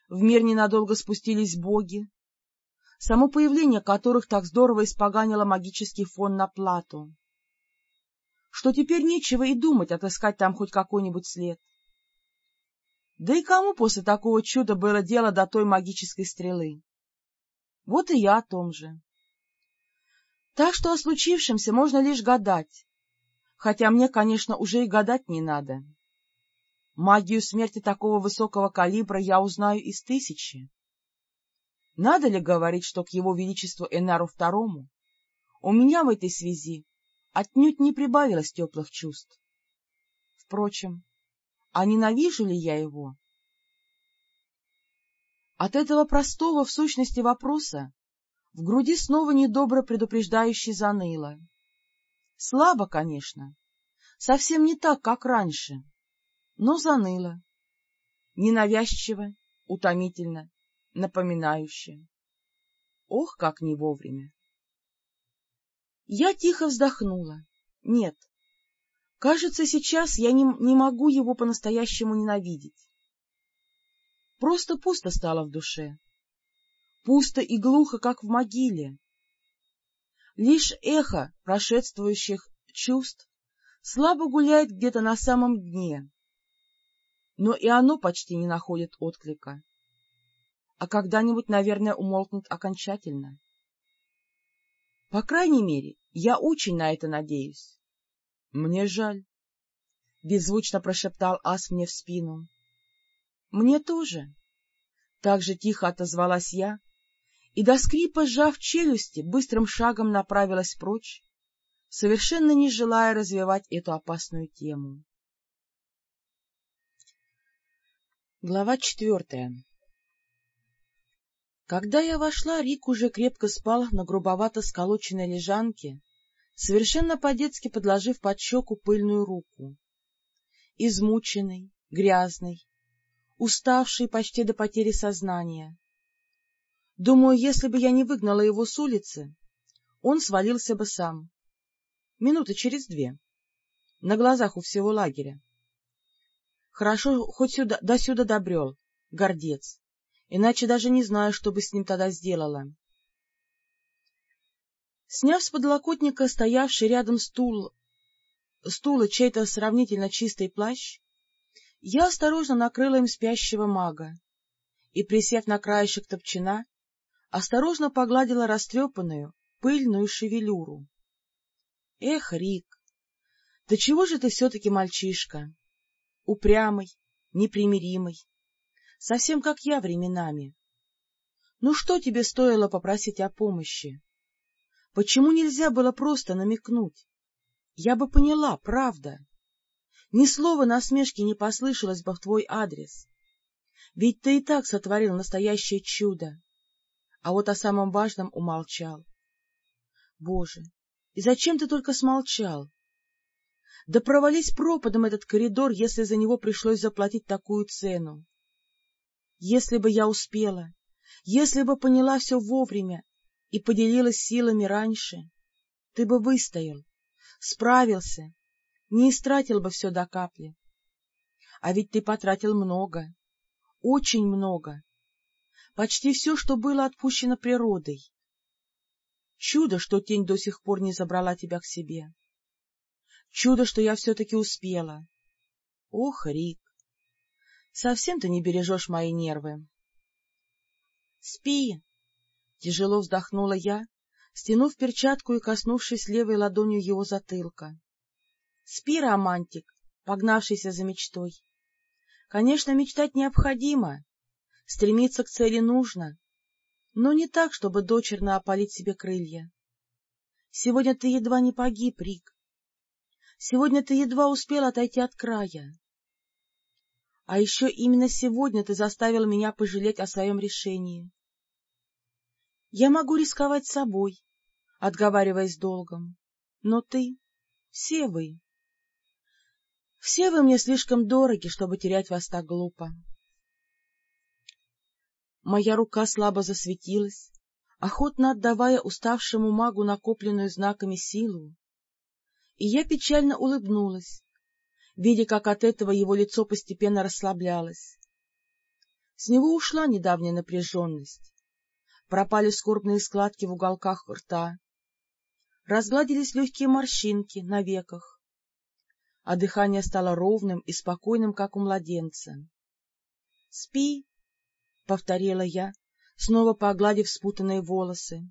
Speaker 1: В мир ненадолго спустились боги, само появление которых так здорово испоганило магический фон на плату что теперь нечего и думать отыскать там хоть какой-нибудь след. Да и кому после такого чуда было дело до той магической стрелы? Вот и я о том же. Так что о случившемся можно лишь гадать, хотя мне, конечно, уже и гадать не надо. Магию смерти такого высокого калибра я узнаю из тысячи. Надо ли говорить, что к его величеству Энару Второму у меня в этой связи отнюдь не прибавилось теплых чувств. Впрочем, а ненавижу ли я его? От этого простого в сущности вопроса в груди снова недобро предупреждающий заныло. Слабо, конечно, совсем не так, как раньше, но заныло. Ненавязчиво, утомительно, напоминающе. Ох, как не вовремя! Я тихо вздохнула. Нет. Кажется, сейчас я не, не могу его по-настоящему ненавидеть. Просто пусто стало в душе. Пусто и глухо, как в могиле. Лишь эхо прошедствующих чувств слабо гуляет где-то на самом дне, но и оно почти не находит отклика, а когда-нибудь, наверное, умолкнет окончательно. По крайней мере, я очень на это надеюсь. — Мне жаль, — беззвучно прошептал Ас мне в спину. — Мне тоже. Так же тихо отозвалась я, и до скрипа, сжав челюсти, быстрым шагом направилась прочь, совершенно не желая развивать эту опасную тему. Глава четвертая когда я вошла, Рик уже крепко спал на грубовато сколоченной лежанке, совершенно по-детски подложив под щеку пыльную руку. Измученный, грязный, уставший почти до потери сознания. Думаю, если бы я не выгнала его с улицы, он свалился бы сам. Минуты через две. На глазах у всего лагеря. Хорошо, хоть сюда, до сюда добрел, гордец. Иначе даже не знаю, что бы с ним тогда сделала. Сняв с подлокотника стоявший рядом стул, стула чей-то сравнительно чистый плащ, я осторожно накрыла им спящего мага и, присев на краешек топчина, осторожно погладила растрепанную, пыльную шевелюру. — Эх, Рик, да чего же ты все-таки мальчишка? Упрямый, непримиримый, совсем как я временами. Ну что тебе стоило попросить о помощи? Почему нельзя было просто намекнуть? Я бы поняла, правда. Ни слова насмешки не послышалось бы в твой адрес. Ведь ты и так сотворил настоящее чудо, а вот о самом важном умолчал. Боже, и зачем ты только смолчал? Да провались пропадом этот коридор, если за него пришлось заплатить такую цену. Если бы я успела, если бы поняла все вовремя и поделилась силами раньше, ты бы выстоял, справился, не истратил бы все до капли. А ведь ты потратил много, очень много, почти все, что было отпущено природой. Чудо, что тень до сих пор не забрала тебя к себе. Чудо, что я все-таки успела. Ох, Рик, совсем ты не бережешь мои нервы. — Спи! — тяжело вздохнула я, стянув перчатку и коснувшись левой ладонью его затылка. — Спи, романтик, погнавшийся за мечтой. Конечно, мечтать необходимо, стремиться к цели нужно, но не так, чтобы дочерно опалить себе крылья. Сегодня ты едва не погиб, Рик. Сегодня ты едва успел отойти от края. А еще именно сегодня ты заставил меня пожалеть о своем решении. Я могу рисковать собой, отговариваясь долгом, но ты, все вы, все вы мне слишком дороги, чтобы терять вас так глупо. Моя рука слабо засветилась, охотно отдавая уставшему магу накопленную знаками силу, и я печально улыбнулась, видя, как от этого его лицо постепенно расслаблялось. С него ушла недавняя напряженность, пропали скорбные складки в уголках рта, разгладились легкие морщинки на веках, а дыхание стало ровным и спокойным, как у младенца. — Спи, — повторила я, снова погладив спутанные волосы.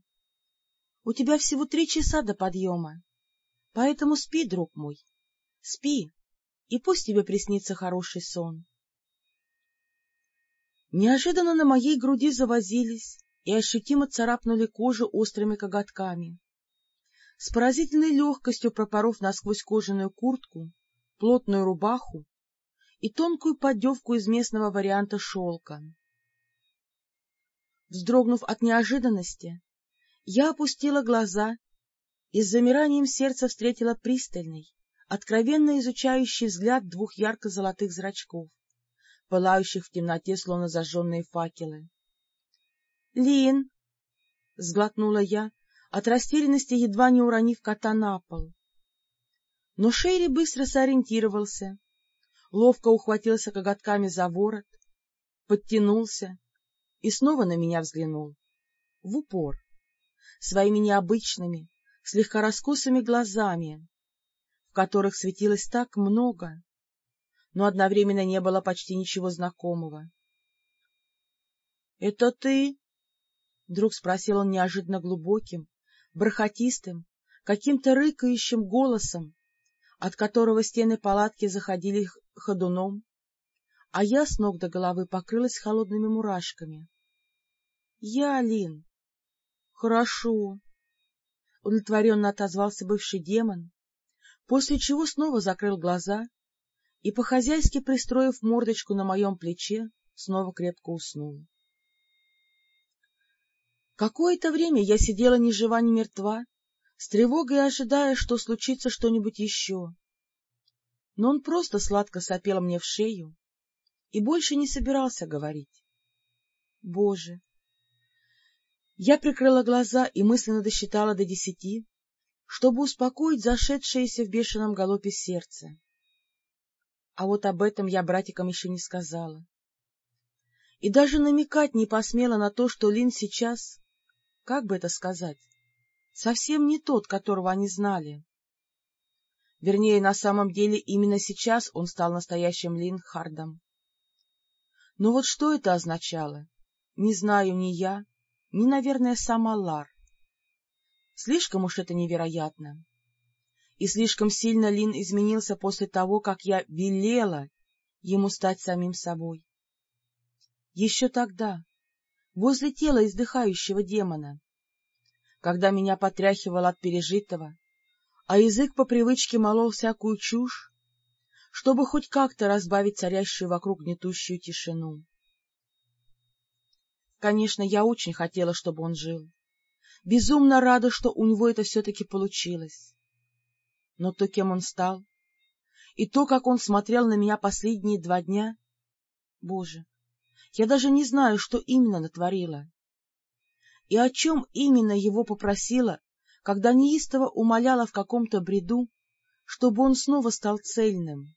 Speaker 1: — У тебя всего три часа до подъема. Поэтому спи, друг мой, спи, и пусть тебе приснится хороший сон. Неожиданно на моей груди завозились и ощутимо царапнули кожу острыми коготками. С поразительной легкостью пропоров насквозь кожаную куртку, плотную рубаху и тонкую поддевку из местного варианта шелка. Вздрогнув от неожиданности, я опустила глаза и с замиранием сердца встретила пристальный, откровенно изучающий взгляд двух ярко-золотых зрачков, пылающих в темноте, словно зажженные факелы. — Лин! — сглотнула я, от растерянности едва не уронив кота на пол. Но Шерри быстро сориентировался, ловко ухватился коготками за ворот, подтянулся и снова на меня взглянул. В упор, своими необычными, слегка раскосыми глазами, которых светилось так много, но одновременно не было почти ничего знакомого. — Это ты? — вдруг спросил он неожиданно глубоким, бархатистым, каким-то рыкающим голосом, от которого стены палатки заходили ходуном, а я с ног до головы покрылась холодными мурашками. — Я, Лин. — Хорошо удовлетворенно отозвался бывший демон, после чего снова закрыл глаза и, по-хозяйски пристроив мордочку на моем плече, снова крепко уснул. Какое-то время я сидела ни жива, ни мертва, с тревогой ожидая, что случится что-нибудь еще. Но он просто сладко сопел мне в шею и больше не собирался говорить. Боже! Я прикрыла глаза и мысленно досчитала до десяти, чтобы успокоить зашедшееся в бешеном галопе сердце. А вот об этом я братикам еще не сказала. И даже намекать не посмела на то, что Лин сейчас, как бы это сказать, совсем не тот, которого они знали. Вернее, на самом деле именно сейчас он стал настоящим Линхардом. Но вот что это означало, не знаю ни я, ни, наверное, сама Лар. Слишком уж это невероятно. И слишком сильно Лин изменился после того, как я велела ему стать самим собой. Еще тогда, возле тела издыхающего демона, когда меня потряхивало от пережитого, а язык по привычке молол всякую чушь, чтобы хоть как-то разбавить царящую вокруг гнетущую тишину. Конечно, я очень хотела, чтобы он жил. Безумно рада, что у него это все-таки получилось. Но то, кем он стал, и то, как он смотрел на меня последние два дня... Боже, я даже не знаю, что именно натворила. И о чем именно его попросила, когда неистово умоляла в каком-то бреду, чтобы он снова стал цельным.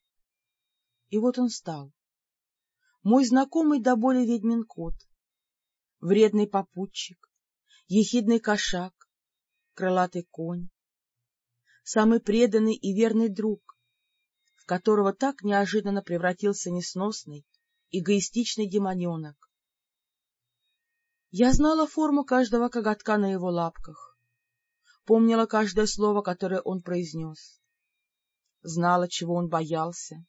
Speaker 1: И вот он стал. Мой знакомый до боли ведьмин кот, вредный попутчик, ехидный кошак, крылатый конь, самый преданный и верный друг, в которого так неожиданно превратился несносный, эгоистичный демоненок. Я знала форму каждого коготка на его лапках, помнила каждое слово, которое он произнес, знала, чего он боялся,